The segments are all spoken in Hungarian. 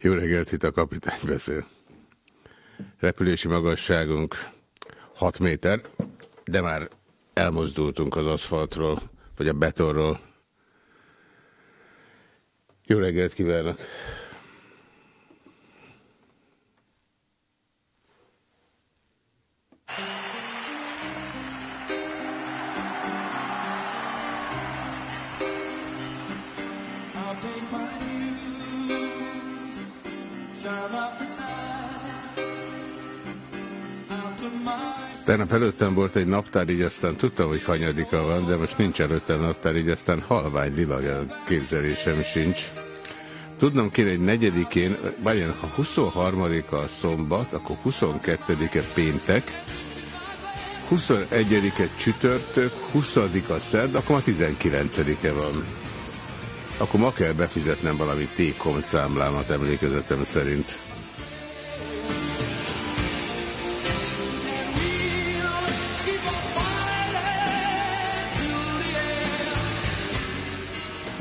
Jó reggelt, itt a kapitány beszél. Repülési magasságunk 6 méter, de már elmozdultunk az aszfaltról, vagy a betonról. Jó reggelt kívánok! Előttem volt egy naptár, így aztán tudtam, hogy hanyadika van, de most nincs előttem naptár, így aztán halvány lilag képzelésem sincs. Tudnom kéne, hogy negyedikén, vagy ha 23-a a szombat, akkor 22-e péntek, 21-e csütörtök, 20-a szerd, akkor ma 19-e van. Akkor ma kell befizetnem valami T-kom számlámat emlékezetem szerint.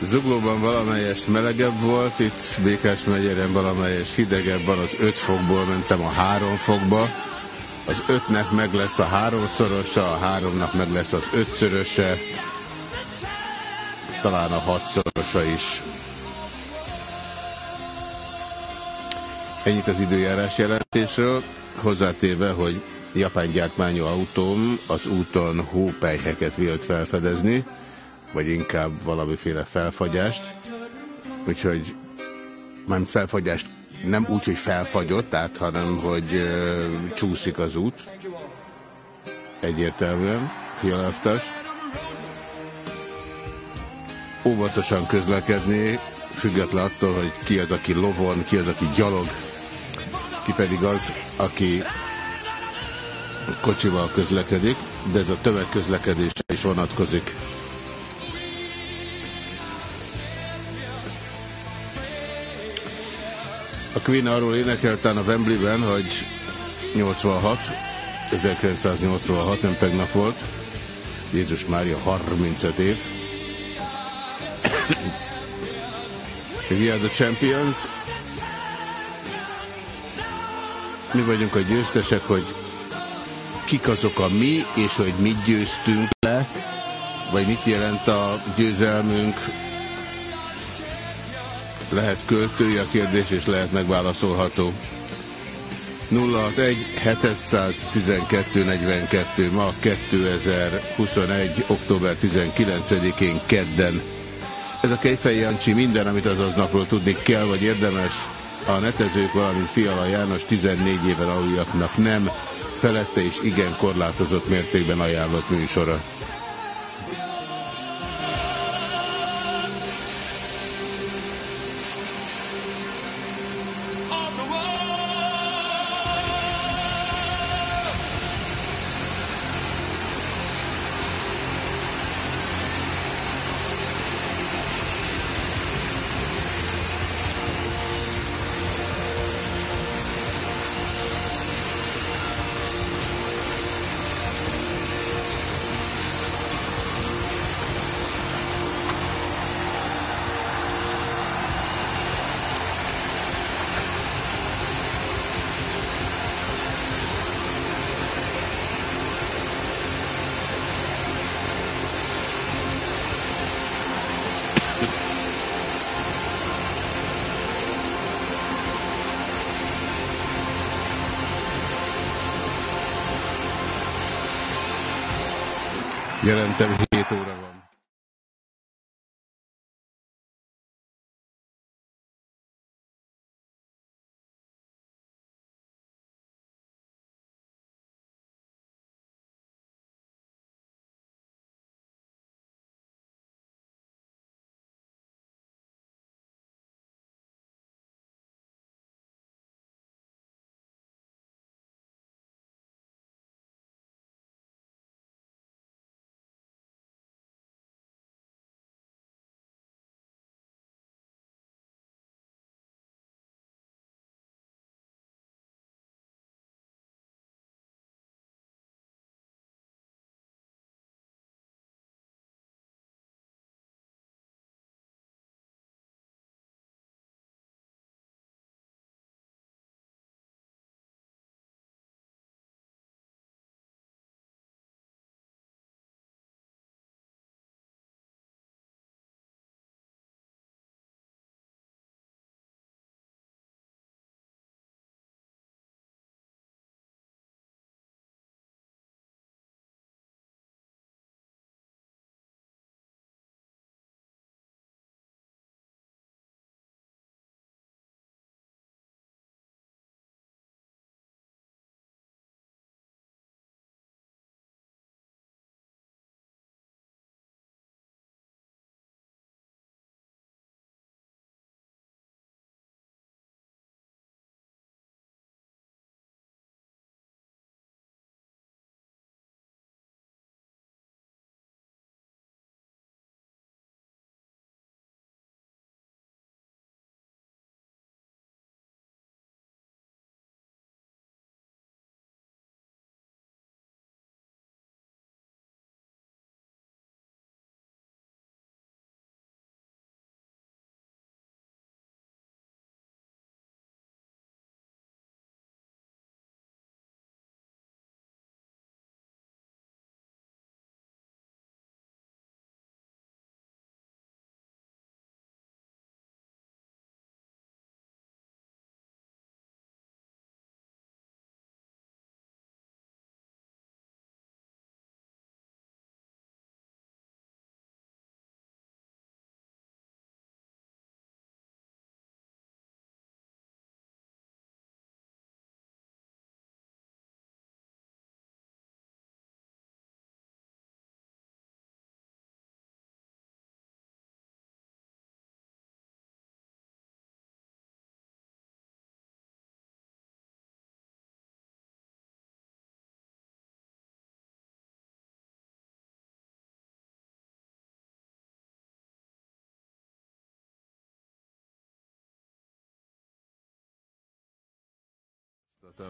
Zuglóban valamelyest melegebb volt, itt Békás megyeren valamelyest hidegebb van, az 5 fokból mentem a 3 fokba. Az 5-nek meg lesz a háromszorosa, a 3-nak meg lesz az ötszöröse, talán a hatszorosa is. Ennyit az időjárás jelentésről, hozzátéve, hogy japán gyártmányú autóm az úton hópelyheket vélt felfedezni, vagy inkább valamiféle felfagyást. Úgyhogy már felfagyást nem úgy, hogy felfagyott, tehát, hanem hogy ö, csúszik az út. Egyértelműen, fialaftas. Óvatosan közlekedni, független attól, hogy ki az, aki lovon, ki az, aki gyalog, ki pedig az, aki kocsival közlekedik, de ez a tömegközlekedésre is vonatkozik. A Queen arról énekeltán a Wembleyben, hogy 86, 1986, nem tegnap volt. Jézus Mária 35 év. We are the champions. Mi vagyunk a győztesek, hogy kik azok a mi, és hogy mit győztünk le, vagy mit jelent a győzelmünk, lehet költői a kérdés, és lehet megválaszolható. 061 712 42 ma 2021. október 19-én kedden. Ez a Kejfej Jancsi minden, amit az napról tudni kell, vagy érdemes. A netezők, valamint Fiala János 14 éven aluljaknak nem, felette és igen korlátozott mértékben ajánlott műsora. that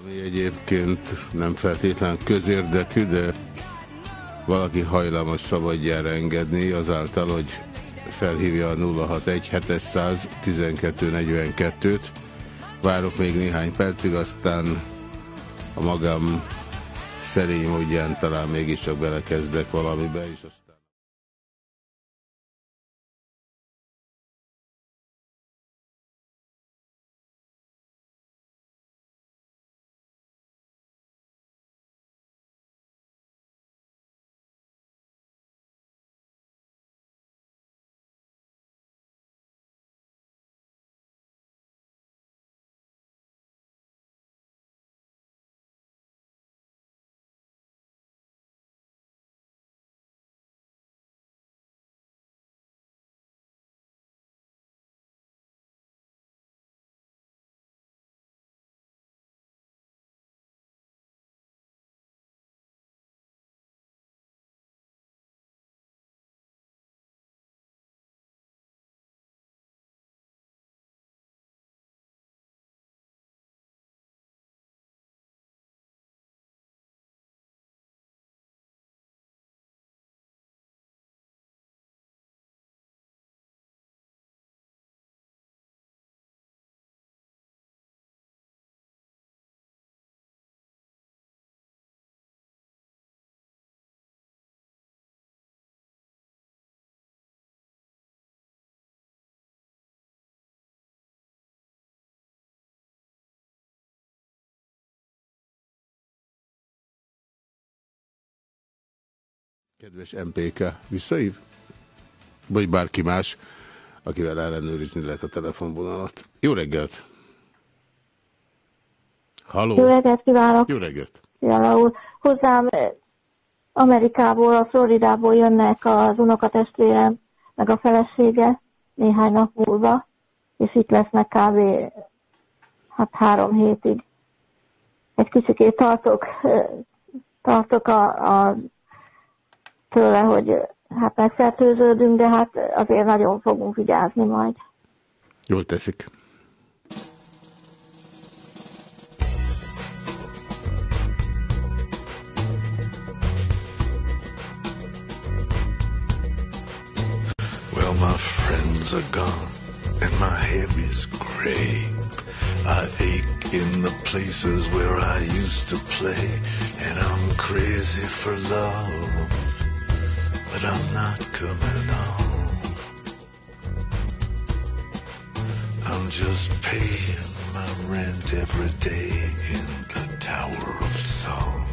Ami egyébként nem feltétlen közérdekű, de valaki hajlamos szabadjára engedni azáltal, hogy felhívja a 061 700 1242-t. Várok még néhány percig, aztán a magam szerény módján talán mégiscsak belekezdek valamibe, és aztán... Kedves MPK, visszaív? Vagy bárki más, akivel ellenőrizni lehet a telefonvonalat. Jó reggelt! Halló! Jó reggelt kívánok! Jó reggelt! Jala hozzám eh, Amerikából, a Floridából jönnek az unokatestvérem, meg a felesége néhány nap múlva, és itt lesznek kb. hát három hétig. Egy kicsikét tartok, eh, tartok a, a tőle, hogy hát megfertőződünk, de hát azért nagyon fogunk vigyázni majd. Jól teszik. Well, my friends are gone and my head is gray. I ache in the places where I used to play and I'm crazy for love but I'm not coming home. I'm just paying my rent every day in the Tower of Song.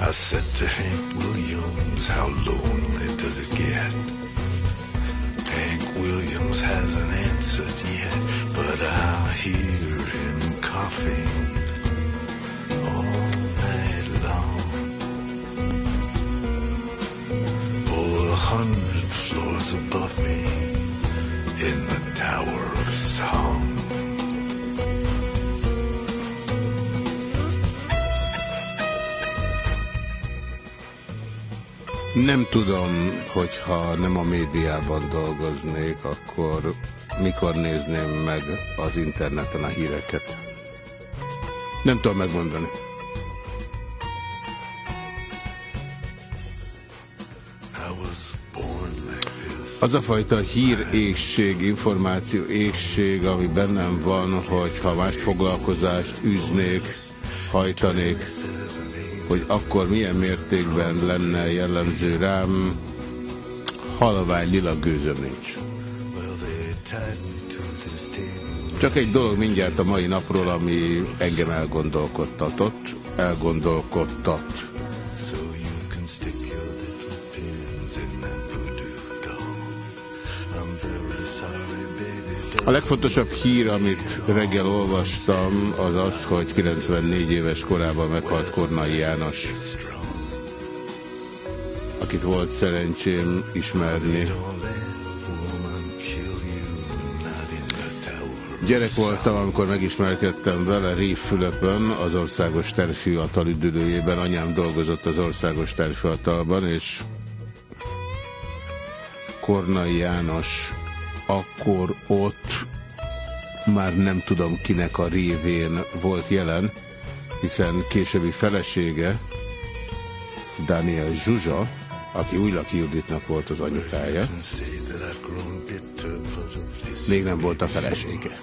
I said to Hank Williams, how lonely does it get? Hank Williams hasn't answered yet, but I hear him coughing above me in the Tower of Song. Nem tudom, hogyha nem a médiában dolgoznék, akkor mikor nézném meg az interneten a híreket. Nem tudom megmondani. Az a fajta hírésség, információ ésség, ami bennem van, hogy ha más foglalkozást űznék, hajtanék, hogy akkor milyen mértékben lenne jellemző rám, halvány lila gőzöm nincs. Csak egy dolog mindjárt a mai napról, ami engem elgondolkodtatott, elgondolkodtat. A legfontosabb hír, amit reggel olvastam, az az, hogy 94 éves korában meghalt Kornai János, akit volt szerencsém ismerni. Gyerek voltam, amikor megismerkedtem vele Rév Fülöpön, az Országos Tervfiatal üdülőjében. Anyám dolgozott az Országos Tervfiatalban, és Kornai János akkor ott már nem tudom kinek a révén volt jelen, hiszen későbbi felesége, Daniel Zsuzsa, aki Újlaki Juditnak volt az anyukája, még nem volt a felesége.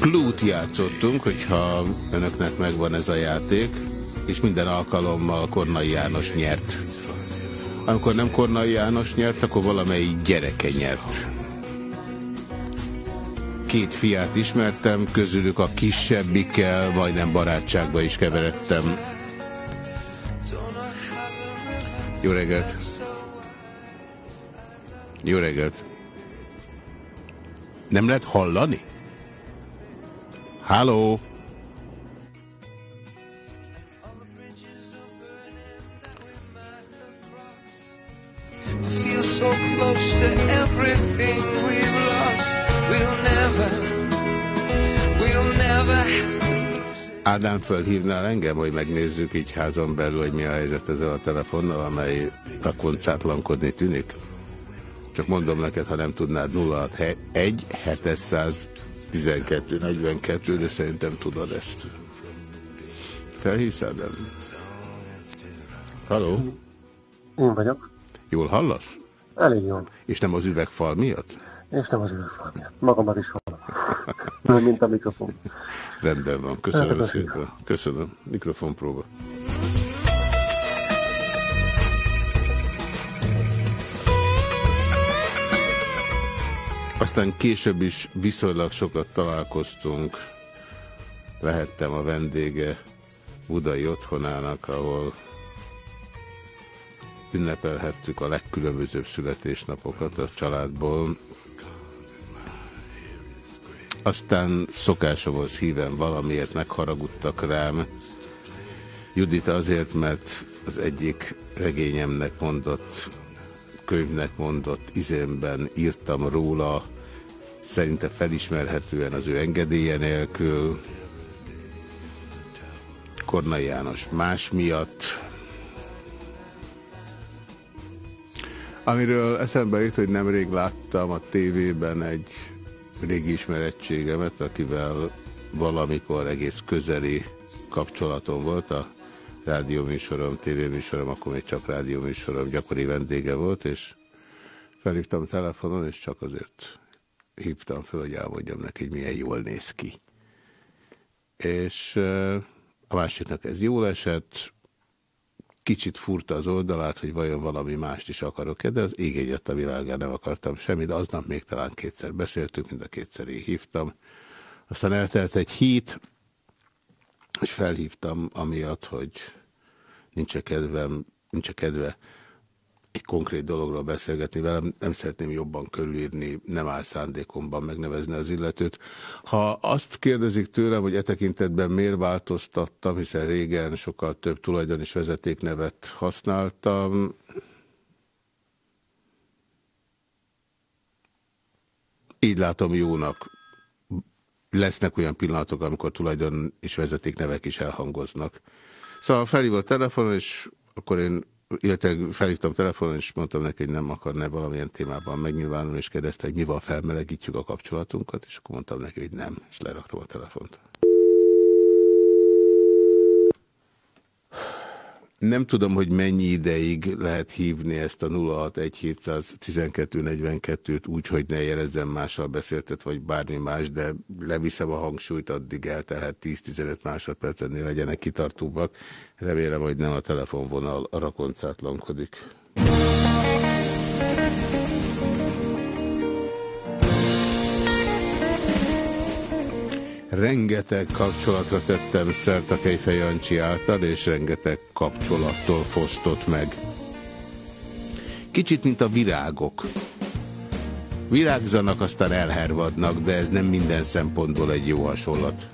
Klút játszottunk, hogyha önöknek megvan ez a játék, és minden alkalommal Kornai János nyert. Amikor nem Kornai János nyert, akkor valamelyik gyereke nyert. Két fiát ismertem, közülük a kisebbikkel majdnem barátságba is keveredtem. Jó reggelt! Jó reggelt! Nem lehet hallani? Halló! Ádám fölhívnál engem, hogy megnézzük így házon belül, hogy mi a helyzet ezzel a telefonnal, amely a koncátlankodni tűnik? Csak mondom neked, ha nem tudnád 061 712 42, de szerintem tudod ezt. Felhívsz, Ádám? Halló? Én vagyok. Jól hallasz? Elég jó. És nem az üvegfal miatt? És nem az üvegfal miatt. Magamat is hallom. Mint a mikrofon. Rendben van. Köszönöm hát, szépen. Köszönöm. Mikrofon próba. Aztán később is viszonylag sokat találkoztunk. Lehettem a vendége Budai otthonának, ahol ünnepelhettük a legkülönbözőbb születésnapokat a családból. Aztán szokásomhoz híven valamiért megharagudtak rám. Judita azért, mert az egyik regényemnek mondott, könyvnek mondott izénben írtam róla, szerinte felismerhetően az ő engedélye nélkül, Kornai János más miatt, Amiről eszembe jut, hogy nemrég láttam a tévében egy régi ismerettségemet, akivel valamikor egész közeli kapcsolatom volt. A rádióműsorom, tévéműsorom, akkor még csak rádióműsorom gyakori vendége volt, és felhívtam telefonon, és csak azért hívtam fel, hogy elmondjam neki, hogy milyen jól néz ki. És a másiknak ez jól esett, kicsit furta az oldalát, hogy vajon valami mást is akarok-e, de az ég egyet a világán nem akartam semmit, aznap még talán kétszer beszéltünk, mind a kétszer én hívtam. Aztán eltelt egy hét, és felhívtam amiatt, hogy nincs -e kedvem, nincs -e kedve egy konkrét dologról beszélgetni velem, nem szeretném jobban körülírni, nem áll szándékomban megnevezni az illetőt. Ha azt kérdezik tőlem, hogy e tekintetben miért változtattam, hiszen régen sokkal több tulajdon és vezetéknevet használtam, így látom jónak. Lesznek olyan pillanatok, amikor tulajdon és vezetéknevek is elhangoznak. Szóval felhívott telefonon, és akkor én illetve felhívtam telefonon, és mondtam neki, hogy nem akarna valamilyen témában megnyilvánulni, és kérdezte, hogy mi van, felmelegítjük a kapcsolatunkat, és akkor mondtam neki, hogy nem, és leraktam a telefont. Nem tudom, hogy mennyi ideig lehet hívni ezt a 061-712-42-t úgy, hogy ne jelezzen mással beszéltet, vagy bármi más, de leviszem a hangsúlyt, addig eltelhet 10-15 másodpercennél legyenek kitartóbbak. Remélem, hogy nem a telefonvonal rakoncátlankodik. Rengeteg kapcsolatra tettem szert a Kejfej Jancsi által, és rengeteg kapcsolattól fosztott meg. Kicsit, mint a virágok. Virágzanak, aztán elhervadnak, de ez nem minden szempontból egy jó hasonlat.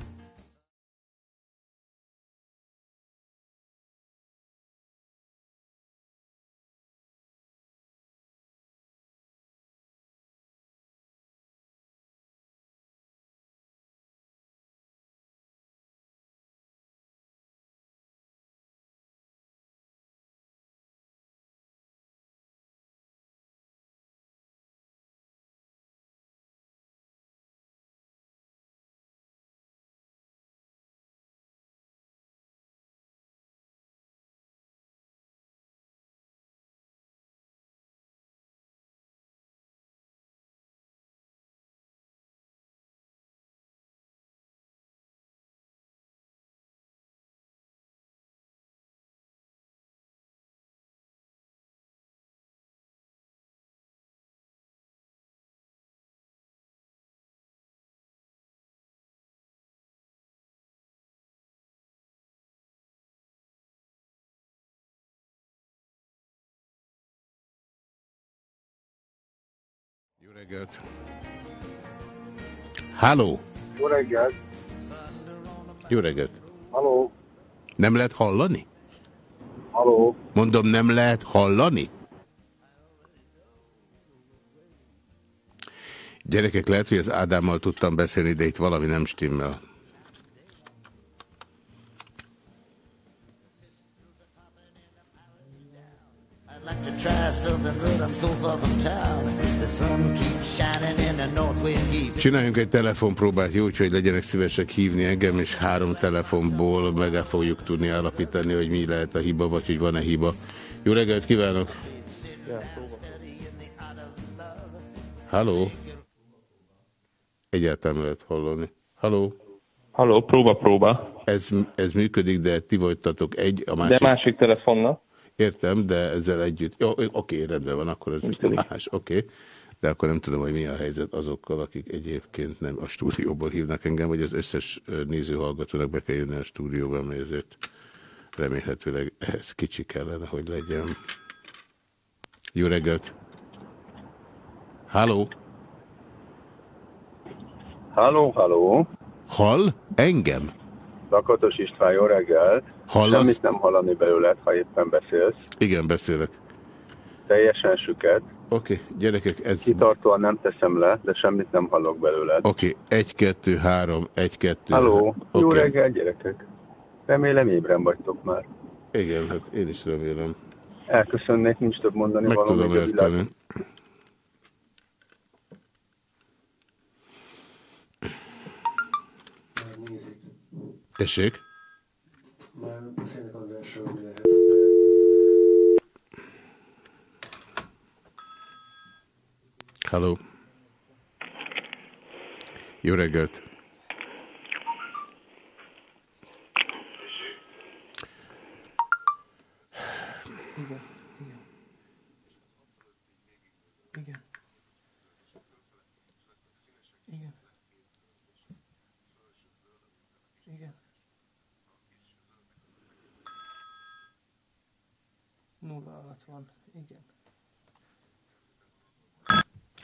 Jó reggelt! Halló! Jó reggelt! Jó reggelt! Halló! Nem lehet hallani? Halló! Mondom, nem lehet hallani? Gyerekek, lehet, hogy az Ádámmal tudtam beszélni, de itt valami nem stimmel. Csináljunk egy telefonpróbát, jó, hogy legyenek szívesek hívni engem, és három telefonból meg fogjuk tudni állapítani, hogy mi lehet a hiba, vagy hogy van-e hiba. Jó reggelt kívánok! Halló? Egyáltalán lehet hallani. Halló? Halló, próba, próba. Ez, ez működik, de ti voltatok egy, a másik... De másik telefonna. Értem, de ezzel együtt... Jó, oké, rendben van, akkor ez működik. más, oké. De akkor nem tudom, hogy mi a helyzet azokkal, akik egyébként nem a stúdióból hívnak engem, vagy az összes nézőhallgatónak be kell jönni a stúdióba, mert ezért remélhetőleg ehhez kicsi kellene, hogy legyen. Jó reggelt! Halló! Halló, halló! Hall? Engem? Lakatos István, jó reggelt! Hallasz? Semmit nem hallani belőled, ha éppen beszélsz. Igen, beszélek. Teljesen süket. Oké, okay, gyerekek, ez... Kitartóan nem teszem le, de semmit nem hallok belőled. Oké, okay. egy, kettő, három, egy, kettő... Halló, okay. jó reggel, gyerekek! Remélem ébren vagytok már. Igen, hát én is remélem. Elköszönnék, nincs több mondani Meg valami. tudom érteni. Tessék? Már beszélnek az Hello. Jó reggelt. Igen.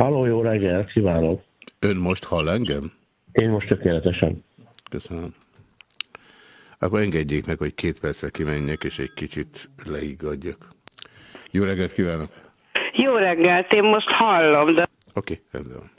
Halló, jó reggelt, kívánok! Ön most hall engem? Én most tökéletesen. Köszönöm. Akkor engedjék meg, hogy két percre kimenjek, és egy kicsit leiggadjak. Jó reggelt kívánok! Jó reggelt, én most hallom, de... Oké, okay, rendben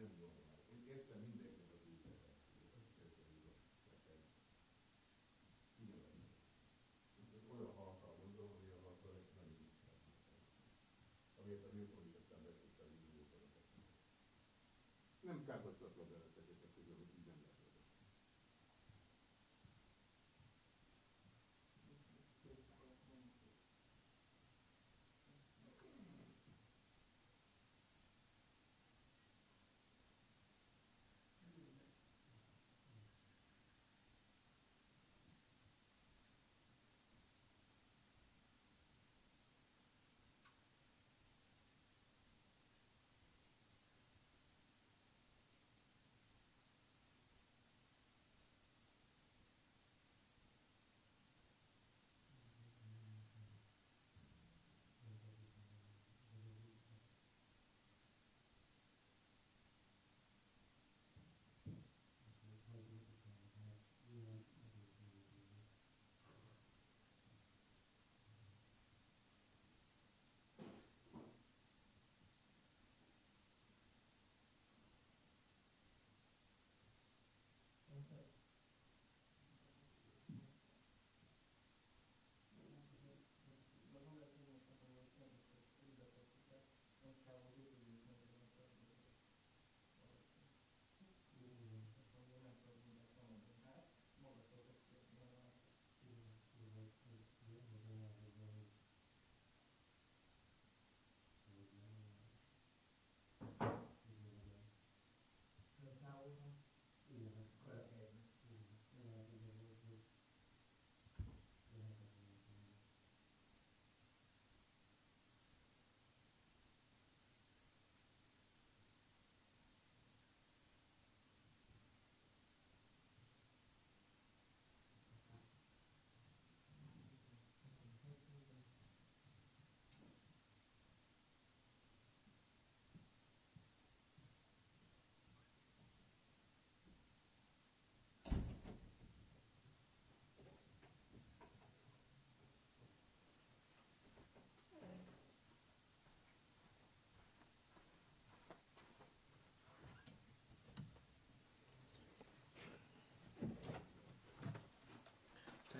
nem jó. A hatalmas kárhoztatva bele.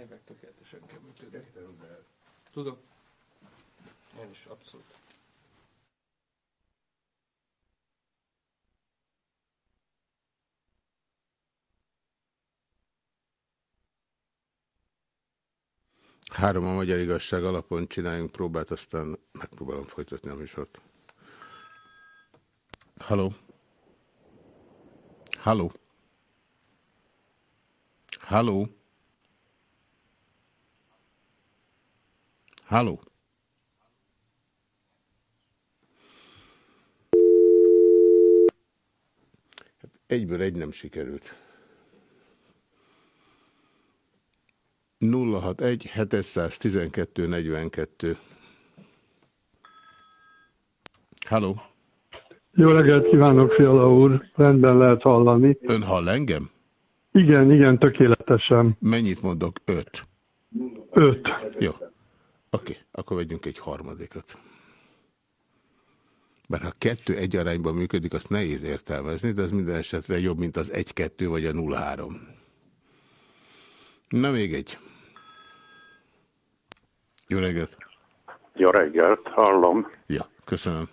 Tényleg tökéletesen kell működni. Tudom. Én is, abszolút. Három a magyar igazság alapon csináljunk próbát, aztán megpróbálom folytatni a műsort. Halló? Halló? Halló? Halló? Hát egyből egy nem sikerült. 061 712 42. Halló? Jó reggelt kívánok, Fiala úr! Rendben lehet hallani. Ön hall engem? Igen, igen, tökéletesen. Mennyit mondok? Öt. Öt. Jó. Oké, akkor vegyünk egy harmadikat. Bár ha kettő egy arányban működik, azt nehéz értelmezni, de az minden esetre jobb, mint az 1-2 vagy a 0-3. Na még egy. Jó reggelt! Jó reggelt, hallom. Ja, köszönöm.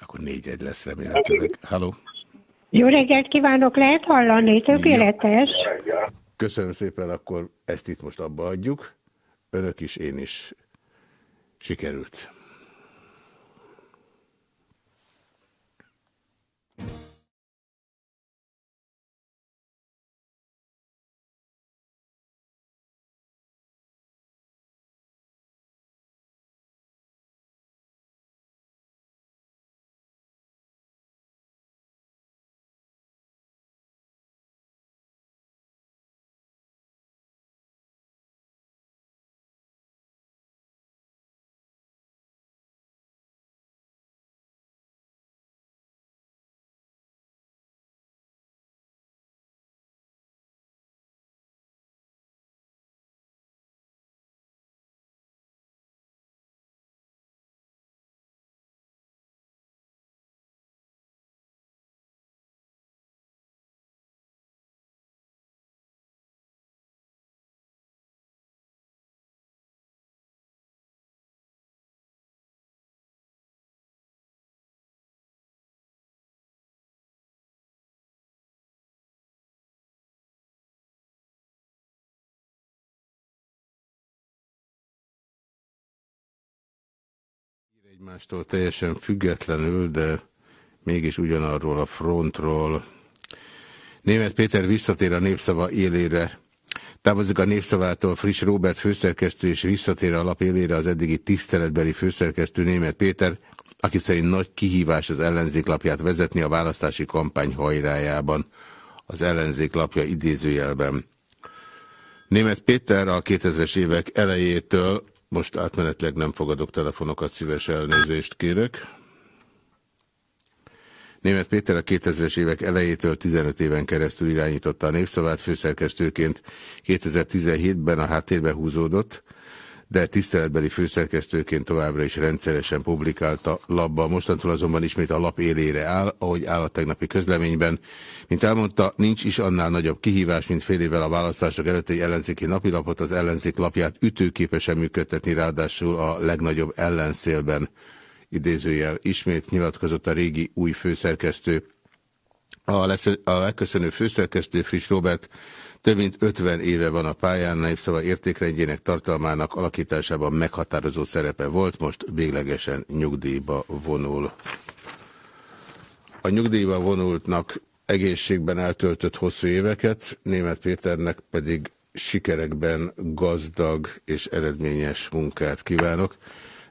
Akkor négy egy lesz remélhetőleg. Halló? Jó reggelt kívánok, lehet hallani? Tökéletes. Köszönöm szépen, akkor ezt itt most abba adjuk. Önök is, én is. Sikerült. Egymástól teljesen függetlenül, de mégis ugyanarról a frontról. Német Péter visszatér a népszava élére. Távozik a népszavától friss Robert főszerkesztő, és visszatér a lap élére az eddigi tiszteletbeli főszerkesztő Német Péter, aki szerint nagy kihívás az ellenzéklapját vezetni a választási kampány hajrájában. Az ellenzéklapja idézőjelben. Német Péter a 2000-es évek elejétől, most átmenetleg nem fogadok telefonokat, szíves elnézést kérek. Német Péter a 2000-es évek elejétől 15 éven keresztül irányította a népszavát főszerkesztőként. 2017-ben a háttérbe húzódott, de tiszteletbeli főszerkesztőként továbbra is rendszeresen publikálta labba. Mostantól azonban ismét a lap élére áll, ahogy áll a tegnapi közleményben. Mint elmondta, nincs is annál nagyobb kihívás, mint fél évvel a választások előtti ellenzéki napilapot, az ellenzék lapját ütőképesen működtetni, ráadásul a legnagyobb ellenszélben idézőjel ismét nyilatkozott a régi új főszerkesztő. A, lesz, a legköszönő főszerkesztő Friss Robert több mint 50 éve van a pályán, népszava értékrendjének tartalmának alakításában meghatározó szerepe volt, most véglegesen nyugdíjba vonul. A nyugdíjba vonultnak egészségben eltöltött hosszú éveket, német Péternek pedig sikerekben gazdag és eredményes munkát kívánok.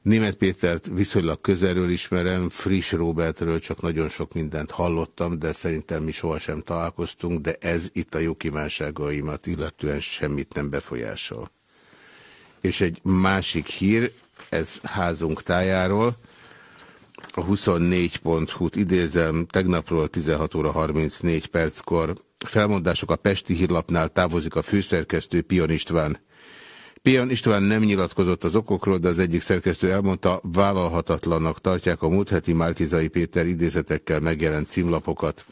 Német Pétert viszonylag közelről ismerem, Friss Robertről csak nagyon sok mindent hallottam, de szerintem mi sohasem találkoztunk, de ez itt a jó kívánságaimat illetően semmit nem befolyásol. És egy másik hír, ez házunk tájáról, a 24.hu-t idézem, tegnapról 16 óra 34 perckor. Felmondások a Pesti hírlapnál távozik a főszerkesztő Pion István. Pian István nem nyilatkozott az okokról, de az egyik szerkesztő elmondta, vállalhatatlannak tartják a múlt heti Márkizai Péter idézetekkel megjelent címlapokat.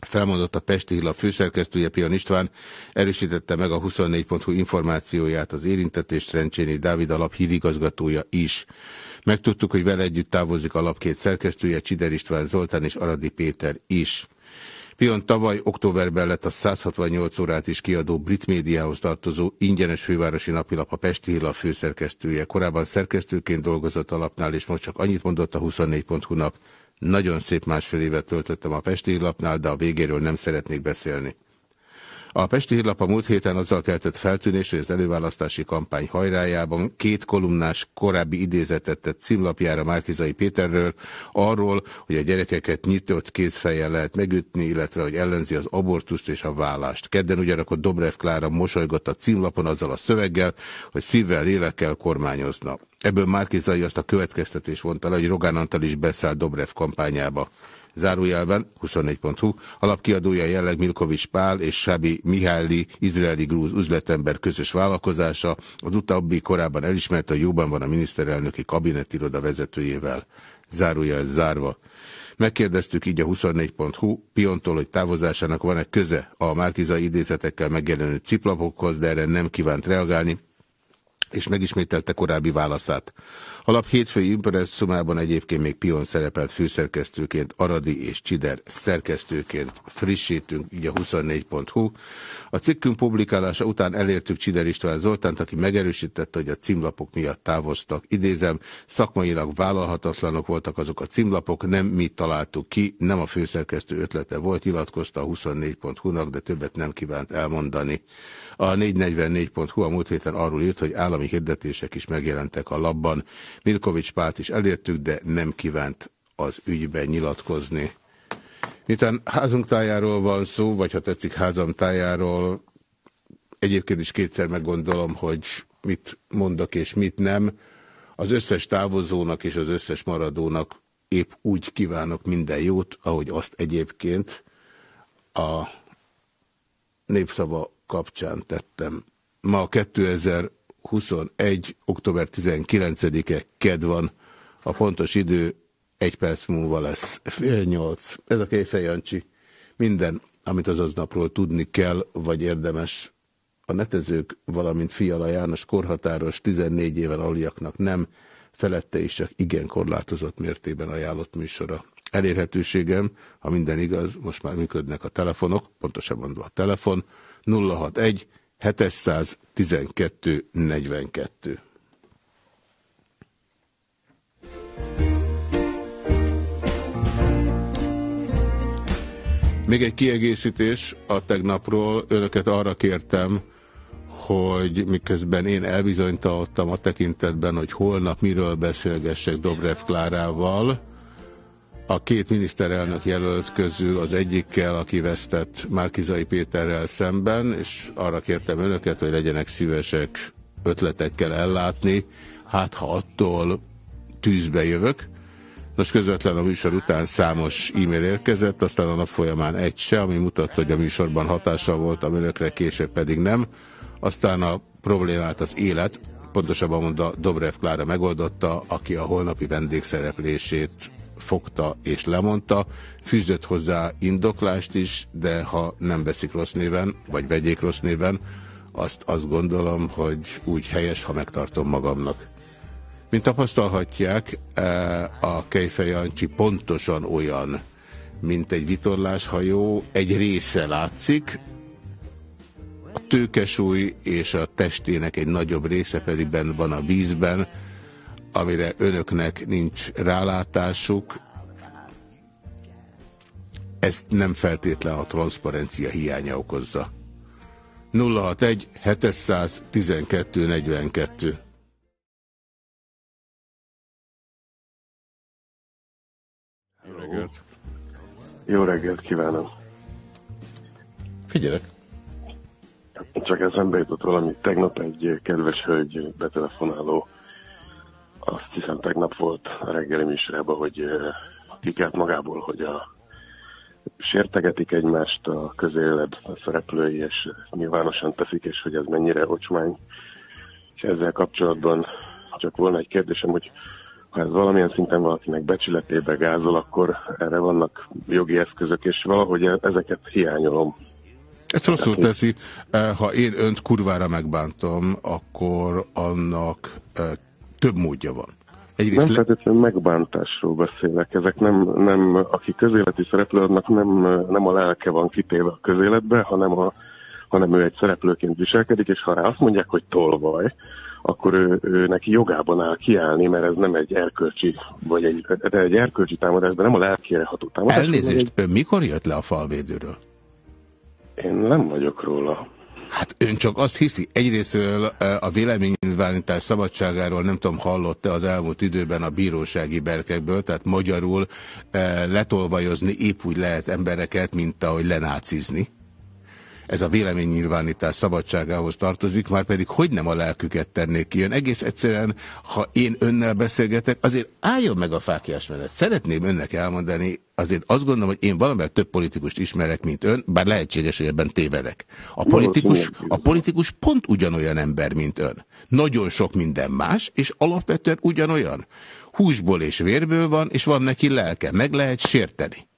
Felmondott a Pesti Hírlap főszerkesztője Pian István, erősítette meg a 24.hu információját az érintett és Trencséni Dávid alap hírigazgatója is. Megtudtuk, hogy vele együtt távozik a lap két szerkesztője, Csider István Zoltán és Aradi Péter is. Pion tavaly októberben lett a 168 órát is kiadó brit médiához tartozó ingyenes fővárosi napilap a Pesti Hírlap főszerkesztője. Korábban szerkesztőként dolgozott a lapnál, és most csak annyit mondott a 24.hu-nak. Nagyon szép másfél évet töltöttem a Pesti Hírlapnál, de a végéről nem szeretnék beszélni. A Pesti Hírlap a múlt héten azzal keltett feltűnés, hogy az előválasztási kampány hajrájában két kolumnás korábbi idézetet tett címlapjára Márkizai Péterről, arról, hogy a gyerekeket nyitott kézfejjel lehet megütni, illetve hogy ellenzi az abortuszt és a vállást. Kedden ugyanakkor Dobrev Klára mosolygott a címlapon azzal a szöveggel, hogy szívvel, lélekkel kormányozna. Ebből Márkizai azt a következtetés vonta le, hogy Rogán Antal is beszáll Dobrev kampányába zárójelben 24.hu, alapkiadója jelleg Milkovics Pál és Sábi Mihály izraeli grúz üzletember közös vállalkozása, az utóbbi korábban elismerte, hogy jóban van a miniszterelnöki kabinetiroda vezetőjével. Zárójel zárva. Megkérdeztük így a 24.hu Piontól, hogy távozásának van-e köze a Márkizai idézetekkel megjelenő ciplapokhoz, de erre nem kívánt reagálni, és megismételte korábbi válaszát. A lap hétfői impresszumában egyébként még Pion szerepelt főszerkesztőként, Aradi és Csider szerkesztőként frissítünk, így a 24.hu. A cikkünk publikálása után elértük Csider István Zoltánt, aki megerősítette, hogy a címlapok miatt távoztak. Idézem, szakmailag vállalhatatlanok voltak azok a címlapok, nem mi találtuk ki, nem a főszerkesztő ötlete volt, nyilatkozta a 24.hu-nak, de többet nem kívánt elmondani. A 444.hu a múlt héten arról írt, hogy állami hirdetések is megjelentek a labban. Milkovics Pált is elértük, de nem kívánt az ügyben nyilatkozni. Miután házunk tájáról van szó, vagy ha tetszik házam tájáról, egyébként is kétszer meggondolom, hogy mit mondok és mit nem. Az összes távozónak és az összes maradónak épp úgy kívánok minden jót, ahogy azt egyébként a népszava kapcsán tettem. Ma 2021. október 19-e ked van. A pontos idő egy perc múlva lesz fél nyolc. Ez a Kéfej Jancsi. Minden, amit az aznapról tudni kell, vagy érdemes a netezők, valamint Fiala János korhatáros 14 éven aliaknak nem, felette is csak igen korlátozott mértében ajánlott műsora. Elérhetőségem, ha minden igaz, most már működnek a telefonok, pontosabban a telefon, 061 712 42. Még egy kiegészítés a tegnapról. Önöket arra kértem, hogy miközben én elbizonytaltam a tekintetben, hogy holnap miről beszélgessek Dobrev Klárával, a két miniszterelnök jelölt közül az egyikkel, aki vesztett Márkizai Péterrel szemben, és arra kértem önöket, hogy legyenek szívesek ötletekkel ellátni, hát ha attól tűzbe jövök. Most közvetlen a műsor után számos e-mail érkezett, aztán a nap folyamán egy se, ami mutatta, hogy a műsorban hatással volt, a önökre később pedig nem. Aztán a problémát az élet, pontosabban mondta Dobrev Klára megoldotta, aki a holnapi vendégszereplését fogta és lemondta, fűzött hozzá indoklást is, de ha nem veszik rossz néven, vagy vegyék rossz néven, azt azt gondolom, hogy úgy helyes, ha megtartom magamnak. Mint tapasztalhatják, e, a Kejfej Jancsi pontosan olyan, mint egy vitorláshajó, egy része látszik, a tőkesúly és a testének egy nagyobb része pedig benne van a vízben, amire önöknek nincs rálátásuk. Ezt nem feltétlen a transzparencia hiánya okozza. 061 712 42 Jó reggelt! Jó reggelt kívánok! Figyelek! Csak eszembe jutott valami. Tegnap egy kedves hölgy betelefonáló, azt hiszem tegnap volt a reggeli műsorában, hogy kikelt magából, hogy a sértegetik egymást a közélet a szereplői, és nyilvánosan teszik, és hogy ez mennyire ocsmány. És ezzel kapcsolatban csak volna egy kérdésem, hogy ha ez valamilyen szinten valakinek becsületébe gázol, akkor erre vannak jogi eszközök, és valahogy ezeket hiányolom. Ezt rosszul teszi. Ha én önt kurvára megbántom, akkor annak több módja van. Egyrészt nem feltétlenül megbántásról beszélek. Ezek nem, nem aki közéleti szereplő, annak nem, nem a lelke van kitéve a közéletbe, hanem, a, hanem ő egy szereplőként viselkedik, és ha rá azt mondják, hogy tolvaj, akkor ő, ő neki jogában áll kiállni, mert ez nem egy erkölcsi, vagy egy, de egy erkölcsi támadás, de nem a lelkére ható támadás. Elnézést, egy... ön mikor jött le a falvédőről? Én nem vagyok róla. Hát ön csak azt hiszi, egyrésztől a véleménynyilvánítás szabadságáról nem tudom, hallott-e az elmúlt időben a bírósági berkekből, tehát magyarul letolvajozni épp úgy lehet embereket, mint ahogy lenácizni ez a véleménynyilvánítás szabadságához tartozik, már pedig hogy nem a lelküket tennék ki. Ön egész egyszerűen, ha én önnel beszélgetek, azért álljon meg a fákjás menet. Szeretném önnek elmondani, azért azt gondolom, hogy én valamivel több politikust ismerek, mint ön, bár lehetséges, hogy ebben tévedek. A politikus, a politikus pont ugyanolyan ember, mint ön. Nagyon sok minden más, és alapvetően ugyanolyan. Húsból és vérből van, és van neki lelke. Meg lehet sérteni.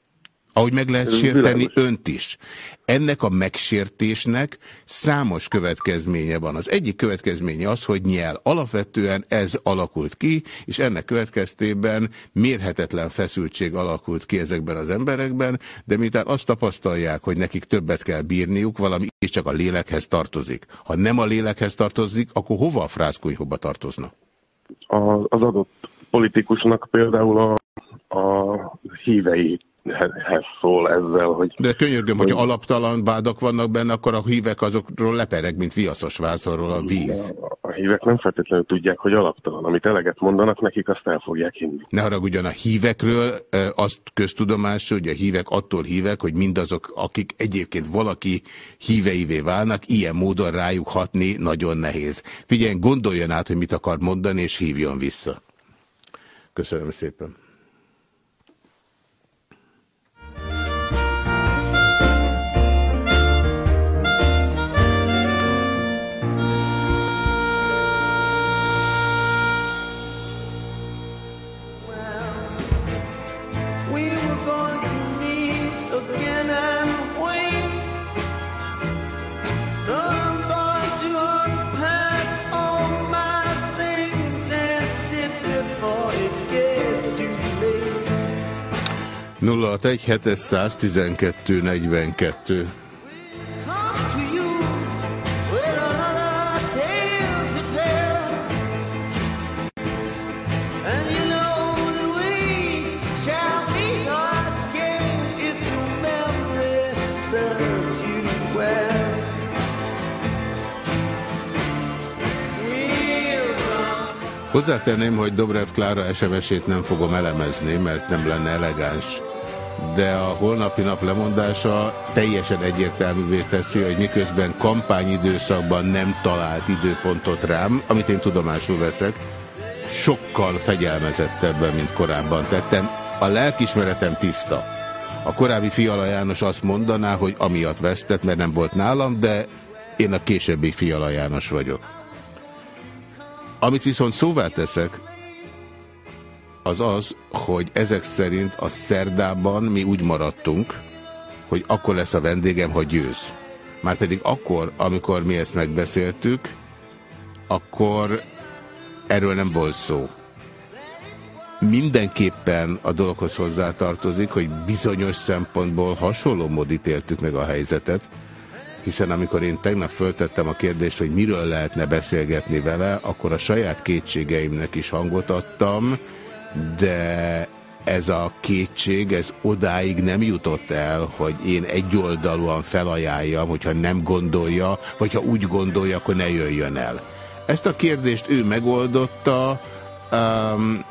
Ahogy meg lehet sérteni önt is. Ennek a megsértésnek számos következménye van. Az egyik következménye az, hogy nyel. Alapvetően ez alakult ki, és ennek következtében mérhetetlen feszültség alakult ki ezekben az emberekben, de miután azt tapasztalják, hogy nekik többet kell bírniuk, valami és csak a lélekhez tartozik. Ha nem a lélekhez tartozik, akkor hova a frászkonyhóba tartozna? Az adott politikusnak például a, a hívei szól ezzel, hogy... De könyörgöm, hogy, hogy alaptalan vádak vannak benne, akkor a hívek azokról lepereg, mint viaszos vászorról a víz. A, hívek nem feltétlenül tudják, hogy alaptalan. Amit eleget mondanak, nekik azt el fogják hinni. Ne haragudjon, a hívekről azt köztudomású, hogy a hívek attól hívek, hogy mindazok, akik egyébként valaki híveivé válnak, ilyen módon rájuk hatni nagyon nehéz. Figyelj, gondoljon át, hogy mit akar mondani, és hívjon vissza. Köszönöm szépen. 061 712 42. Hozzátenném, hogy Dobrev Klára SMS-ét nem fogom elemezni, mert nem lenne elegáns. De a holnapi nap lemondása teljesen egyértelművé teszi, hogy miközben kampányidőszakban nem talált időpontot rám, amit én tudomásul veszek, sokkal fegyelmezettebben, mint korábban tettem. A lelkismeretem tiszta. A korábbi Fiala János azt mondaná, hogy amiatt vesztett, mert nem volt nálam, de én a későbbi Fiala János vagyok. Amit viszont szóvá teszek, az az, hogy ezek szerint a szerdában mi úgy maradtunk, hogy akkor lesz a vendégem, ha győz. Márpedig akkor, amikor mi ezt megbeszéltük, akkor erről nem volt szó. Mindenképpen a dologhoz hozzátartozik, hogy bizonyos szempontból hasonló mód ítéltük meg a helyzetet, hiszen amikor én tegnap föltettem a kérdést, hogy miről lehetne beszélgetni vele, akkor a saját kétségeimnek is hangot adtam, de ez a kétség, ez odáig nem jutott el, hogy én egyoldalúan felajánljam, hogyha nem gondolja, vagy ha úgy gondolja, akkor ne jöjjön el. Ezt a kérdést ő megoldotta, um,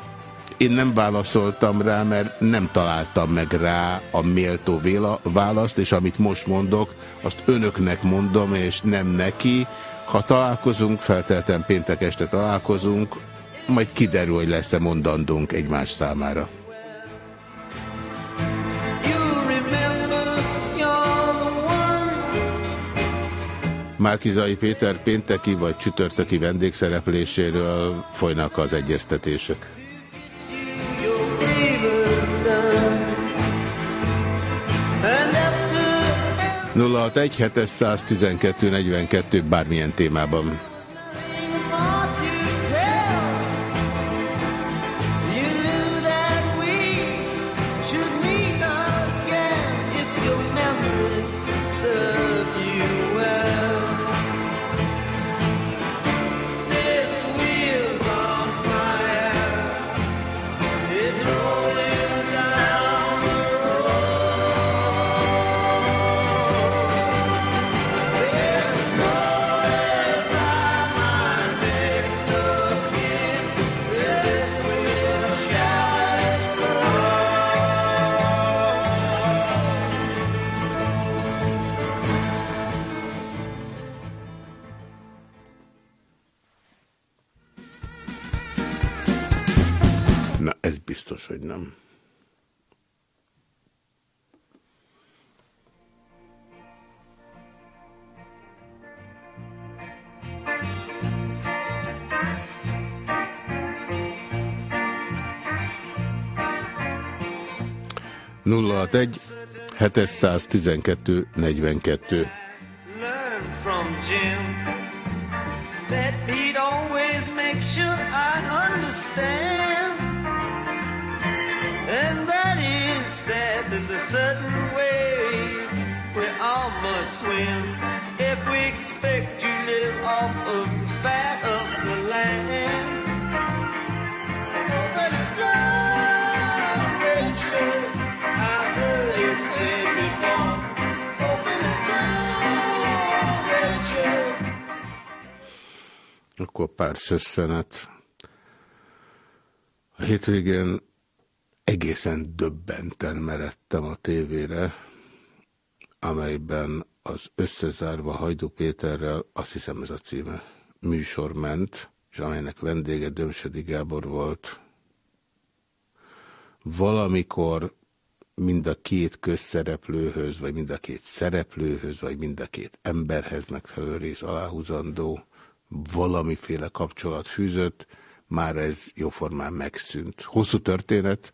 én nem válaszoltam rá, mert nem találtam meg rá a méltó véla, választ, és amit most mondok, azt önöknek mondom, és nem neki. Ha találkozunk, felteltem péntek este találkozunk, majd kiderül, hogy lesz-e mondandunk egymás számára. Márkizai Péter pénteki vagy csütörtöki vendégszerepléséről folynak az egyeztetések. 061 712 42 bármilyen témában. Biztos, hogy nem. Nulla egy 712 42. Akkor pár szösszenet. A hétvégén egészen döbbenten meredtem a tévére, amelyben az összezárva Hajdú Péterrel, azt hiszem ez a címe, műsor ment, és amelynek vendége Dömsedi Gábor volt. Valamikor mind a két közszereplőhöz, vagy mind a két szereplőhöz, vagy mind a két emberhez megfelelő rész aláhúzandó valamiféle kapcsolat fűzött, már ez jóformán megszűnt. Hosszú történet,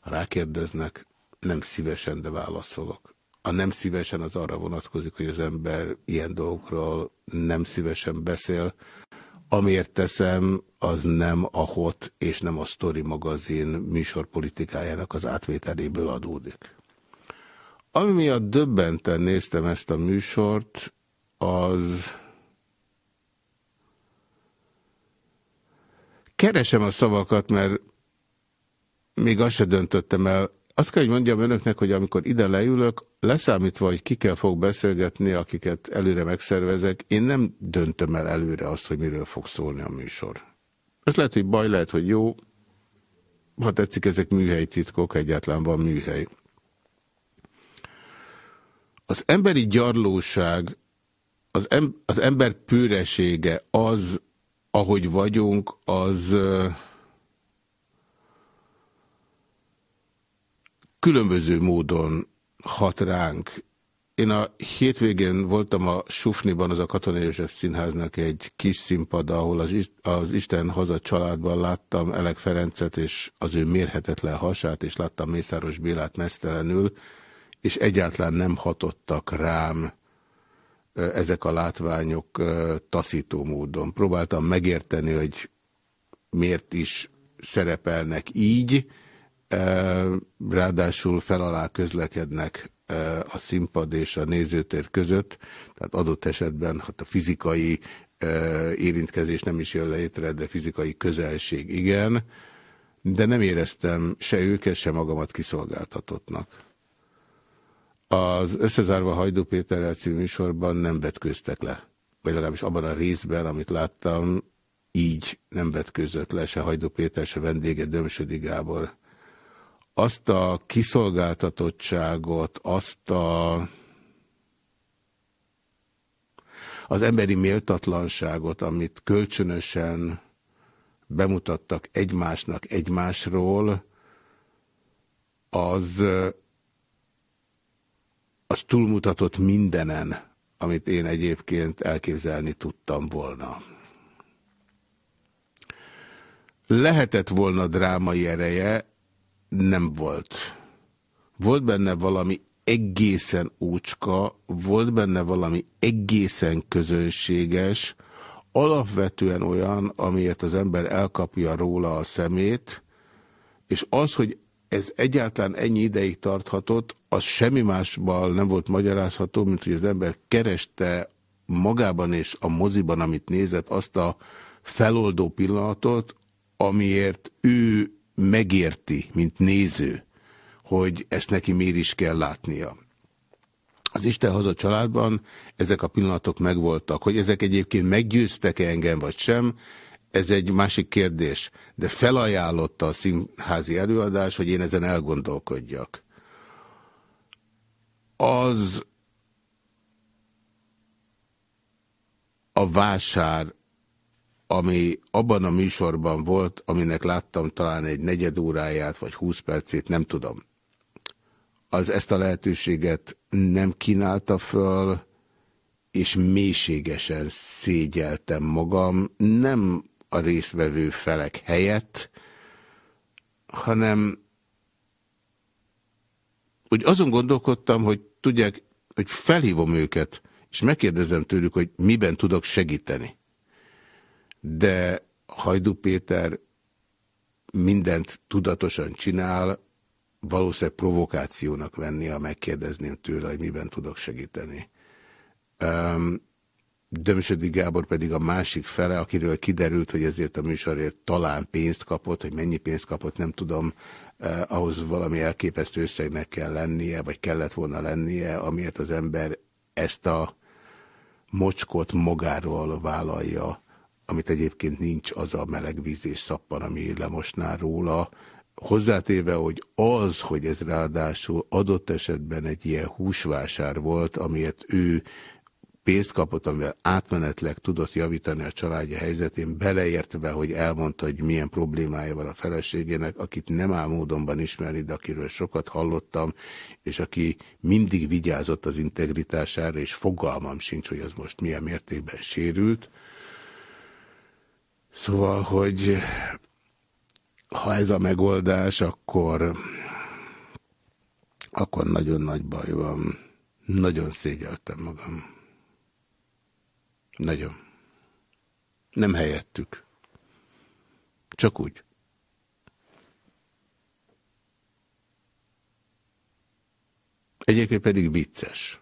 ha rákérdeznek, nem szívesen, de válaszolok. A nem szívesen az arra vonatkozik, hogy az ember ilyen dolgokról nem szívesen beszél. Amiért teszem, az nem a HOT és nem a Story magazin műsorpolitikájának az átvételéből adódik. Ami miatt döbbenten néztem ezt a műsort, az... Keresem a szavakat, mert még azt se döntöttem el. Azt kell, hogy mondjam önöknek, hogy amikor ide leülök, leszámítva, hogy kikkel fog beszélgetni, akiket előre megszervezek, én nem döntöm el előre azt, hogy miről fog szólni a műsor. Ez lehet, hogy baj, lehet, hogy jó. Ha tetszik, ezek műhelytitkok, egyáltalán van műhely. Az emberi gyarlóság, az, em az ember pőresége, az, ahogy vagyunk, az különböző módon hat ránk. Én a hétvégén voltam a Sufniban, az a Katonai József Színháznak egy kis színpad, ahol az, Isten haza családban láttam Elek Ferencet és az ő mérhetetlen hasát, és láttam Mészáros Bélát mesztelenül, és egyáltalán nem hatottak rám ezek a látványok taszító módon. Próbáltam megérteni, hogy miért is szerepelnek így, ráadásul felalá közlekednek a színpad és a nézőtér között, tehát adott esetben hát a fizikai érintkezés nem is jön létre, de fizikai közelség igen, de nem éreztem se őket, se magamat kiszolgáltatottnak. Az összezárva Hajdú Péterrel című műsorban nem vetkőztek le, vagy legalábbis abban a részben, amit láttam, így nem vetkőzött le se Hajdú Péter, se vendége Dömsödi Gábor. Azt a kiszolgáltatottságot, azt a az emberi méltatlanságot, amit kölcsönösen bemutattak egymásnak egymásról, az, az túlmutatott mindenen, amit én egyébként elképzelni tudtam volna. Lehetett volna drámai ereje, nem volt. Volt benne valami egészen úcska, volt benne valami egészen közönséges, alapvetően olyan, amiért az ember elkapja róla a szemét, és az, hogy ez egyáltalán ennyi ideig tarthatott, az semmi másban nem volt magyarázható, mint hogy az ember kereste magában és a moziban, amit nézett, azt a feloldó pillanatot, amiért ő megérti, mint néző, hogy ezt neki miért is kell látnia. Az Isten haza családban ezek a pillanatok megvoltak. Hogy ezek egyébként meggyőztek-e engem, vagy sem, ez egy másik kérdés. De felajánlotta a színházi előadás, hogy én ezen elgondolkodjak. Az a vásár ami abban a műsorban volt, aminek láttam talán egy negyed óráját, vagy húsz percét, nem tudom. Az ezt a lehetőséget nem kínálta föl, és mélységesen szégyeltem magam, nem a résztvevő felek helyett, hanem úgy azon gondolkodtam, hogy tudják, hogy felhívom őket, és megkérdezem tőlük, hogy miben tudok segíteni de Hajdú Péter mindent tudatosan csinál, valószínűleg provokációnak venni, ha megkérdezném tőle, hogy miben tudok segíteni. Dömsödi Gábor pedig a másik fele, akiről kiderült, hogy ezért a műsorért talán pénzt kapott, hogy mennyi pénzt kapott, nem tudom, eh, ahhoz valami elképesztő összegnek kell lennie, vagy kellett volna lennie, amiért az ember ezt a mocskot magáról vállalja amit egyébként nincs az a meleg víz és szappan, ami lemosná róla, hozzátéve, hogy az, hogy ez ráadásul adott esetben egy ilyen húsvásár volt, amiért ő pénzt kapott, amivel átmenetleg tudott javítani a családja helyzetén, beleértve, hogy elmondta, hogy milyen problémája van a feleségének, akit nem áll módonban ismerni, de akiről sokat hallottam, és aki mindig vigyázott az integritására, és fogalmam sincs, hogy az most milyen mértékben sérült, Szóval, hogy ha ez a megoldás, akkor akkor nagyon nagy baj van. Nagyon szégyeltem magam. Nagyon. Nem helyettük. Csak úgy. Egyébként pedig vicces.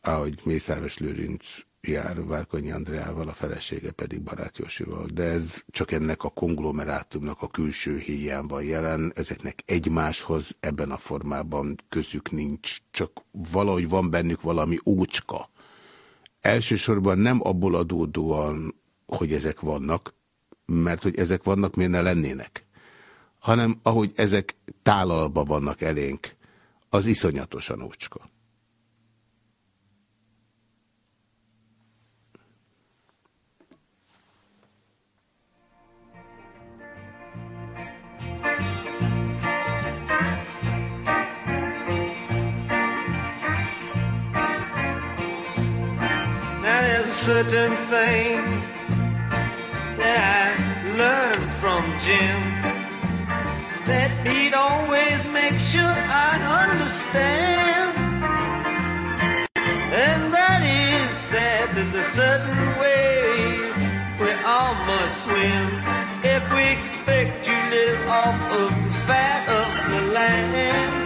Ahogy Mészáros Lőrinc jár Várkonyi Andreával, a felesége pedig Barát Josival. De ez csak ennek a konglomerátumnak a külső héján van jelen, ezeknek egymáshoz ebben a formában közük nincs, csak valahogy van bennük valami ócska. Elsősorban nem abból adódóan, hogy ezek vannak, mert hogy ezek vannak, miért ne lennének, hanem ahogy ezek tálalba vannak elénk, az iszonyatosan ócska. Certain thing that I learned from Jim that he'd always make sure I understand. And that is that there's a certain way we all must swim if we expect to live off of the fat of the land.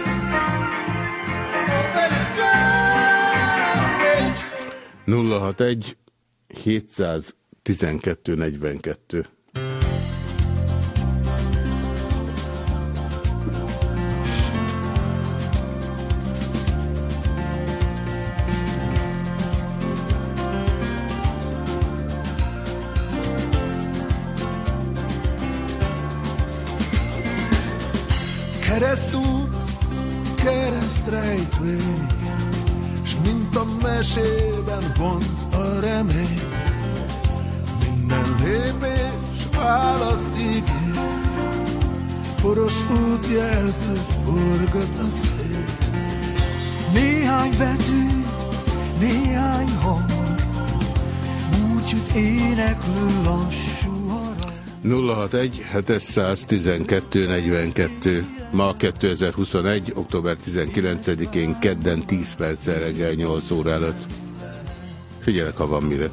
Oh, 061 712 42. Keresztút, keresztrejtvény, mint a mesében vonz a remény, minden lépés választ ígér, poros útjelzőt forgat a szél. Néhány betű, néhány hang, búcsút éneklő lassú harang. 061 712 42 Ma 2021. október 19-én kedden 10 perccel reggel 8 óra előtt. Figyelek, ha van mire.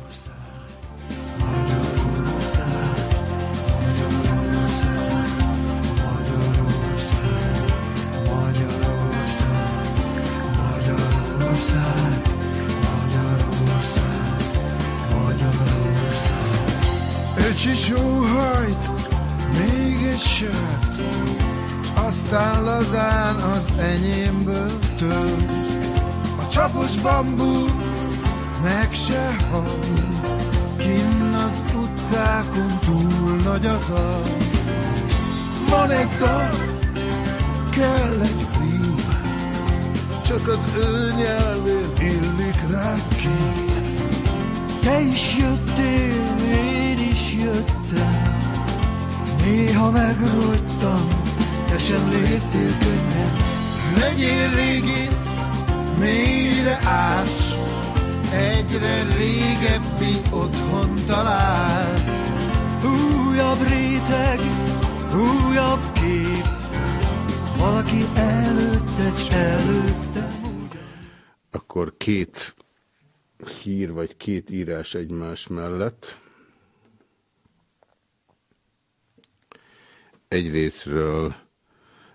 Írás egymás mellett. Egyrésztről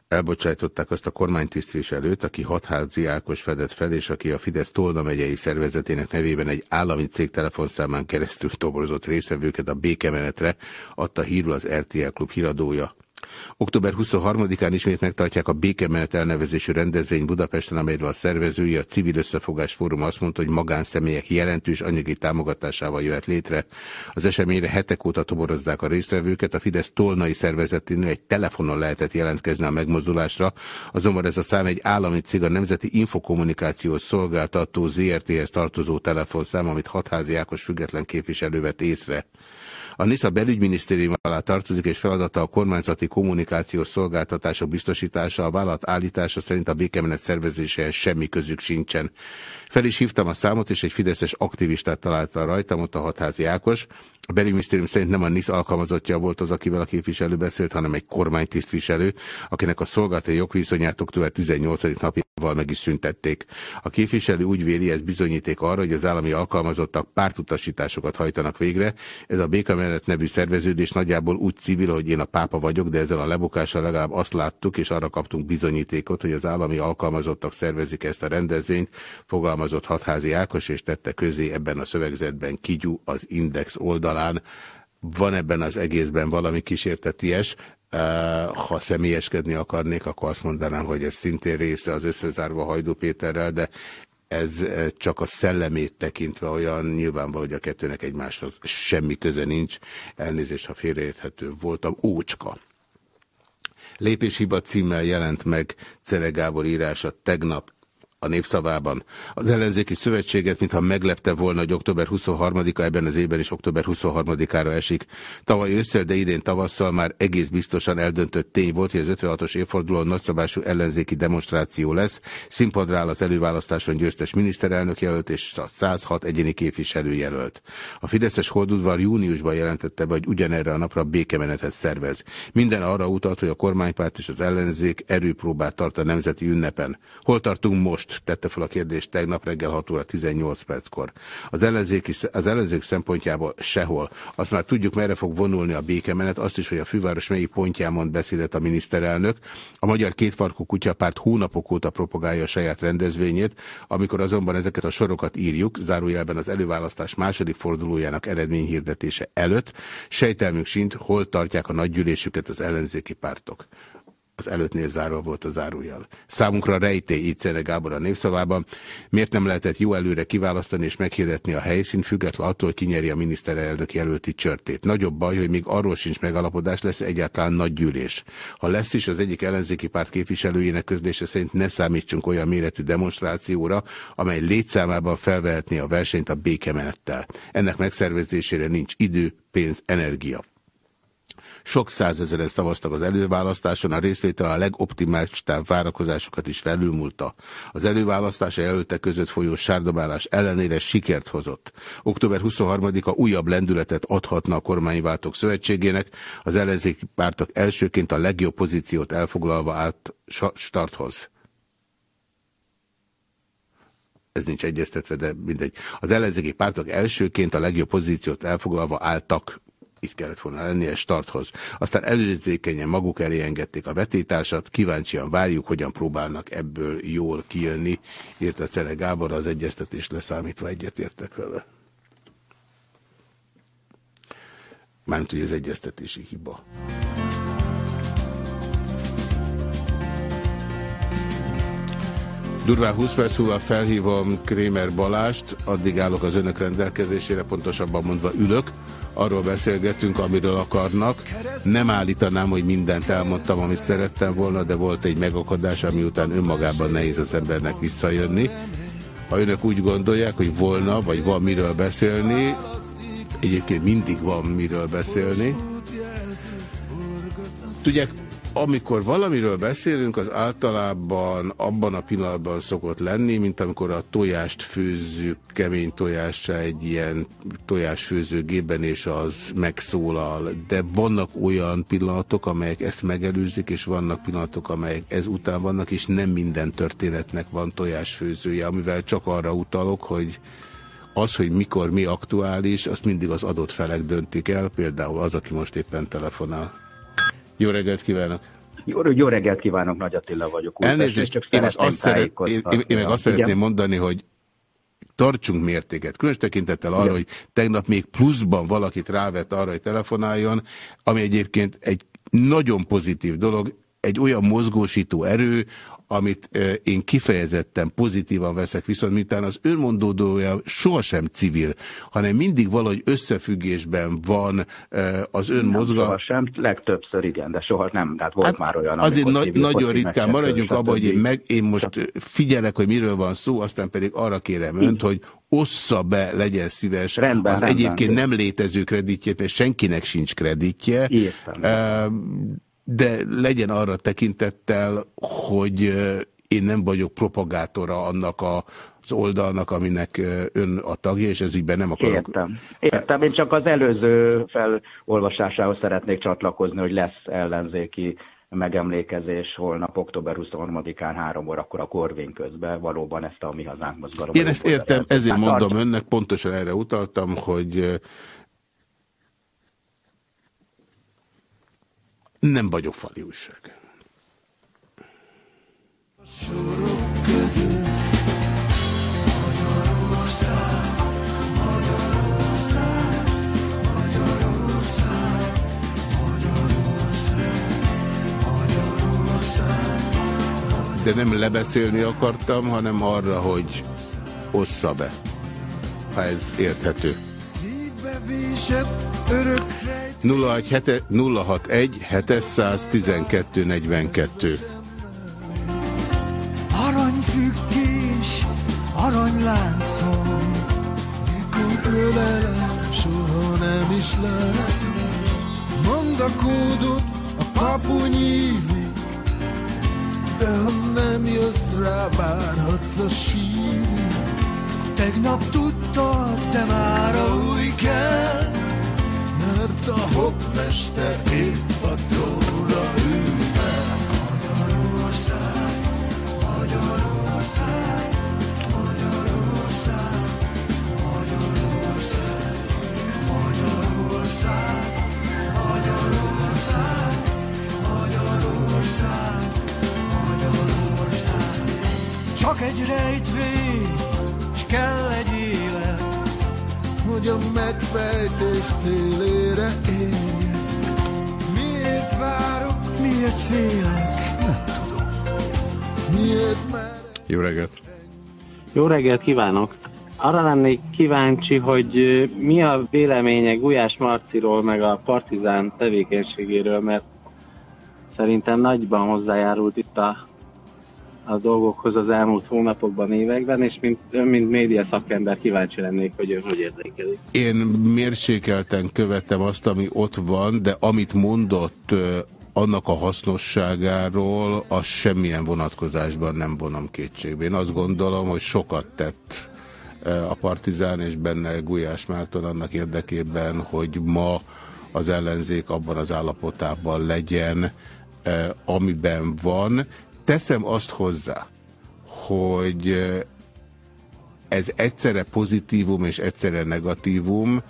elbocsájtották azt a kormánytisztviselőt, aki hatházi Ákos fedett fel, és aki a Fidesz Tolna megyei szervezetének nevében egy állami cég telefonszámán keresztül toborozott részvevőket a békemenetre, adta hírul az RTL Klub híradója. Október 23-án ismét megtartják a Békemenet elnevezésű rendezvény Budapesten, amelyről a szervezői a Civil Összefogás Fórum azt mondta, hogy magánszemélyek jelentős anyagi támogatásával jöhet létre. Az eseményre hetek óta toborozzák a résztvevőket, a Fidesz tolnai szervezeténél egy telefonon lehetett jelentkezni a megmozdulásra, azonban ez a szám egy állami cég a Nemzeti Infokommunikációs Szolgáltató ZRT-hez tartozó telefonszám, amit hatházi Ákos független képviselő vett észre. A NISZA belügyminisztérium alá tartozik, és feladata a kormányzati kommunikációs szolgáltatások biztosítása, a vállalat állítása szerint a békemenet szervezéséhez semmi közük sincsen. Fel is hívtam a számot, és egy fideszes aktivistát találta rajta, mondta Hatházi Ákos. A belügyminisztérium szerint nem a NISZ alkalmazottja volt az, akivel a képviselő beszélt, hanem egy kormánytisztviselő, akinek a szolgálati jogviszonyát október 18. napjával meg is szüntették. A képviselő úgy véli, ez bizonyíték arra, hogy az állami alkalmazottak pártutasításokat hajtanak végre. Ez a Békamenet nevű szerveződés nagyjából úgy civil, hogy én a pápa vagyok, de ezzel a lebukással legalább azt láttuk, és arra kaptunk bizonyítékot, hogy az állami alkalmazottak szervezik ezt a rendezvényt, fogalmazott Hatházi Ákos, és tette közé ebben a szövegzetben Kigyú az Index oldalán. Van ebben az egészben valami kísérteties, ha személyeskedni akarnék, akkor azt mondanám, hogy ez szintén része az összezárva Hajdú Péterrel, de ez csak a szellemét tekintve olyan nyilvánvaló, hogy a kettőnek egymáshoz semmi köze nincs. Elnézést, ha félreérthető voltam. Ócska. Lépéshiba címmel jelent meg Cele Gábor írása tegnap a népszavában. Az ellenzéki szövetséget, mintha meglepte volna, hogy október 23-a ebben az évben is október 23-ára esik. Tavaly ősszel, de idén tavasszal már egész biztosan eldöntött tény volt, hogy az 56-os évfordulón nagyszabású ellenzéki demonstráció lesz. Színpadra áll az előválasztáson győztes miniszterelnök jelölt és 106 egyéni képviselő jelölt. A Fideszes Holdudvar júniusban jelentette be, hogy ugyanerre a napra békemenetet szervez. Minden arra utalt, hogy a kormánypárt és az ellenzék erőpróbát tart a nemzeti ünnepen. Hol tartunk most? Tette fel a kérdést tegnap reggel 6 óra 18 perckor. Az, ellenzéki, az ellenzék szempontjából sehol. Azt már tudjuk, merre fog vonulni a békemenet, azt is, hogy a főváros melyik pontján mond beszédet a miniszterelnök. A Magyar Kétfarkú Kutyapárt hónapok óta propagálja a saját rendezvényét, amikor azonban ezeket a sorokat írjuk, zárójelben az előválasztás második fordulójának eredményhirdetése előtt, sejtelmünk sincs, hol tartják a nagygyűlésüket az ellenzéki pártok az előttnél zárva volt a zárójel. Számunkra rejtély, így Szene Gábor a népszavában. Miért nem lehetett jó előre kiválasztani és meghirdetni a helyszín, független attól, hogy kinyeri a miniszterelnök jelölti csörtét. Nagyobb baj, hogy még arról sincs megalapodás, lesz egyáltalán nagy gyűlés. Ha lesz is, az egyik ellenzéki párt képviselőjének közlése szerint ne számítsunk olyan méretű demonstrációra, amely létszámában felvehetné a versenyt a békemenettel. Ennek megszervezésére nincs idő, pénz, energia. Sok százezeren szavaztak az előválasztáson, a részvétel a legoptimálisább várakozásokat is felülmúlta. Az előválasztása jelöltek között folyó sárdobálás ellenére sikert hozott. Október 23-a újabb lendületet adhatna a kormányváltók szövetségének, az ellenzéki pártok elsőként a legjobb pozíciót elfoglalva állt starthoz ez nincs egyeztetve, de mindegy. Az ellenzéki pártok elsőként a legjobb pozíciót elfoglalva álltak itt kellett volna lennie starthoz. Aztán előzékenyen maguk elé engedték a vetétársat, kíváncsian várjuk, hogyan próbálnak ebből jól kijönni, írta Cele Gábor, az egyeztetés leszámítva egyetértek vele. Mármint, hogy az egyeztetési hiba. Durván 20 perc múlva felhívom Krémer Balást, addig állok az önök rendelkezésére, pontosabban mondva ülök arról beszélgetünk, amiről akarnak. Nem állítanám, hogy mindent elmondtam, amit szerettem volna, de volt egy megakadás, ami után önmagában nehéz az embernek visszajönni. Ha önök úgy gondolják, hogy volna, vagy van miről beszélni, egyébként mindig van miről beszélni. Tudják, amikor valamiről beszélünk, az általában abban a pillanatban szokott lenni, mint amikor a tojást főzzük, kemény tojássá egy ilyen tojásfőzőgében, és az megszólal. De vannak olyan pillanatok, amelyek ezt megelőzik, és vannak pillanatok, amelyek ez után vannak, és nem minden történetnek van tojásfőzője, amivel csak arra utalok, hogy az, hogy mikor mi aktuális, azt mindig az adott felek döntik el, például az, aki most éppen telefonál. Jó reggelt kívánok! Jó, jó reggelt kívánok, Nagy Attila vagyok. Úr, Elnézést, csak én, azt szeret, én, én, én meg azt szeretném mondani, hogy tartsunk mértéket. Különös tekintettel arra, Igen. hogy tegnap még pluszban valakit rávett arra, hogy telefonáljon, ami egyébként egy nagyon pozitív dolog, egy olyan mozgósító erő, amit én kifejezetten pozitívan veszek, viszont miután az önmondódója sohasem civil, hanem mindig valahogy összefüggésben van az ön mozga. Sohasem, legtöbbször igen, de soha nem, tehát volt hát már olyan. Azért na nagyon ritkán maradjunk abban, hogy én, meg, én most figyelek, hogy miről van szó, aztán pedig arra kérem önt, hogy ossza be, legyen szíves rendben, az rendben, egyébként nem létező kreditjét, mert senkinek sincs kreditje. Értem de legyen arra tekintettel, hogy én nem vagyok propagátora annak a, az oldalnak, aminek ön a tagja, és ez ügyben nem akarok... Értem. Értem, én csak az előző felolvasásához szeretnék csatlakozni, hogy lesz ellenzéki megemlékezés holnap, október 23-án három órakor a Korvény közben, valóban ezt a Mi Hazánk mozgalom. Én ezt értem, ezért mondom önnek, pontosan erre utaltam, hogy Nem vagyok fali újság. De nem lebeszélni akartam, hanem arra, hogy ossza be, ha ez érthető. Szívbe örökre 061 712 42. Aranyfüggés, aranyláncom Mikor ölelem, soha nem is lehet Mondd a kódot, a kapu nyílik. De ha nem jössz rá, várhatsz a sírig Tegnap tudtad, te már új kell Mert a hopmester épp a trónra ül fel Magyarország, Magyarország, Magyarország, Magyarország, Magyarország, Magyarország, Magyarország, Magyarország. Csak egy rejtvény, s kell egy hogy a megfejtés szélére éljek. Miért várok, miért félek, nem tudom. Miért már Jó reggelt! Jó reggelt kívánok! Arra lennék kíváncsi, hogy mi a véleménye Gulyás Marciról, meg a Partizán tevékenységéről, mert szerintem nagyban hozzájárult itt a, a dolgokhoz az elmúlt hónapokban, években, és mint, ön, mint média szakember kíváncsi lennék, hogy ön hogy érzékelik. Én mérsékelten követtem azt, ami ott van, de amit mondott annak a hasznosságáról, az semmilyen vonatkozásban nem vonom kétségbe. Én azt gondolom, hogy sokat tett a Partizán és benne Gulyás Márton annak érdekében, hogy ma az ellenzék abban az állapotában legyen, amiben van. Teszem azt hozzá, hogy ez egyszerre pozitívum és egyszerre negatívum,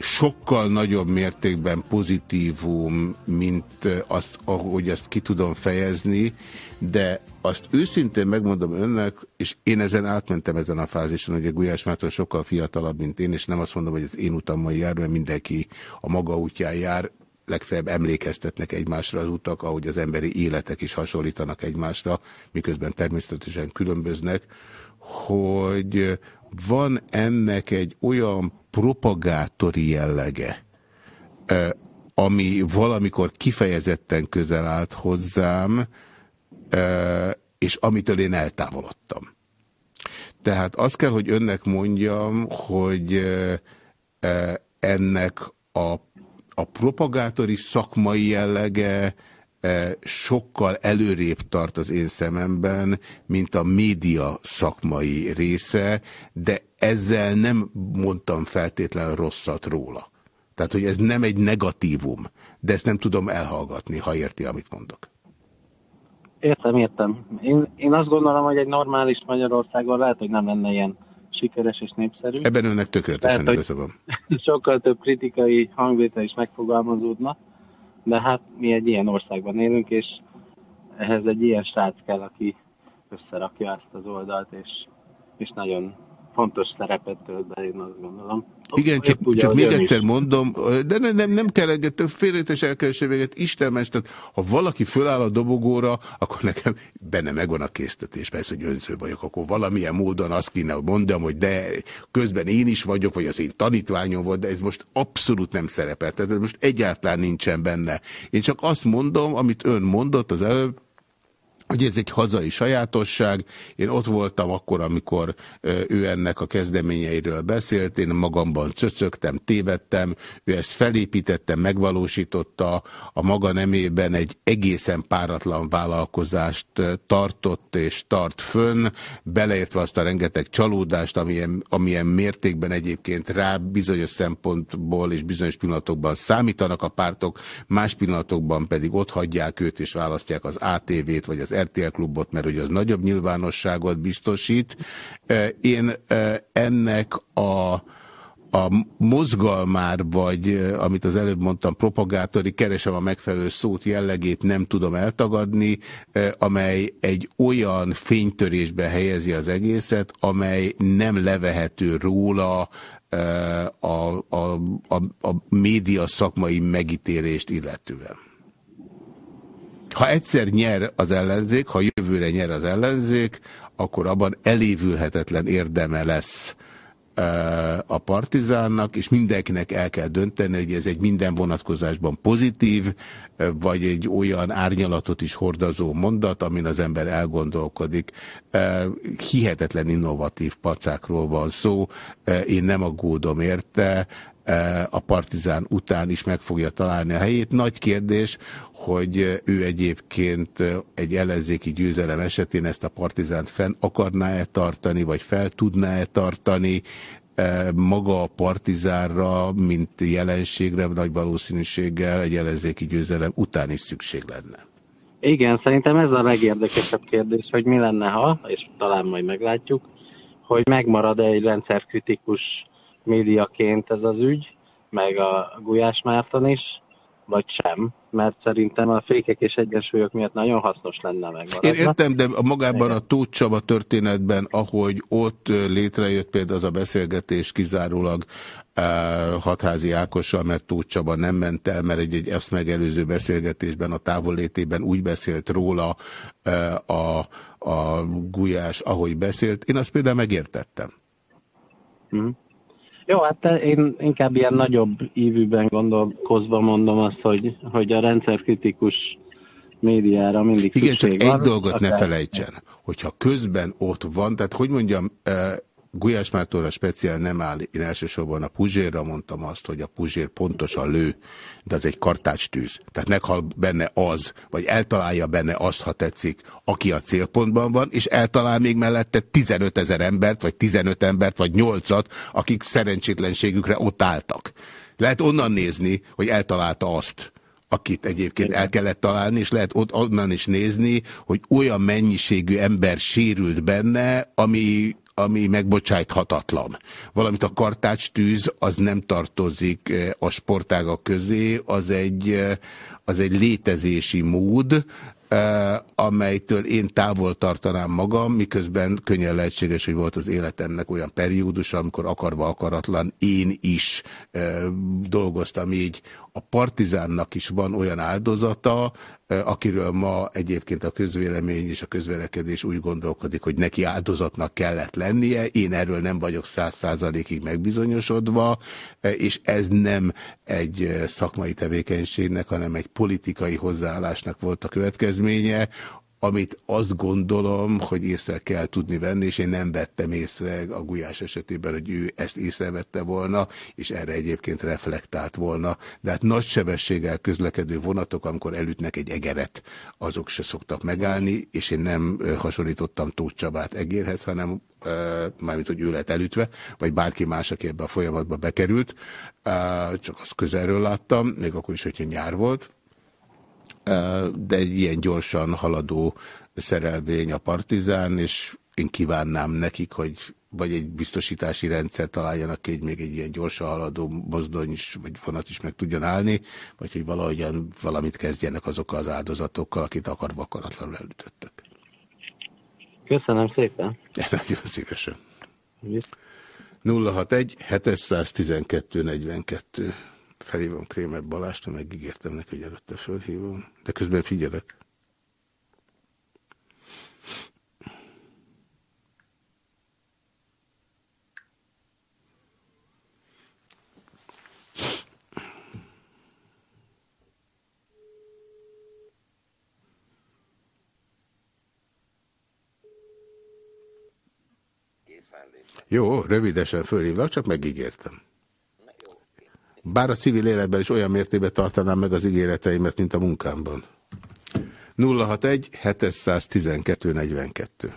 sokkal nagyobb mértékben pozitívum, mint azt, ahogy ezt ki tudom fejezni, de azt őszintén megmondom önnek, és én ezen átmentem ezen a fázison, a Gulyás Márton sokkal fiatalabb, mint én, és nem azt mondom, hogy az én utammal jár, mert mindenki a maga útján jár, legfeljebb emlékeztetnek egymásra az utak, ahogy az emberi életek is hasonlítanak egymásra, miközben természetesen különböznek, hogy van ennek egy olyan propagátori jellege, ami valamikor kifejezetten közel állt hozzám, és amitől én eltávolodtam. Tehát azt kell, hogy önnek mondjam, hogy ennek a, a propagátori szakmai jellege eh, sokkal előrébb tart az én szememben, mint a média szakmai része, de ezzel nem mondtam feltétlenül rosszat róla. Tehát, hogy ez nem egy negatívum, de ezt nem tudom elhallgatni, ha érti, amit mondok. Értem, értem. Én, én azt gondolom, hogy egy normális Magyarországon lehet, hogy nem lenne ilyen sikeres és népszerű. Ebben önnek tökéletesen Lehet, igaza van. Sokkal több kritikai hangvétel is megfogalmazódna, de hát mi egy ilyen országban élünk, és ehhez egy ilyen srác kell, aki összerakja ezt az oldalt, és, és nagyon fontos szerepet tölt be, én azt gondolom. Igen, csak, úgy, csak még ön is. egyszer mondom, de nem, nem, nem kell engedni félrétes elkereséget, Isten ments, tehát ha valaki föláll a dobogóra, akkor nekem benne megvan a késztetés, persze, hogy önző vagyok, akkor valamilyen módon azt kéne hogy mondjam, hogy de közben én is vagyok, vagy az én tanítványom volt, de ez most abszolút nem szerepel, tehát ez most egyáltalán nincsen benne. Én csak azt mondom, amit ön mondott az előbb, hogy ez egy hazai sajátosság. Én ott voltam akkor, amikor ő ennek a kezdeményeiről beszélt, én magamban cöcögtem, tévedtem, ő ezt felépítette, megvalósította, a maga nemében egy egészen páratlan vállalkozást tartott és tart fönn, beleértve azt a rengeteg csalódást, amilyen, amilyen mértékben egyébként rá bizonyos szempontból és bizonyos pillanatokban számítanak a pártok, más pillanatokban pedig ott hagyják őt és választják az ATV-t vagy az RTL klubot, mert hogy az nagyobb nyilvánosságot biztosít. Én ennek a a mozgalmár, vagy amit az előbb mondtam, propagátori, keresem a megfelelő szót, jellegét nem tudom eltagadni, amely egy olyan fénytörésbe helyezi az egészet, amely nem levehető róla a, a, a, a média szakmai megítélést illetően. Ha egyszer nyer az ellenzék, ha jövőre nyer az ellenzék, akkor abban elévülhetetlen érdeme lesz a partizánnak, és mindenkinek el kell dönteni, hogy ez egy minden vonatkozásban pozitív, vagy egy olyan árnyalatot is hordozó mondat, amin az ember elgondolkodik. Hihetetlen innovatív pacákról van szó, én nem aggódom érte, a partizán után is meg fogja találni a helyét. Nagy kérdés, hogy ő egyébként egy ellenzéki győzelem esetén ezt a partizánt fenn akarná-e tartani, vagy fel tudná-e tartani, maga a partizánra, mint jelenségre, nagy valószínűséggel egy ellenzéki győzelem után is szükség lenne. Igen, szerintem ez a legérdekesebb kérdés, hogy mi lenne, ha, és talán majd meglátjuk, hogy megmarad-e egy rendszerkritikus médiaként ez az ügy, meg a Gulyás Márton is, vagy sem, mert szerintem a fékek és egyensúlyok miatt nagyon hasznos lenne megmaradni. Én értem, de magában a Tóth Csaba történetben, ahogy ott létrejött például az a beszélgetés kizárólag uh, hatházi Ákossal, mert Tóth Csaba nem ment el, mert egy, egy ezt megelőző beszélgetésben a távollétében úgy beszélt róla uh, a, a Gulyás, ahogy beszélt. Én azt például megértettem. Mm. Jó, hát én inkább ilyen nagyobb ívűben gondolkozva mondom azt, hogy, hogy a rendszerkritikus médiára mindig Igen, csak van. egy dolgot ne felejtsen, hogyha közben ott van, tehát hogy mondjam, eh, Gulyás Mártóra speciál nem áll, én elsősorban a Puzsérra mondtam azt, hogy a Puzsér pontosan lő, de az egy kartácstűz. Tehát meghal benne az, vagy eltalálja benne azt, ha tetszik, aki a célpontban van, és eltalál még mellette 15 ezer embert, vagy 15 embert, vagy 8-at, akik szerencsétlenségükre ott álltak. Lehet onnan nézni, hogy eltalálta azt, akit egyébként el kellett találni, és lehet ott onnan is nézni, hogy olyan mennyiségű ember sérült benne, ami ami megbocsájthatatlan. Valamint a kartács tűz az nem tartozik eh, a sportágak közé, az egy, eh, az egy létezési mód, amelytől én távol tartanám magam, miközben könnyen lehetséges, hogy volt az életemnek olyan periódus, amikor akarva akaratlan én is dolgoztam így. A partizánnak is van olyan áldozata, akiről ma egyébként a közvélemény és a közvélekedés úgy gondolkodik, hogy neki áldozatnak kellett lennie. Én erről nem vagyok száz százalékig megbizonyosodva, és ez nem egy szakmai tevékenységnek, hanem egy politikai hozzáállásnak volt a következménye, amit azt gondolom, hogy észre kell tudni venni, és én nem vettem észre a Gulyás esetében, hogy ő ezt észrevette volna, és erre egyébként reflektált volna. De hát nagy sebességgel közlekedő vonatok, amikor elütnek egy egeret, azok se szoktak megállni, és én nem hasonlítottam Tóth Csabát egérhez, hanem mármint, hogy ő lett elütve, vagy bárki más, aki ebbe a folyamatba bekerült, csak azt közelről láttam, még akkor is, hogyha nyár volt, de egy ilyen gyorsan haladó szerelvény a partizán, és én kívánnám nekik, hogy vagy egy biztosítási rendszer találjanak ki, hogy még egy ilyen gyorsan haladó mozdony is, vagy vonat is meg tudjon állni, vagy hogy valahogyan valamit kezdjenek azokkal az áldozatokkal, akit akarva akaratlanul elütöttek. Köszönöm szépen. Nagyon szívesen. 061 712 42 felhívom Krémet Balást, megígértem neki, hogy előtte fölhívom, de közben figyelek. Jó, rövidesen fölhívlak, csak megígértem. Bár a civil életben is olyan mértékben tartanám meg az ígéreteimet, mint a munkámban. 061 712 42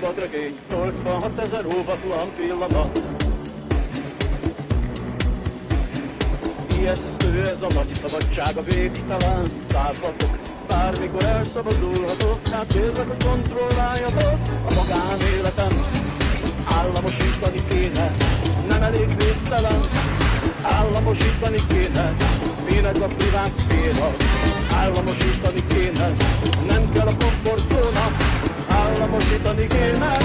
vadregény, 86 ezer óvatlan pillanat. ijesztő ez a nagy szabadság, a végtelen távlatok. Bármikor elszabadulhatok, hát kérlek, hogy kontrolláljatok a magánéletem. Államosítani kéne, nem elég végtelen. Államosítani kéne, minek a privát szféra. Államosítani kéne, nem kell a komfortzóna. Államosítani kéne,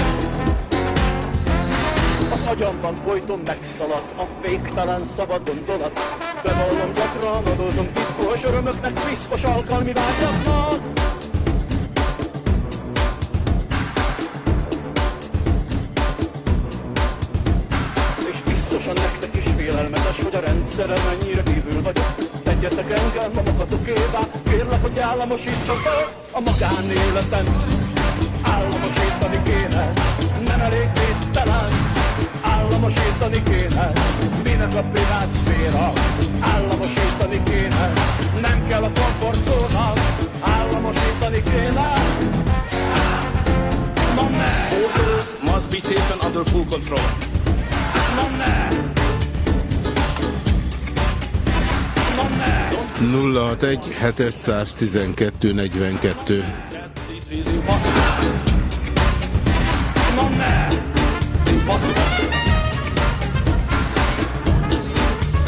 az agyamban folyton megszaladt a végtelen szabad gondolat. Bevallom gyakran, adózom titkos örömöknek, piszkos alkalmi vágyaknak. És biztosan nektek is félelmetes, hogy a rendszeren mennyire kívül vagyok. Tegyetek engem a magatokévá, kérlek, hogy államosítsatok a magánéletem. Államosítani kéne, nem elég védtelen. Államosítani kéne, minek a privát szféra. Államosítani kéne, nem kell a komfortzóna. Államosítani kéne. Na ne! must be taken under full control. Na ne! 061 712 42. Impossible.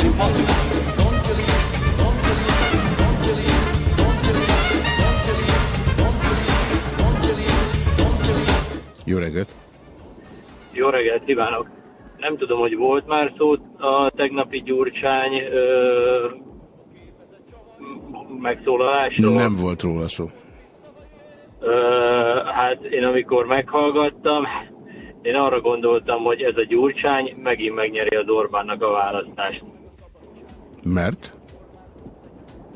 Impossible. Don't believe, don't believe, don't believe, don't believe, don't believe, don't believe, don't believe, don't believe. Jó reggelt! Jó reggelt kívánok! Nem tudom, hogy volt már szó a tegnapi Gyurcsány ö, megszólalásról. Nem volt róla szó. Ö, hát én amikor meghallgattam, én arra gondoltam, hogy ez a Gyurcsány megint megnyeri az Orbánnak a választást. Mert?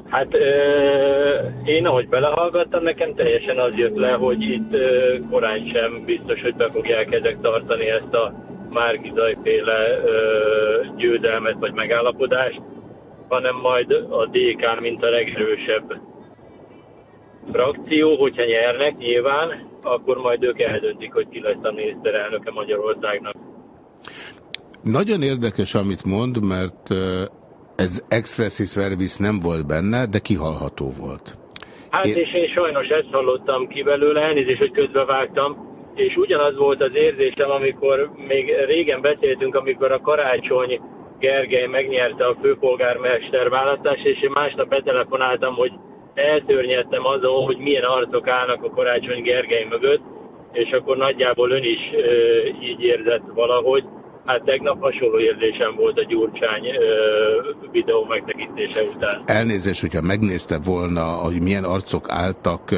Hát ö, én ahogy belehallgattam, nekem teljesen az jött le, hogy itt ö, korán sem biztos, hogy be fogják ezek tartani ezt a Márkizaj féle ö, győdelmet vagy megállapodást, hanem majd a DK, mint a legerősebb frakció, hogyha nyernek nyilván, akkor majd ők eldöntik, hogy ki lesz a miniszterelnöke Magyarországnak. Nagyon érdekes, amit mond, mert ez expressis verbis nem volt benne, de kihalható volt. Hát Én- és én sajnos ezt hallottam ki belőle, elnézést, hogy közbevágtam, és ugyanaz volt az érzésem, amikor még régen beszéltünk, amikor a Karácsony Gergely megnyerte a főpolgármester választást, és én másnap betelefonáltam, hogy eltörnyedtem azon, hogy milyen arcok állnak a Karácsony Gergely mögött, és akkor nagyjából ön is ö, így érzett valahogy. Hát tegnap hasonló érzésem volt a Gyurcsány ö, videó megtekintése után. Elnézést, hogyha megnézte volna, hogy milyen arcok álltak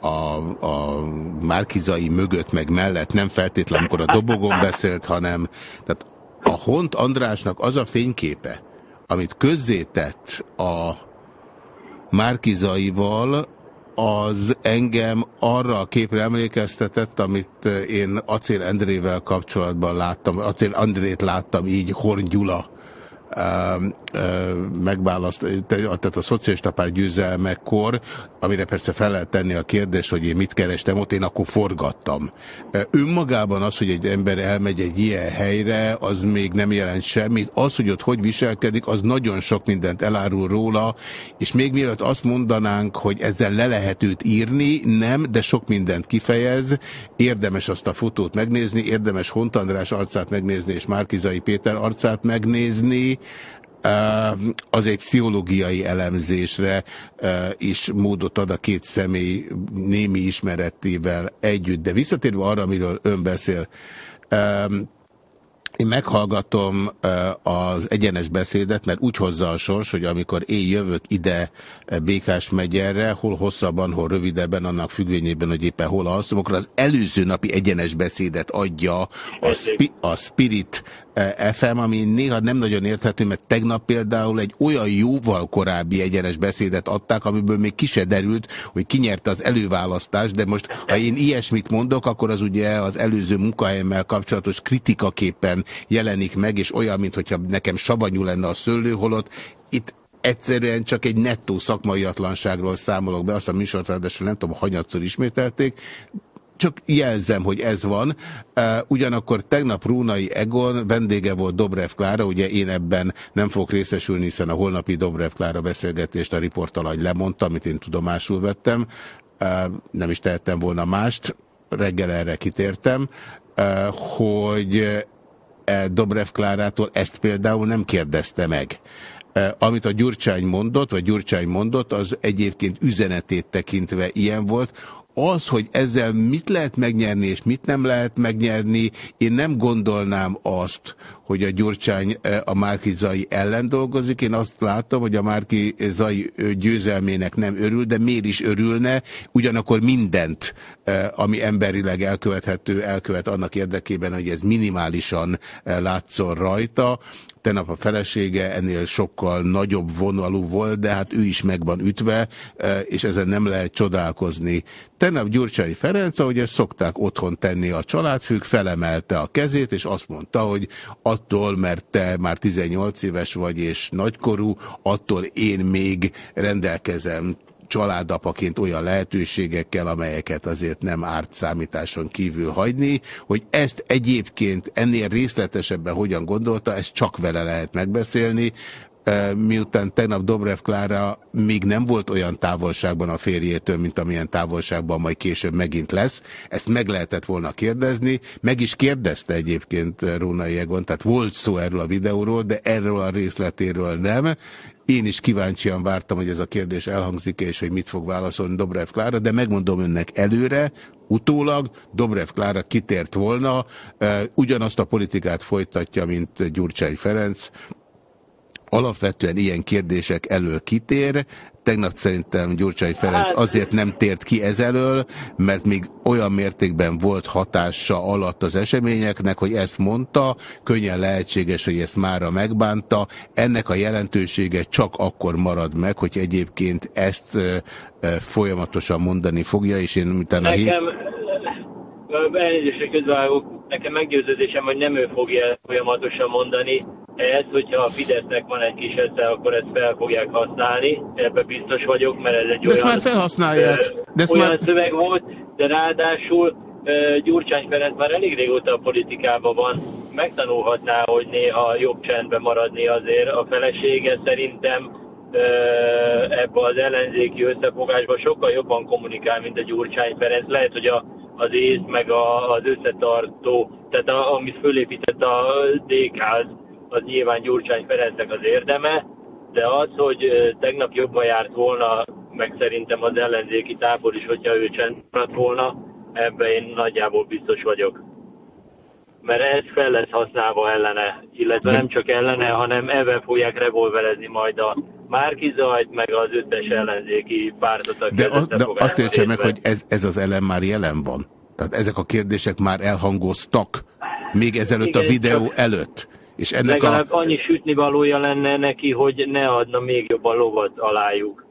a, a Márkizai mögött, meg mellett, nem feltétlenül, amikor a dobogon beszélt, hanem tehát a Hont Andrásnak az a fényképe, amit közzétett a Márkizaival, az engem arra a képre emlékeztetett, amit én Acél Endrével kapcsolatban láttam, Acél Andrét láttam így Horn Gyula megválaszt, tehát a szocialista párt győzelmekor, amire persze fel lehet tenni a kérdés, hogy én mit kerestem ott, én akkor forgattam. Önmagában az, hogy egy ember elmegy egy ilyen helyre, az még nem jelent semmit. Az, hogy ott hogy viselkedik, az nagyon sok mindent elárul róla, és még mielőtt azt mondanánk, hogy ezzel le lehet őt írni, nem, de sok mindent kifejez. Érdemes azt a fotót megnézni, érdemes Hont András arcát megnézni, és Márkizai Péter arcát megnézni, az egy pszichológiai elemzésre is módot ad a két személy némi ismeretével együtt. De visszatérve arra, amiről ön beszél, én meghallgatom az egyenes beszédet, mert úgy hozza a sors, hogy amikor én jövök ide Békás megyerre, hol hosszabban, hol rövidebben, annak függvényében, hogy éppen hol alszom, akkor az előző napi egyenes beszédet adja a, spi a Spirit FM, ami néha nem nagyon érthető, mert tegnap például egy olyan jóval korábbi egyenes beszédet adták, amiből még ki se derült, hogy kinyerte az előválasztást, de most, ha én ilyesmit mondok, akkor az ugye az előző munkahelyemmel kapcsolatos kritikaképpen jelenik meg, és olyan, mintha nekem savanyú lenne a szőlő, holott itt egyszerűen csak egy nettó szakmaiatlanságról számolok be, azt a műsort ráadásul nem tudom, hanyatszor ismételték, csak jelzem, hogy ez van. Ugyanakkor tegnap Rúnai Egon vendége volt Dobrev Klára, ugye én ebben nem fogok részesülni, hiszen a holnapi Dobrev Klára beszélgetést a riportalany lemondta, amit én tudomásul vettem. Nem is tehettem volna mást, reggel erre kitértem, hogy Dobrev Klárától ezt például nem kérdezte meg. Amit a Gyurcsány mondott, vagy Gyurcsány mondott, az egyébként üzenetét tekintve ilyen volt, az, hogy ezzel mit lehet megnyerni és mit nem lehet megnyerni, én nem gondolnám azt, hogy a Gyurcsány a Márki Zai ellen dolgozik. Én azt látom, hogy a Márki Zai győzelmének nem örül, de miért is örülne, ugyanakkor mindent, ami emberileg elkövethető, elkövet annak érdekében, hogy ez minimálisan látszon rajta. Tenap a felesége ennél sokkal nagyobb vonalú volt, de hát ő is meg van ütve, és ezen nem lehet csodálkozni. Tenap Gyurcsai Ferenc, ahogy ezt szokták otthon tenni a családfők, felemelte a kezét, és azt mondta, hogy attól, mert te már 18 éves vagy és nagykorú, attól én még rendelkezem családapaként olyan lehetőségekkel, amelyeket azért nem árt számításon kívül hagyni, hogy ezt egyébként ennél részletesebben hogyan gondolta, ezt csak vele lehet megbeszélni, miután tegnap Dobrev Klára még nem volt olyan távolságban a férjétől, mint amilyen távolságban majd később megint lesz. Ezt meg lehetett volna kérdezni. Meg is kérdezte egyébként Rónai Egon, tehát volt szó erről a videóról, de erről a részletéről nem. Én is kíváncsian vártam, hogy ez a kérdés elhangzik, és hogy mit fog válaszolni Dobrev Klára, de megmondom önnek előre, utólag Dobrev Klára kitért volna, ugyanazt a politikát folytatja, mint Gyurcsány Ferenc, alapvetően ilyen kérdések elől kitér. Tegnap szerintem Gyurcsány Ferenc Hát- azért nem tért ki ezelől, mert még olyan mértékben volt hatása alatt az eseményeknek, hogy ezt mondta, könnyen lehetséges, hogy ezt mára megbánta. Ennek a jelentősége csak akkor marad meg, hogy egyébként ezt folyamatosan mondani fogja, és én utána hét... Elnézést, hogy közvágok, nekem meggyőződésem, hogy nem ő fogja folyamatosan mondani. Ez, hogyha a Fidesznek van egy kis esze, akkor ezt fel fogják használni. Ebben biztos vagyok, mert ez egy De ezt olyan, már felhasználják. De ezt olyan már... szöveg volt, de ráadásul Gyurcsány Ferenc már elég régóta a politikában van. Megtanulhatná, hogy néha jobb csendben maradni azért. A felesége szerintem ebbe az ellenzéki összefogásba sokkal jobban kommunikál, mint a Gyurcsány Ferenc. Lehet, hogy a, az ész, meg a, az összetartó, tehát a, amit fölépített a dk az, az nyilván Gyurcsány Ferencnek az érdeme, de az, hogy tegnap jobban járt volna, meg szerintem az ellenzéki tábor is, hogyha ő csend maradt volna, ebben én nagyjából biztos vagyok. Mert ez fel lesz használva ellene, illetve nem csak ellene, hanem ebben fogják revolverezni majd a Márkizajt, meg az összes ellenzéki pártot, aki De, az de azt értse meg, hogy ez, ez az elem már jelen van. Tehát ezek a kérdések már elhangoztak, még ezelőtt a Igen, videó csak- előtt. És ennek a... Legalább annyi sütni valója lenne neki, hogy ne adna még jobban lovat alájuk.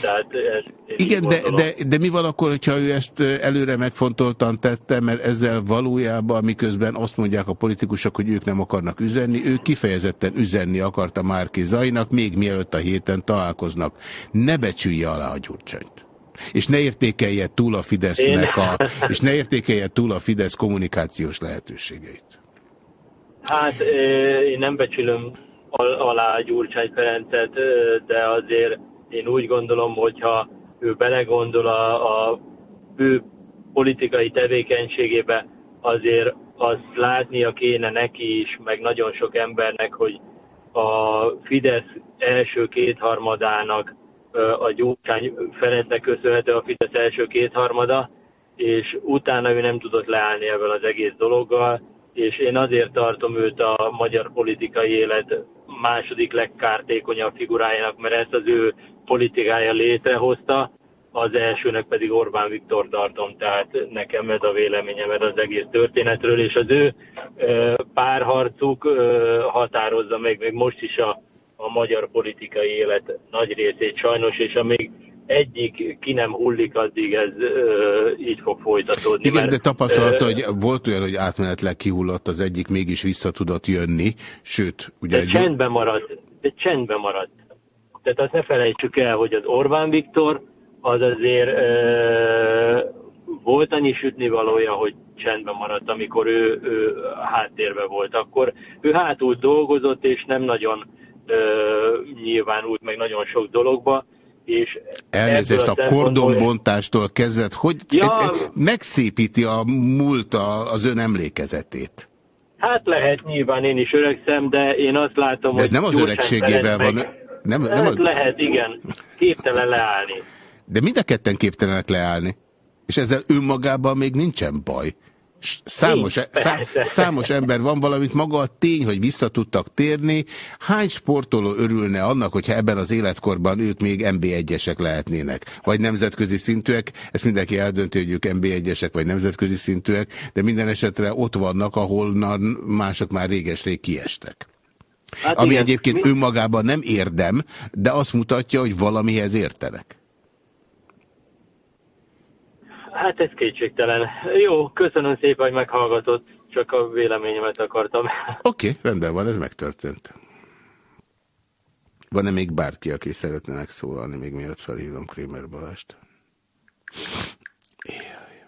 Tehát ez, Igen, de, de, de mi van akkor, hogyha ő ezt előre megfontoltan tette, mert ezzel valójában, miközben azt mondják a politikusok, hogy ők nem akarnak üzenni, ő kifejezetten üzenni akarta Márki Zajnak, még mielőtt a héten találkoznak. Ne becsülje alá a Gyurcsányt. És ne értékelje túl a Fidesznek a, és ne értékelje túl a Fidesz kommunikációs lehetőségeit. Hát én nem becsülöm al- alá Gyurcsány Ferencet, de azért én úgy gondolom, hogyha ő belegondol a, a ő politikai tevékenységébe, azért azt látnia kéne neki is, meg nagyon sok embernek, hogy a Fidesz első kétharmadának a Gyurcsány Ferencnek köszönhető a Fidesz első kétharmada, és utána ő nem tudott leállni ebből az egész dologgal, és én azért tartom őt a magyar politikai élet második legkártékonyabb figurájának, mert ezt az ő politikája létrehozta, az elsőnek pedig Orbán Viktor tartom, tehát nekem ez a véleményem ez az egész történetről, és az ő párharcuk határozza meg még most is a, a magyar politikai élet nagy részét sajnos, és amíg egyik ki nem hullik, addig ez ö, így fog folytatódni. Igen, mert, de tapasztalata, ö, hogy volt olyan, hogy átmenetleg kihullott, az egyik mégis vissza tudott jönni, sőt, ugye... De csendben maradt, de csendben maradt. Tehát azt ne felejtsük el, hogy az Orbán Viktor az azért ö, volt annyi sütnivalója, hogy csendben maradt, amikor ő, ő háttérbe volt. Akkor ő hátul dolgozott, és nem nagyon ö, nyilvánult meg nagyon sok dologba, és Elnézést, a kordonbontástól kezdett, hogy Ja. megszépíti a múlt a, az ön emlékezetét. Hát lehet, nyilván én is öregszem, de én azt látom, De ez hogy nem az öregségével van. meg. Nem, nem Hát az, lehet, igen. Képtelen leállni. de mind a ketten képtelenek leállni. És ezzel önmagában még nincsen baj. Számos, szá, számos ember van, valamit maga a tény, hogy vissza tudtak térni. Hány sportoló örülne annak, hogyha ebben az életkorban ők még NB1-esek lehetnének? Vagy nemzetközi szintűek? Ezt mindenki eldönti, hogy ők NB1-esek vagy nemzetközi szintűek, de minden esetre ott vannak, ahol mások már réges-rég kiestek. Hát Ami igen. egyébként önmagában nem érdem, de azt mutatja, hogy valamihez értenek. Hát ez kétségtelen. Jó, köszönöm szépen, hogy meghallgatott. Csak a véleményemet akartam. Oké, okay, rendben van, ez megtörtént. Van-e még bárki, aki szeretne megszólalni, még miatt felhívom Krémer Balást? Jaj.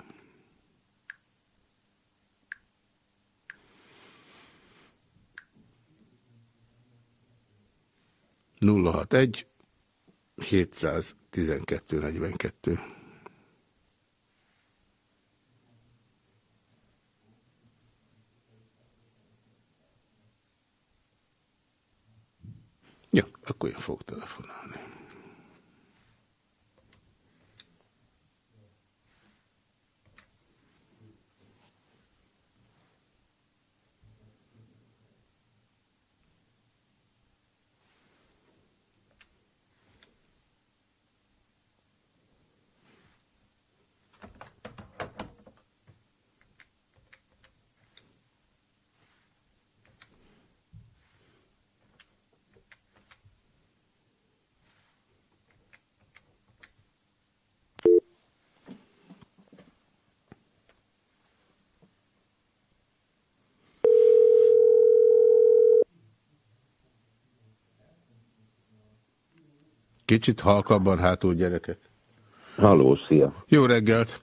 Nulla hat egy 712 42. Jó, akkor én fogok Kicsit halkabban hátul gyerekek. Halló, szia. Jó reggelt!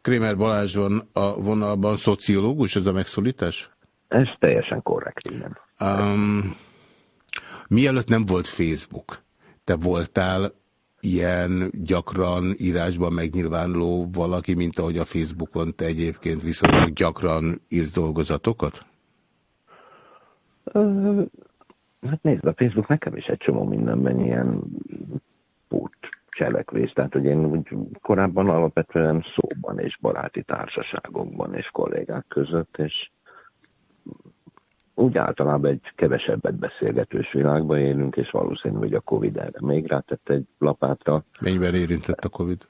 Krémer Balázs van a vonalban, szociológus, ez a megszólítás? Ez teljesen korrekt, igen. Um, mielőtt nem volt Facebook, te voltál ilyen gyakran írásban megnyilvánuló valaki, mint ahogy a Facebookon te egyébként viszonylag gyakran írsz dolgozatokat? Hát nézd, a Facebook nekem is egy csomó mindenben ilyen pút cselekvés. Tehát, hogy én úgy korábban alapvetően szóban és baráti társaságokban és kollégák között, és úgy általában egy kevesebbet beszélgetős világban élünk, és valószínű, hogy a Covid erre még rátett egy lapátra. Mennyiben érintett a Covid?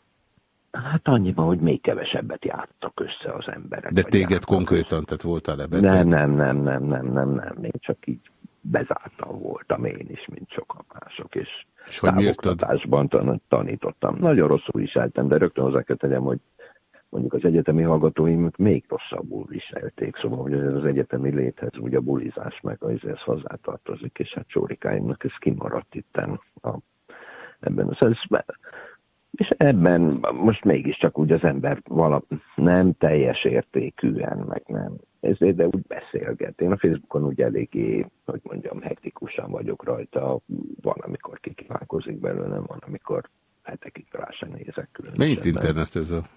Hát annyiban, hogy még kevesebbet jártak össze az emberek. De téged konkrétan, tehát voltál-e beteg? Nem, nem, nem, nem, nem, nem, nem. Én csak így bezártan voltam én is, mint sokan mások, és, és távoktatásban tan- tanítottam. Nagyon rosszul viseltem, de rögtön hozzá kell tegyem, hogy mondjuk az egyetemi hallgatóim még rosszabbul viselték, szóval hogy ez az egyetemi léthez úgy a bulizás meg az ez hozzátartozik, és hát csórikáimnak ez kimaradt itten a, ebben az ez, és ebben most mégiscsak úgy az ember vala, nem teljes értékűen, meg nem, ezért, de úgy beszélget. Én a Facebookon úgy eléggé, hogy mondjam, hektikusan vagyok rajta, van, amikor kikívánkozik belőlem, van, amikor hetekig rá sem nézek különösebben. Mennyit internetezzel?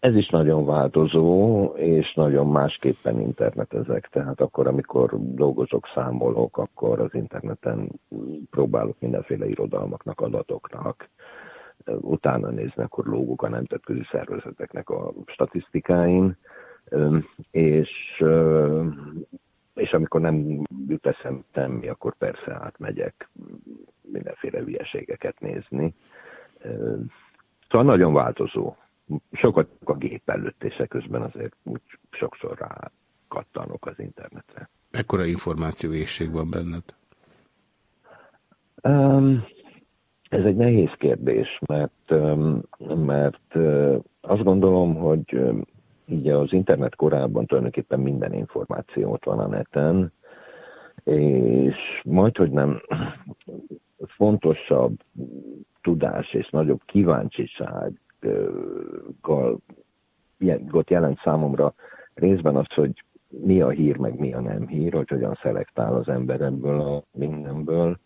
Ez is nagyon változó, és nagyon másképpen internetezek. Tehát akkor, amikor dolgozok, számolok, akkor az interneten próbálok mindenféle irodalmaknak, adatoknak, utána nézni, akkor lógok a nemzetközi szervezeteknek a statisztikáin, és, és amikor nem jut eszembe, akkor persze átmegyek mindenféle hülyeségeket nézni. Szóval nagyon változó. Sokat a gép előtt, és közben azért úgy sokszor rá kattanok az internetre. Ekkora információészség van benned? Um, ez egy nehéz kérdés, mert, mert azt gondolom, hogy így az internet korában tulajdonképpen minden információ ott van a neten, és majd, hogy nem fontosabb tudás és nagyobb kíváncsisággal jelent számomra részben az, hogy mi a hír, meg mi a nem hír, hogy hogyan szelektál az ember ebből a mindenből.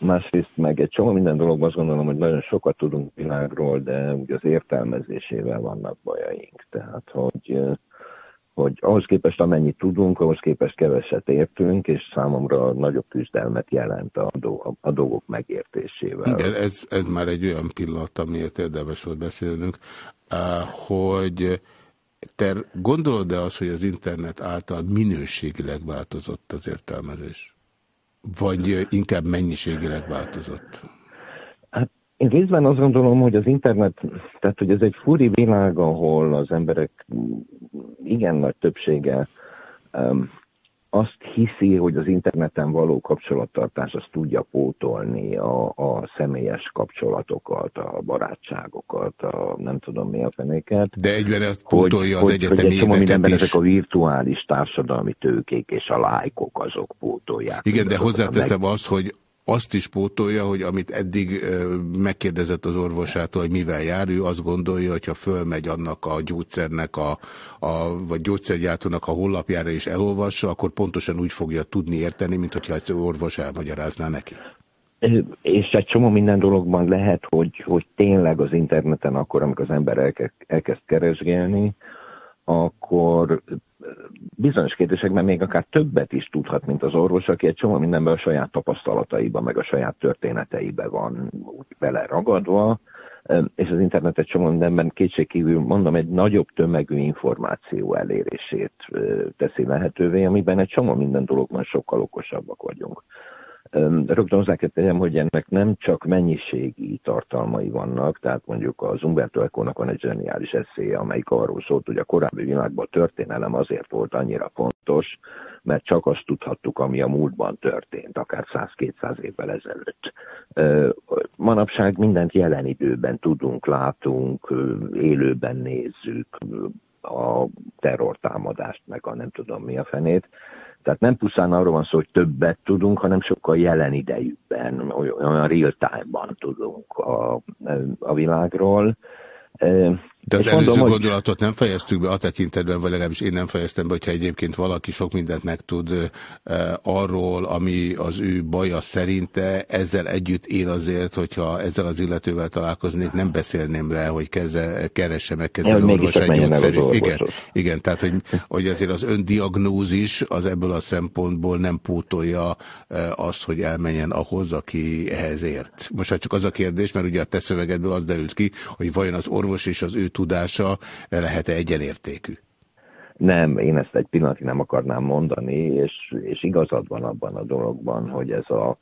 Másrészt meg egy csomó minden dologban azt gondolom, hogy nagyon sokat tudunk világról, de ugye az értelmezésével vannak bajaink. Tehát, hogy, hogy ahhoz képest amennyit tudunk, ahhoz képest keveset értünk, és számomra nagyobb küzdelmet jelent a, do a dolgok megértésével. Igen, ez, ez már egy olyan pillanat, amiért érdemes volt beszélnünk, hogy te gondolod-e az, hogy az internet által minőségileg változott az értelmezés? Vagy inkább mennyiségileg változott? Hát én részben azt gondolom, hogy az internet, tehát hogy ez egy furi világ, ahol az emberek igen nagy többsége azt hiszi, hogy az interneten való kapcsolattartás azt tudja pótolni a, a személyes kapcsolatokat, a barátságokat, a nem tudom mi a fenéket. De egyben ezt pótolja hogy, az egyetemi hogy csomó mindenben is. ezek a virtuális társadalmi tőkék és a lájkok azok pótolják. Igen, de hozzáteszem meg... azt, hogy azt is pótolja, hogy amit eddig megkérdezett az orvosától, hogy mivel jár, ő azt gondolja, hogyha fölmegy annak a gyógyszernek, a, a, vagy gyógyszergyártónak a honlapjára és elolvassa, akkor pontosan úgy fogja tudni érteni, mint hogyha ezt orvos elmagyarázná neki. És egy csomó minden dologban lehet, hogy, hogy tényleg az interneten akkor, amikor az ember elke, elkezd keresgélni, akkor bizonyos kérdésekben még akár többet is tudhat, mint az orvos, aki egy csomó mindenben a saját tapasztalataiba, meg a saját történeteibe van úgy beleragadva, és az internet egy csomó mindenben kétségkívül, mondom, egy nagyobb tömegű információ elérését teszi lehetővé, amiben egy csomó minden dologban sokkal okosabbak vagyunk. Rögtön hozzá kell tegyem, hogy ennek nem csak mennyiségi tartalmai vannak, tehát mondjuk az Umberto Eco-nak van egy zseniális eszéje, amelyik arról szólt, hogy a korábbi világban a történelem azért volt annyira fontos, mert csak azt tudhattuk, ami a múltban történt, akár 100-200 évvel ezelőtt. Manapság mindent jelen időben tudunk, látunk, élőben nézzük, a terrortámadást, meg a nem tudom mi a fenét. Tehát nem pusztán arról van szó, hogy többet tudunk, hanem sokkal jelen idejükben, olyan real time-ban tudunk a, a világról. De az előző mondom, gondolatot nem fejeztük be a tekintetben, vagy legalábbis én nem fejeztem be, hogyha egyébként valaki sok mindent megtud e, arról, ami az ő baja szerinte, ezzel együtt én azért, hogyha ezzel az illetővel találkoznék, nem beszélném le, hogy keze, keresse meg kezel orvos egy gyógyszerész. Igen, igen, tehát hogy, hogy azért az öndiagnózis az ebből a szempontból nem pótolja e, azt, hogy elmenjen ahhoz, aki ehhez ért. Most hát csak az a kérdés, mert ugye a te szövegedből az derült ki, hogy vajon az orvos és az ő tudása lehet-e egyenértékű? Nem, én ezt egy pillanatig nem akarnám mondani, és, és igazad van abban a dologban, hogy ez a,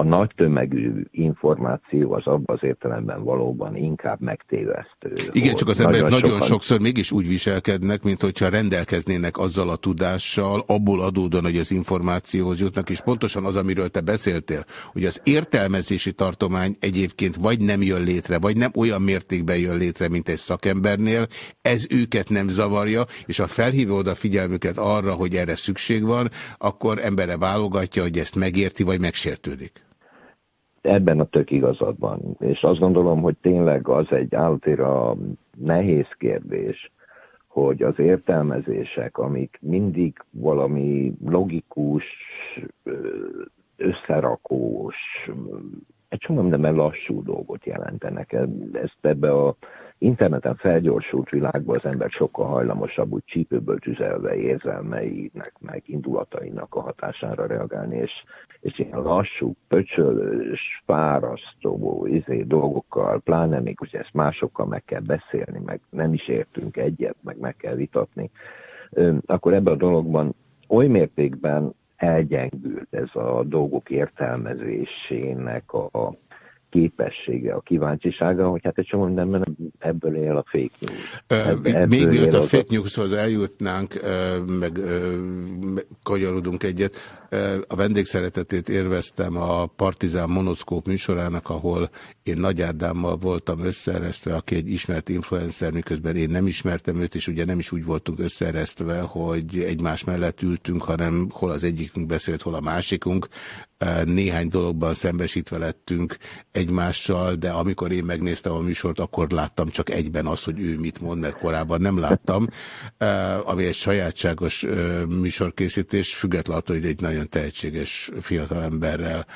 a nagy tömegű információ az abban az értelemben valóban inkább megtévesztő. Igen, csak az emberek nagyon, sokan... sokszor mégis úgy viselkednek, mint hogyha rendelkeznének azzal a tudással, abból adódóan, hogy az információhoz jutnak, és pontosan az, amiről te beszéltél, hogy az értelmezési tartomány egyébként vagy nem jön létre, vagy nem olyan mértékben jön létre, mint egy szakembernél, ez őket nem zavarja, és ha felhívja oda figyelmüket arra, hogy erre szükség van, akkor embere válogatja, hogy ezt megérti, vagy megsértődik ebben a tök igazad van. És azt gondolom, hogy tényleg az egy általában nehéz kérdés, hogy az értelmezések, amik mindig valami logikus, összerakós, egy csomó mindenben lassú dolgot jelentenek. Ezt ebbe a interneten felgyorsult világban az ember sokkal hajlamosabb úgy csípőből tüzelve érzelmeinek, meg indulatainak a hatására reagálni, és, és ilyen lassú, pöcsölős, fárasztó izé, dolgokkal, pláne még ugye ezt másokkal meg kell beszélni, meg nem is értünk egyet, meg meg kell vitatni, akkor ebben a dologban oly mértékben elgyengült ez a dolgok értelmezésének a, képessége, a kíváncsisága, hogy hát egy csomó mindenben ebből él a fake news. Ebből Még mielőtt a fake newshoz eljutnánk, meg kanyarodunk egyet, A vendégszeretetét érveztem a Partizán Monoszkóp műsorának, ahol én Nagy Ádámmal voltam összeeresztve, aki egy ismert influencer, miközben én nem ismertem őt, és ugye nem is úgy voltunk összeeresztve, hogy egymás mellett ültünk, hanem hol az egyikünk beszélt, hol a másikunk néhány dologban szembesítve lettünk egymással, de amikor én megnéztem a műsort, akkor láttam csak egyben azt, hogy ő mit mond, mert korábban nem láttam, ami egy sajátságos műsorkészítés, függetlenül attól, hogy egy nagyon tehetséges fiatalemberrel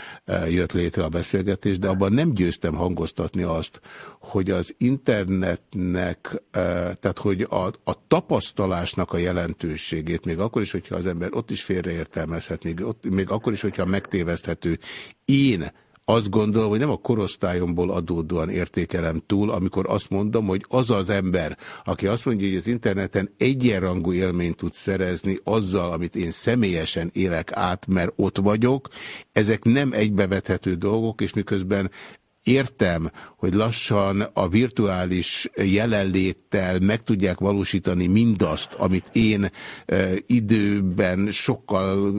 jött létre a beszélgetés, de abban nem győztem hangoztatni azt, hogy az internetnek, tehát hogy a, a tapasztalásnak a jelentőségét, még akkor is, hogyha az ember ott is félreértelmezhet, még, ott, még akkor is, hogyha megtéveszthető, én azt gondolom, hogy nem a korosztályomból adódóan értékelem túl, amikor azt mondom, hogy az az ember, aki azt mondja, hogy az interneten egyenrangú élményt tud szerezni azzal, amit én személyesen élek át, mert ott vagyok, ezek nem egybevethető dolgok, és miközben Értem, hogy lassan a virtuális jelenléttel meg tudják valósítani mindazt, amit én e, időben sokkal,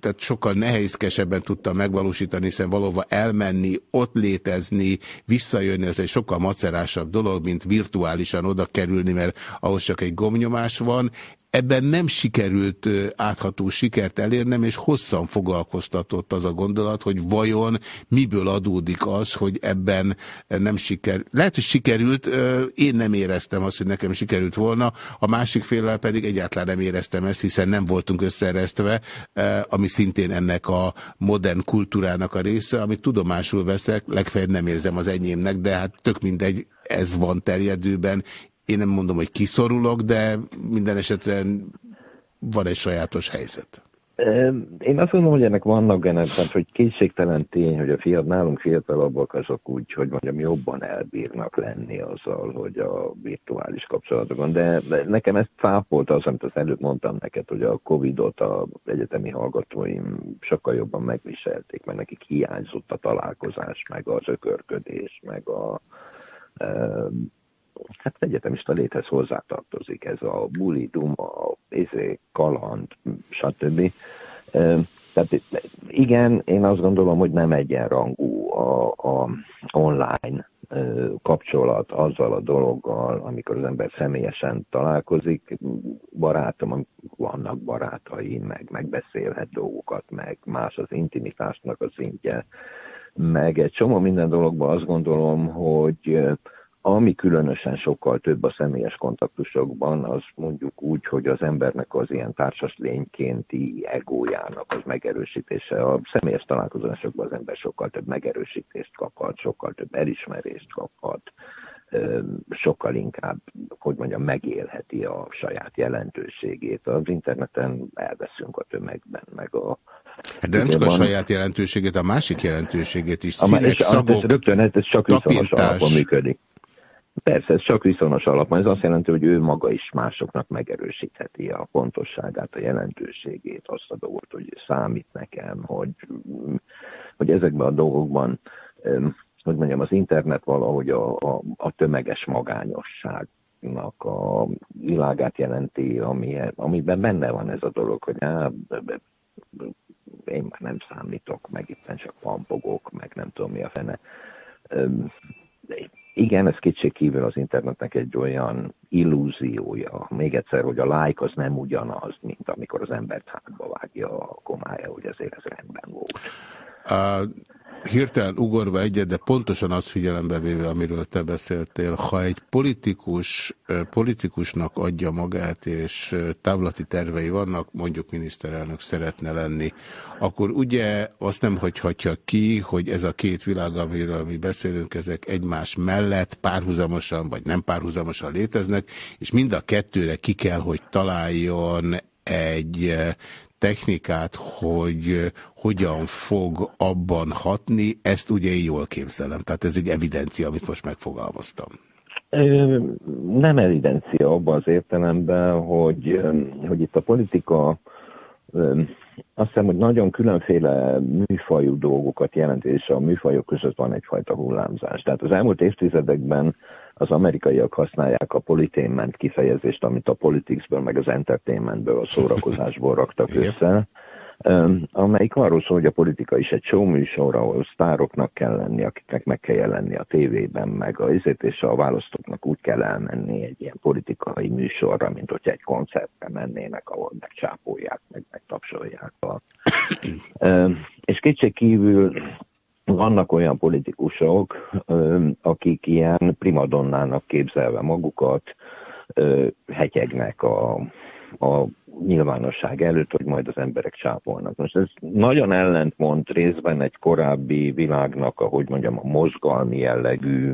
tehát sokkal nehézkesebben tudtam megvalósítani, hiszen valóban elmenni, ott létezni, visszajönni, ez egy sokkal macerásabb dolog, mint virtuálisan oda kerülni, mert ahhoz csak egy gomnyomás van. Ebben nem sikerült átható sikert elérnem, és hosszan foglalkoztatott az a gondolat, hogy vajon miből adódik az, hogy ebben nem siker. Lehet, hogy sikerült, én nem éreztem azt, hogy nekem sikerült volna, a másik féllel pedig egyáltalán nem éreztem ezt, hiszen nem voltunk összeresztve, ami szintén ennek a modern kultúrának a része, amit tudomásul veszek, legfeljebb nem érzem az enyémnek, de hát tök mindegy, ez van terjedőben, én nem mondom, hogy kiszorulok, de minden esetre van egy sajátos helyzet. Én azt gondolom, hogy ennek vannak generációk, hogy kétségtelen tény, hogy a fiat, nálunk fiatalabbak azok úgy, hogy mondjam, jobban elbírnak lenni azzal, hogy a virtuális kapcsolatokon. De, nekem ezt cápolt az, amit az előbb mondtam neked, hogy a Covid-ot a egyetemi hallgatóim sokkal jobban megviselték, mert nekik hiányzott a találkozás, meg az ökörködés, meg a hát egyetemista léthez hozzátartozik ez a buli, duma, izé, kaland, stb. Tehát igen, én azt gondolom, hogy nem egyenrangú a, a online kapcsolat azzal a dologgal, amikor az ember személyesen találkozik. Barátom, vannak barátai, meg megbeszélhet dolgokat, meg más az intimitásnak a szintje, meg egy csomó minden dologban azt gondolom, hogy ami különösen sokkal több a személyes kontaktusokban, az mondjuk úgy, hogy az embernek az ilyen társas lénykénti egójának az megerősítése. A személyes találkozásokban az ember sokkal több megerősítést kaphat, sokkal több elismerést kaphat, sokkal inkább, hogy mondjam, megélheti a saját jelentőségét. Az interneten elveszünk a tömegben, meg a Hát de nem csak a saját jelentőségét, a másik jelentőségét is. Színek, szabok, ez rögtön, ez csak viszonos alapon működik. Persze, ez csak viszonos alapon. Ez azt jelenti, hogy ő maga is másoknak megerősítheti a pontosságát, a jelentőségét, azt a dolgot, hogy számít nekem, hogy, hogy ezekben a dolgokban, hogy mondjam, az internet valahogy a, a, a tömeges magányosságnak a világát jelenti, ami, amiben benne van ez a dolog, hogy á, én már nem számítok, meg itt csak pampogok, meg nem tudom mi a fene igen, ez kétségkívül az internetnek egy olyan illúziója. Még egyszer, hogy a like az nem ugyanaz, mint amikor az embert hátba vágja a komája, hogy azért ez rendben volt. Uh, hirtelen ugorva egyet, de pontosan azt figyelembe véve, amiről te beszéltél, ha egy politikus politikusnak adja magát, és távlati tervei vannak, mondjuk miniszterelnök szeretne lenni, akkor ugye azt nem hagyhatja ki, hogy ez a két világ, amiről mi beszélünk, ezek egymás mellett párhuzamosan, vagy nem párhuzamosan léteznek, és mind a kettőre ki kell, hogy találjon egy technikát, hogy hogyan fog abban hatni, ezt ugye én jól képzelem. Tehát ez egy evidencia, amit most megfogalmaztam. Nem evidencia abban az értelemben, hogy, hogy itt a politika azt hiszem, hogy nagyon különféle műfajú dolgokat jelent, és a műfajok között van egyfajta hullámzás. Tehát az elmúlt évtizedekben az amerikaiak használják a politainment kifejezést, amit a politicsből, meg az entertainmentből, a szórakozásból raktak össze. amelyik arról szól, hogy a politika is egy show műsor, ahol sztároknak kell lenni, akiknek meg kell jelenni a tévében, meg a izét, és a választóknak úgy kell elmenni egy ilyen politikai műsorra, mint hogyha egy koncertre mennének, ahol megcsápolják, meg megtapsolják. A... És kétség kívül vannak olyan politikusok, akik ilyen primadonnának képzelve magukat, hetyegnek a, a nyilvánosság előtt, hogy majd az emberek csápolnak. Most ez nagyon ellentmond részben egy korábbi világnak, ahogy mondjam, a mozgalmi jellegű,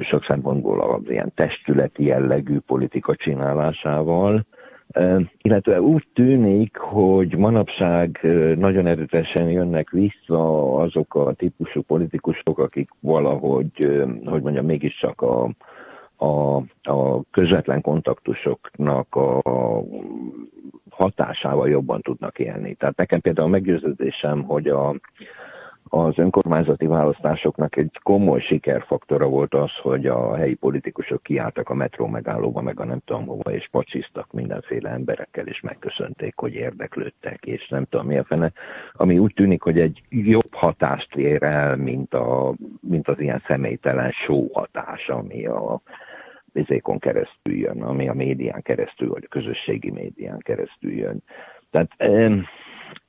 sok szempontból az ilyen testületi jellegű politika csinálásával, illetve úgy tűnik, hogy manapság nagyon erőteljesen jönnek vissza azok a típusú politikusok, akik valahogy, hogy mondjam, mégiscsak a, a, a közvetlen kontaktusoknak a hatásával jobban tudnak élni. Tehát nekem például meggyőződésem, hogy a, az önkormányzati választásoknak egy komoly sikerfaktora volt az, hogy a helyi politikusok kiálltak a metró megállóba, meg a nem tudom hova, és pacsiztak mindenféle emberekkel, és megköszönték, hogy érdeklődtek, és nem tudom mi a fene, ami úgy tűnik, hogy egy jobb hatást ér el, mint, a, mint az ilyen személytelen show hatás, ami a, vizékon keresztül jön, ami a médián keresztül, vagy a közösségi médián keresztül jön. Tehát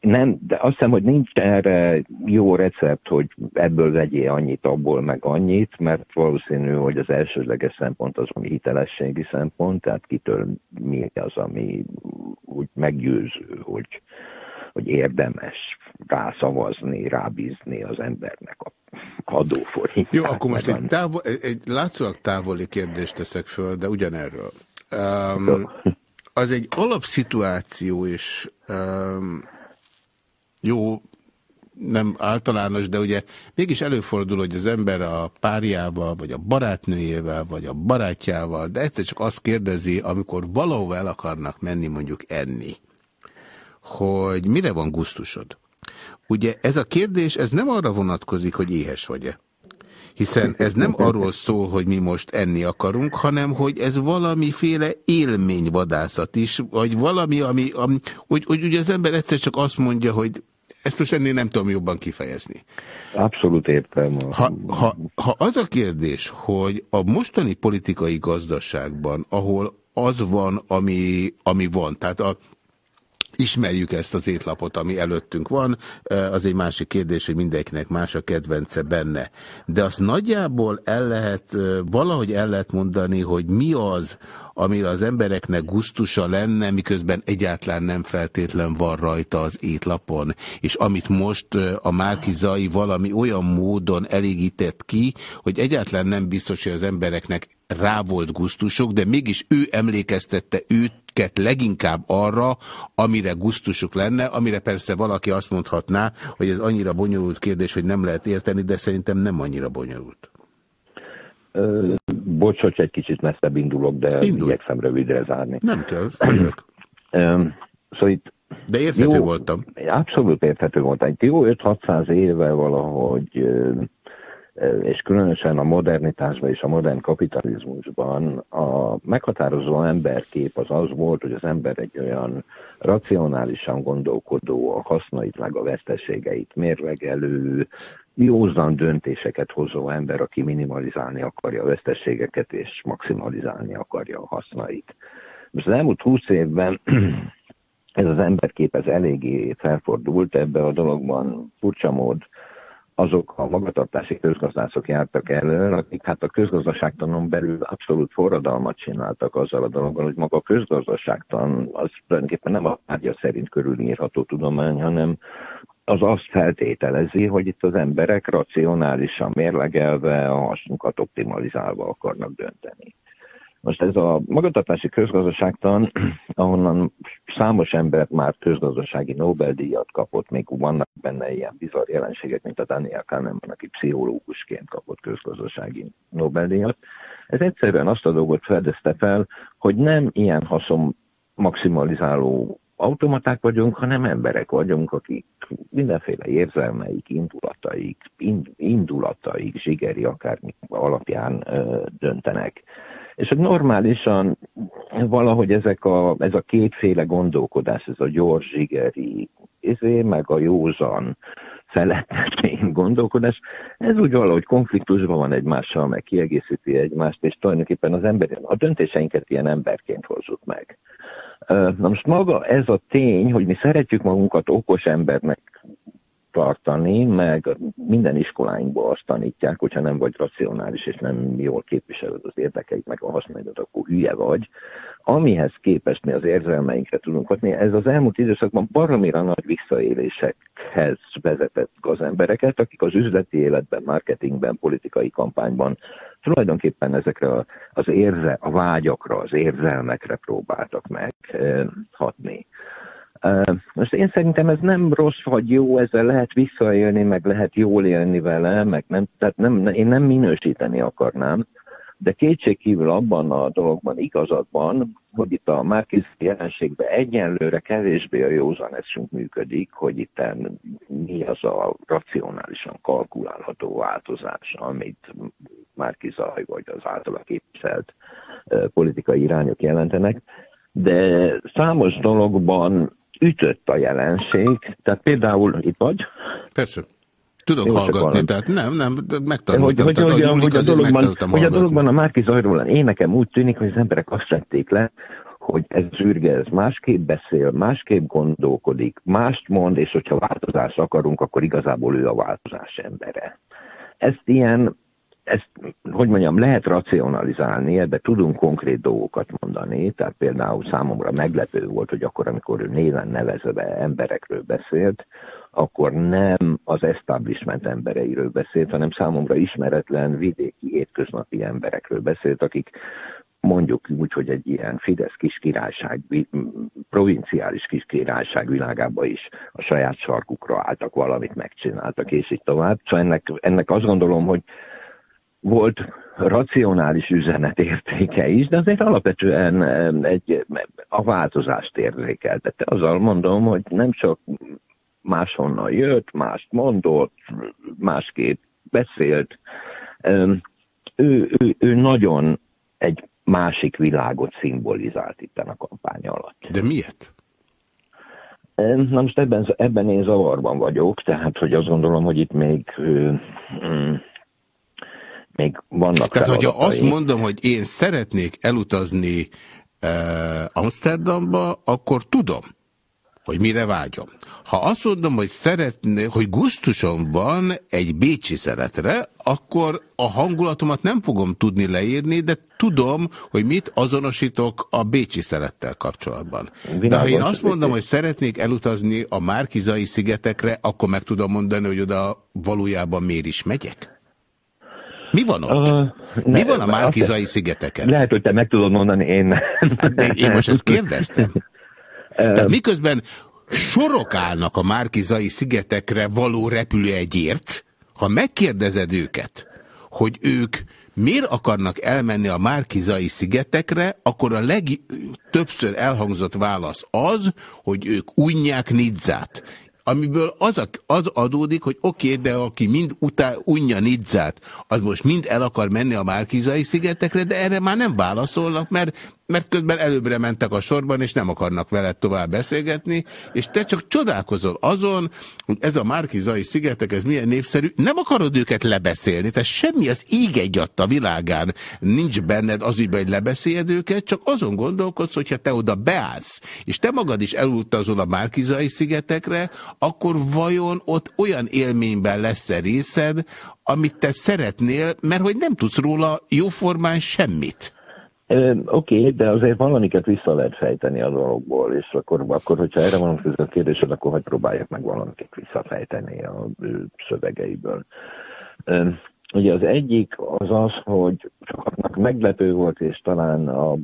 nem, de azt hiszem, hogy nincs erre jó recept, hogy ebből vegyél annyit, abból meg annyit, mert valószínű, hogy az elsődleges szempont az, ami hitelességi szempont, tehát kitől mi az, ami úgy meggyőző, hogy, hogy érdemes rászavazni, rábízni az embernek a adóforintját. Jó, akkor most egy, távol, egy látszólag távoli kérdést teszek föl, de ugyanerről. Um, az egy alapszituáció, és um, jó, nem általános, de ugye mégis előfordul, hogy az ember a párjával, vagy a barátnőjével, vagy a barátjával, de egyszer csak azt kérdezi, amikor valahova el akarnak menni mondjuk enni, hogy mire van gusztusod? Ugye ez a kérdés, ez nem arra vonatkozik, hogy éhes vagy-e. Hiszen ez nem arról szól, hogy mi most enni akarunk, hanem hogy ez valamiféle élményvadászat is, vagy valami, ami, ami hogy, hogy ugye az ember egyszer csak azt mondja, hogy ezt most ennél nem tudom jobban kifejezni. Abszolút értem. Ha, ha, ha az a kérdés, hogy a mostani politikai gazdaságban, ahol az van, ami, ami van, tehát a, Ismerjük ezt az étlapot, ami előttünk van, az egy másik kérdés, hogy mindenkinek más a kedvence benne. De azt nagyjából el lehet, valahogy el lehet mondani, hogy mi az, amire az embereknek gusztusa lenne, miközben egyáltalán nem feltétlen van rajta az étlapon. És amit most a Márkizai valami olyan módon elégített ki, hogy egyáltalán nem biztos, hogy az embereknek rá volt gusztusok, de mégis ő emlékeztette őket leginkább arra, amire gusztusuk lenne, amire persze valaki azt mondhatná, hogy ez annyira bonyolult kérdés, hogy nem lehet érteni, de szerintem nem annyira bonyolult. Ö, bocs, hogy egy kicsit messzebb indulok, de Indulj. igyekszem rövidre zárni. Nem kell. Ö, szóval itt De érthető jó, voltam. Abszolút érthető volt. Egy jó 5-600 éve valahogy, és különösen a modernitásban és a modern kapitalizmusban a meghatározó emberkép az az volt, hogy az ember egy olyan racionálisan gondolkodó, a hasznait meg a veszteségeit mérlegelő, józan döntéseket hozó ember, aki minimalizálni akarja a veszteségeket és maximalizálni akarja a hasznait. Most az elmúlt húsz évben ez az emberkép ez eléggé felfordult ebbe a dologban, furcsa mód azok a magatartási közgazdászok jártak elő, akik hát a közgazdaságtanon belül abszolút forradalmat csináltak azzal a dologgal, hogy maga a közgazdaságtan az tulajdonképpen nem a tárgya szerint körülírható tudomány, hanem az azt feltételezi, hogy itt az emberek racionálisan mérlegelve, a hasznukat optimalizálva akarnak dönteni. Most ez a magatartási közgazdaságtan, ahonnan számos ember már közgazdasági Nobel-díjat kapott, még vannak benne ilyen bizarr jelenségek, mint a Daniel Kahneman, aki pszichológusként kapott közgazdasági Nobel-díjat. Ez egyszerűen azt a dolgot fedezte fel, hogy nem ilyen haszon maximalizáló automaták vagyunk, hanem emberek vagyunk, akik mindenféle érzelmeik, indulataik, indulataik, zsigeri akármi alapján ö, döntenek. És hogy normálisan valahogy ezek a, ez a kétféle gondolkodás, ez a gyors, zsigeri, ezé, meg a józan, felettes gondolkodás, ez úgy valahogy konfliktusban van egymással, meg kiegészíti egymást, és tulajdonképpen az ember, a döntéseinket ilyen emberként hozzuk meg. Na most maga ez a tény, hogy mi szeretjük magunkat okos embernek tartani, meg minden iskoláinkban azt tanítják, hogyha nem vagy racionális, és nem jól képviseled az érdekeit, meg a használod, akkor hülye vagy. Amihez képest mi az érzelmeinkre tudunk hatni, ez az elmúlt időszakban baromira nagy visszaélésekhez vezetett az embereket, akik az üzleti életben, marketingben, politikai kampányban tulajdonképpen ezekre az érze, a vágyakra, az érzelmekre próbáltak meg eh, Most én szerintem ez nem rossz vagy jó, ezzel lehet visszaélni, meg lehet jól élni vele, meg nem, tehát nem, én nem minősíteni akarnám, de kétségkívül abban a dologban igazad van, hogy itt a Márkiz jelenségben egyenlőre kevésbé a józan eszünk működik, hogy itt mi az a racionálisan kalkulálható változás, amit Márkizaj vagy az általa képviselt politikai irányok jelentenek. De számos dologban ütött a jelenség, tehát például itt vagy? Persze. Tudok Jó, hallgatni, valami. tehát nem, nem, Hogy, megtanultam. hogy, tehát, hogy, hogy, múlik, a dologban, hogy a dologban a Márki Zajról én nekem úgy tűnik, hogy az emberek azt vették le, hogy ez zürge, ez másképp beszél, másképp gondolkodik, mást mond, és hogyha változást akarunk, akkor igazából ő a változás embere. Ezt ilyen, ezt, hogy mondjam, lehet racionalizálni, ebbe tudunk konkrét dolgokat mondani, tehát például számomra meglepő volt, hogy akkor, amikor ő néven nevezve emberekről beszélt, akkor nem az establishment embereiről beszélt, hanem számomra ismeretlen vidéki hétköznapi emberekről beszélt, akik mondjuk úgy, hogy egy ilyen Fidesz kis királyság, vi- provinciális kis királyság világába is a saját sarkukra álltak, valamit megcsináltak, és így tovább. Szóval ennek, ennek azt gondolom, hogy volt racionális üzenetértéke is, de azért alapvetően egy, a változást érzékeltette. Azzal mondom, hogy nem csak máshonnan jött, mást mondott, másképp beszélt. Ő, ő, ő nagyon egy másik világot szimbolizált itt a kampány alatt. De miért? Na most ebben, ebben én zavarban vagyok, tehát hogy azt gondolom, hogy itt még, ö, mm, még vannak Tehát, hogyha azt mondom, hogy én szeretnék elutazni uh, Amsterdamba, akkor tudom, hogy mire vágyom. Ha azt mondom, hogy szeretné, hogy gusztusom van egy bécsi szeretre, akkor a hangulatomat nem fogom tudni leírni, de tudom, hogy mit azonosítok a bécsi szerettel kapcsolatban. De ha én azt mondom, hogy szeretnék elutazni a Márkizai szigetekre, akkor meg tudom mondani, hogy oda valójában miért is megyek? Mi van ott? Uh, Mi van a Márkizai szigeteken? Lehet, hogy te meg tudod mondani, én. Hát én most ezt kérdeztem. Tehát miközben sorok állnak a Márkizai szigetekre való repülőegyért, ha megkérdezed őket, hogy ők miért akarnak elmenni a Márkizai szigetekre, akkor a legtöbbször elhangzott válasz az, hogy ők unják Nidzát. Amiből az, a, az adódik, hogy oké, okay, de aki mind utá, unja Nidzát, az most mind el akar menni a Márkizai szigetekre, de erre már nem válaszolnak, mert, mert közben előbbre mentek a sorban, és nem akarnak veled tovább beszélgetni, és te csak csodálkozol azon, hogy ez a Márkizai szigetek, ez milyen népszerű, nem akarod őket lebeszélni, tehát semmi az ég egy a világán nincs benned az ügyben, hogy lebeszéljed őket, csak azon gondolkodsz, hogyha te oda beállsz, és te magad is elutazol a Márkizai szigetekre, akkor vajon ott olyan élményben lesz-e részed, amit te szeretnél, mert hogy nem tudsz róla jóformán semmit. Oké, okay, de azért valamiket vissza lehet fejteni a dologból, és akkor, akkor hogyha erre van a kérdésed, akkor hogy próbálják meg valamiket visszafejteni a szövegeiből. Ugye az egyik az az, hogy sokaknak meglepő volt, és talán a,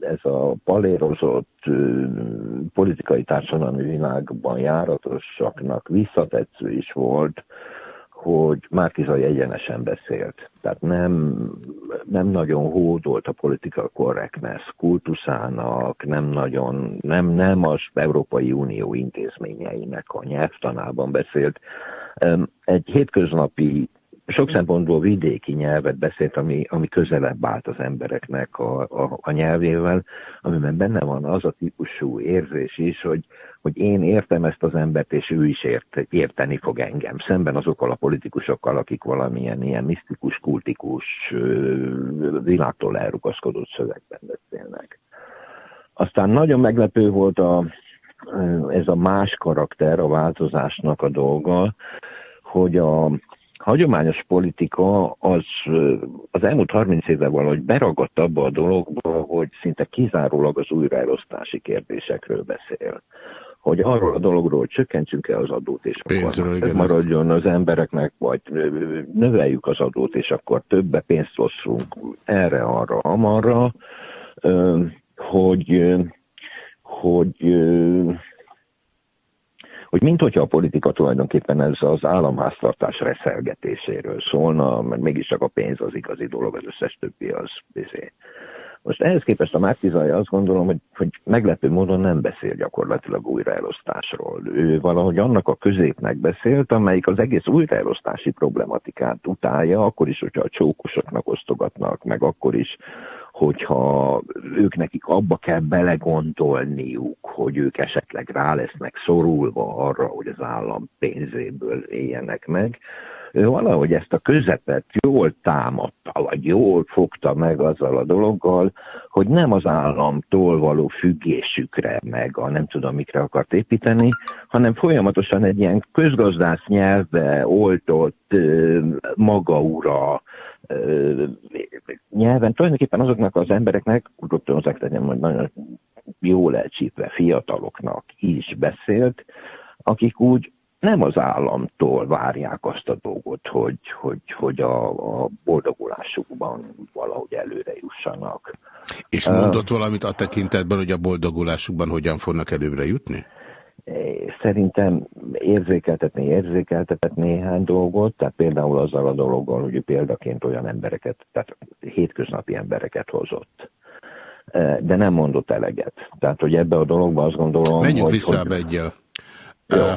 ez a palérozott politikai társadalmi világban járatosaknak visszatetsző is volt, hogy Márkizai egyenesen beszélt. Tehát nem, nem nagyon hódolt a political correctness kultuszának, nem nagyon, nem, nem az Európai Unió intézményeinek a nyelvtanában beszélt. Egy hétköznapi sok szempontból vidéki nyelvet beszélt, ami, ami közelebb állt az embereknek a, a, a nyelvével, amiben benne van az a típusú érzés is, hogy, hogy én értem ezt az embert, és ő is ért, érteni fog engem, szemben azokkal a politikusokkal, akik valamilyen ilyen misztikus, kultikus, világtól elrugaszkodott szövegben beszélnek. Aztán nagyon meglepő volt a, ez a más karakter, a változásnak a dolga, hogy a hagyományos politika az, az elmúlt 30 évben valahogy beragadt abba a dologba, hogy szinte kizárólag az újraelosztási kérdésekről beszél. Hogy arról a dologról, hogy csökkentsünk-e az adót, és Pénzről, akkor igen, maradjon az embereknek, vagy növeljük az adót, és akkor többe pénzt osszunk erre, arra, amarra, hogy, hogy hogy mint hogyha a politika tulajdonképpen ez az államháztartás reszelgetéséről szólna, mert mégiscsak a pénz az igazi dolog, az összes többi az bizé. Most ehhez képest a Márkizai azt gondolom, hogy, hogy meglepő módon nem beszél gyakorlatilag újraelosztásról. Ő valahogy annak a középnek beszélt, amelyik az egész újraelosztási problematikát utálja, akkor is, hogyha a csókosoknak osztogatnak, meg akkor is, hogyha ők nekik abba kell belegondolniuk, hogy ők esetleg rá lesznek szorulva arra, hogy az állam pénzéből éljenek meg, ő valahogy ezt a közepet jól támadta, vagy jól fogta meg azzal a dologgal, hogy nem az államtól való függésükre, meg a nem tudom mikre akart építeni, hanem folyamatosan egy ilyen közgazdász nyelvbe oltott ö, maga ura ö, nyelven, tulajdonképpen azoknak az embereknek, hozzá tegyem, hogy nagyon jól elcsípve fiataloknak is beszélt, akik úgy nem az államtól várják azt a dolgot, hogy, hogy, hogy a, a boldogulásukban valahogy előre jussanak. És mondott valamit a tekintetben, hogy a boldogulásukban hogyan fognak előbbre jutni? Szerintem érzékeltetni, érzékeltetett néhány dolgot, tehát például azzal a dologgal, hogy példaként olyan embereket, tehát hétköznapi embereket hozott. De nem mondott eleget. Tehát, hogy ebbe a dologba azt gondolom, Menjünk hogy, vissza hogy... hogy...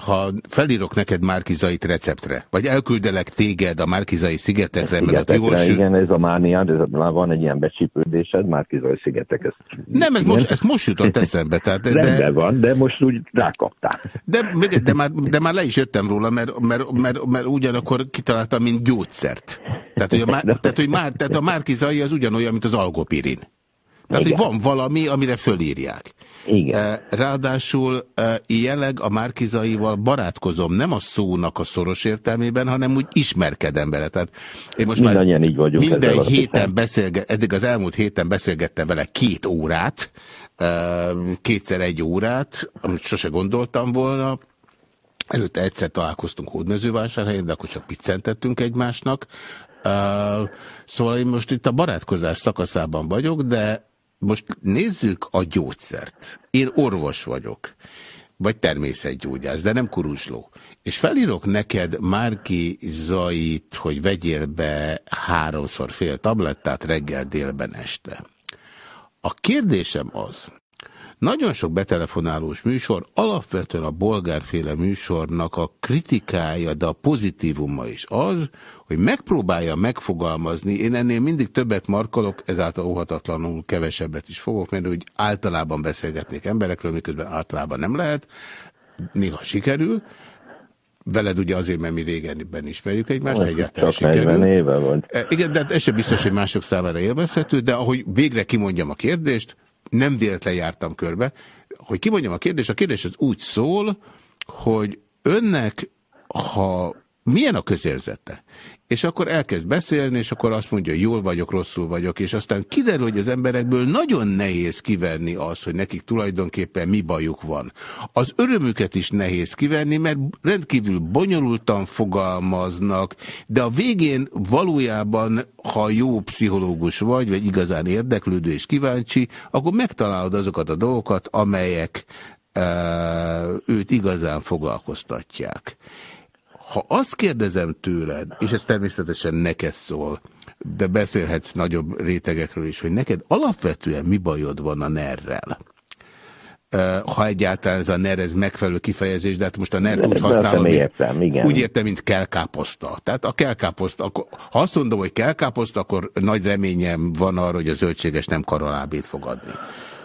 Ha felírok neked Márkizait receptre, vagy elküldelek téged a Márkizai szigetekre, mert ott jól Szigetekre, sü... igen, ez a mániád, ez a, van egy ilyen becsípődésed, Márkizai szigetek. Ez, Nem, ez most, ez most jutott eszembe. Tehát, de, Rendben van, de most úgy rákaptál. de, de, de, már, de már le is jöttem róla, mert, mert, mert, mert ugyanakkor kitaláltam, mint gyógyszert. Tehát, hogy a, Má- tehát, hogy már, tehát a Márkizai az ugyanolyan, mint az algopirin. Tehát, hogy van valami, amire fölírják. Igen. Ráadásul jelenleg a Márkizaival barátkozom, nem a szónak a szoros értelmében, hanem úgy ismerkedem bele. Tehát én most már Mindannyian így vagyunk minden héten hiszem. beszélget, eddig az elmúlt héten beszélgettem vele két órát, kétszer egy órát, amit sose gondoltam volna. Előtte egyszer találkoztunk Hódmezővásárhelyen, de akkor csak piccentettünk egymásnak. Uh, szóval én most itt a barátkozás szakaszában vagyok, de most nézzük a gyógyszert. Én orvos vagyok, vagy természetgyógyász, de nem kuruzsló. És felírok neked Márki Zait, hogy vegyél be háromszor fél tablettát reggel, délben, este. A kérdésem az, nagyon sok betelefonálós műsor, alapvetően a bolgárféle műsornak a kritikája, de a pozitívuma is az, hogy megpróbálja megfogalmazni, én ennél mindig többet markolok, ezáltal óhatatlanul kevesebbet is fogok, mert úgy általában beszélgetnék emberekről, miközben általában nem lehet, néha sikerül, veled ugye azért, mert mi régenben ismerjük egymást, egyáltalán Csak 40 sikerül. éve volt. E, Igen, de hát ez sem biztos, hogy mások számára élvezhető, de ahogy végre kimondjam a kérdést, nem véletlen jártam körbe, hogy kimondjam a kérdést, a kérdés az úgy szól, hogy önnek, ha milyen a közérzete? És akkor elkezd beszélni, és akkor azt mondja, jól vagyok, rosszul vagyok, és aztán kiderül, hogy az emberekből nagyon nehéz kivenni azt, hogy nekik tulajdonképpen mi bajuk van. Az örömüket is nehéz kivenni, mert rendkívül bonyolultan fogalmaznak, de a végén valójában, ha jó pszichológus vagy, vagy igazán érdeklődő és kíváncsi, akkor megtalálod azokat a dolgokat, amelyek e, őt igazán foglalkoztatják. Ha azt kérdezem tőled, és ez természetesen neked szól, de beszélhetsz nagyobb rétegekről is, hogy neked alapvetően mi bajod van a nerrel? ha egyáltalán ez a NER ez megfelelő kifejezés, de hát most a NER-t úgy használom, mint, értem, igen. úgy értem, mint kelkáposzta. Tehát a kelkáposzta, akkor, ha azt mondom, hogy kelkáposzta, akkor nagy reményem van arra, hogy a zöldséges nem karolábét fog adni.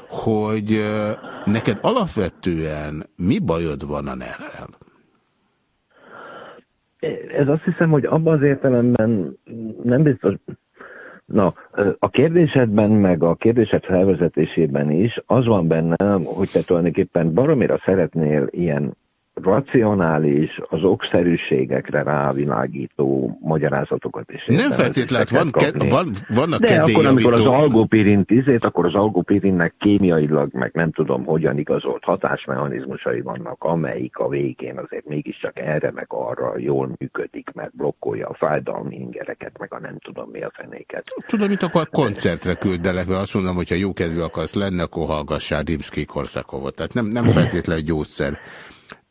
Hogy neked alapvetően mi bajod van a NER-rel? Ez azt hiszem, hogy abban az értelemben nem biztos, Na, a kérdésedben, meg a kérdésed felvezetésében is az van benne, hogy te tulajdonképpen baromira szeretnél ilyen racionális, az okszerűségekre rávilágító magyarázatokat is. Nem feltétlenül, van, ke- van, vannak De akkor, amikor az algopirint izét, akkor az algopirinnek kémiailag, meg nem tudom, hogyan igazolt hatásmechanizmusai vannak, amelyik a végén azért mégiscsak erre meg arra jól működik, mert blokkolja a fájdalmi ingereket, meg a nem tudom mi a fenéket. Tudom, mint akkor koncertre küldelek, mert azt mondom, hogy ha jó kedvű akarsz lenni, akkor hallgassál Rimsky-Korsakovot. Tehát nem, nem feltétlenül gyógyszer.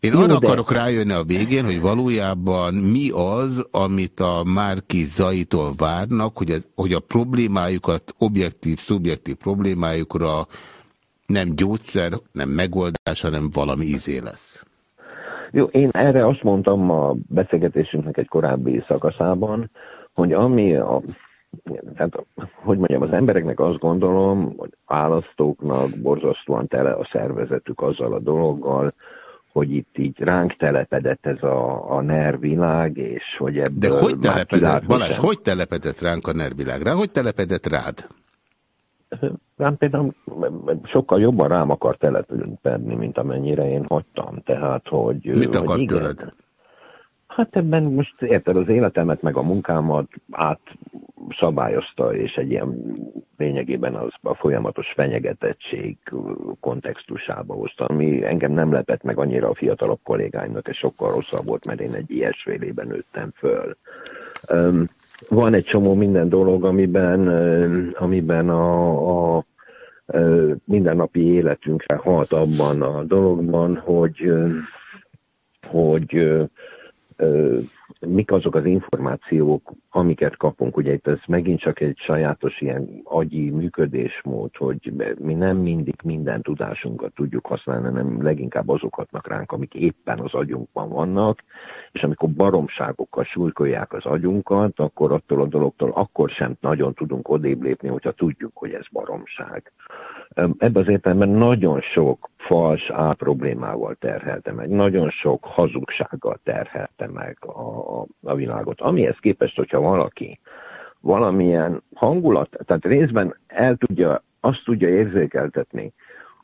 Én Jó, arra de- akarok rájönni a végén, hogy valójában mi az, amit a Márki Zaitól várnak, hogy, ez, hogy a problémájukat, objektív, szubjektív problémájukra nem gyógyszer, nem megoldás, hanem valami izé lesz. Jó, én erre azt mondtam a beszélgetésünknek egy korábbi szakaszában, hogy ami a, tehát, hogy mondjam, az embereknek azt gondolom, hogy választóknak borzasztóan tele a szervezetük azzal a dologgal, hogy itt így ránk telepedett ez a, a NER világ, és hogy ebből De hogy telepedett, Balázs, sem. hogy telepedett ránk a nervilágra? Hogy telepedett rád? Rám például sokkal jobban rám akar telepedni, mint amennyire én hagytam. Tehát, hogy... Mit hogy akar igen. tőled? Hát ebben most érted, az életemet meg a munkámat átszabályozta, és egy ilyen lényegében az a folyamatos fenyegetettség kontextusába hozta, ami engem nem lepett meg annyira a fiatalabb kollégáimnak, és sokkal rosszabb volt, mert én egy ilyesfélében nőttem föl. Öm, van egy csomó minden dolog, amiben, amiben a, a mindennapi életünkre hat abban a dologban, hogy, hogy mik azok az információk, amiket kapunk. Ugye itt ez megint csak egy sajátos ilyen agyi működésmód, hogy mi nem mindig minden tudásunkat tudjuk használni, hanem leginkább azok hatnak ránk, amik éppen az agyunkban vannak, és amikor baromságokkal súlykolják az agyunkat, akkor attól a dologtól akkor sem nagyon tudunk odébb lépni, hogyha tudjuk, hogy ez baromság. Ebben az értelemben nagyon sok fals A problémával terhelte meg, nagyon sok hazugsággal terhelte meg a, a, a világot. Amihez képest, hogyha valaki valamilyen hangulat, tehát részben el tudja, azt tudja érzékeltetni,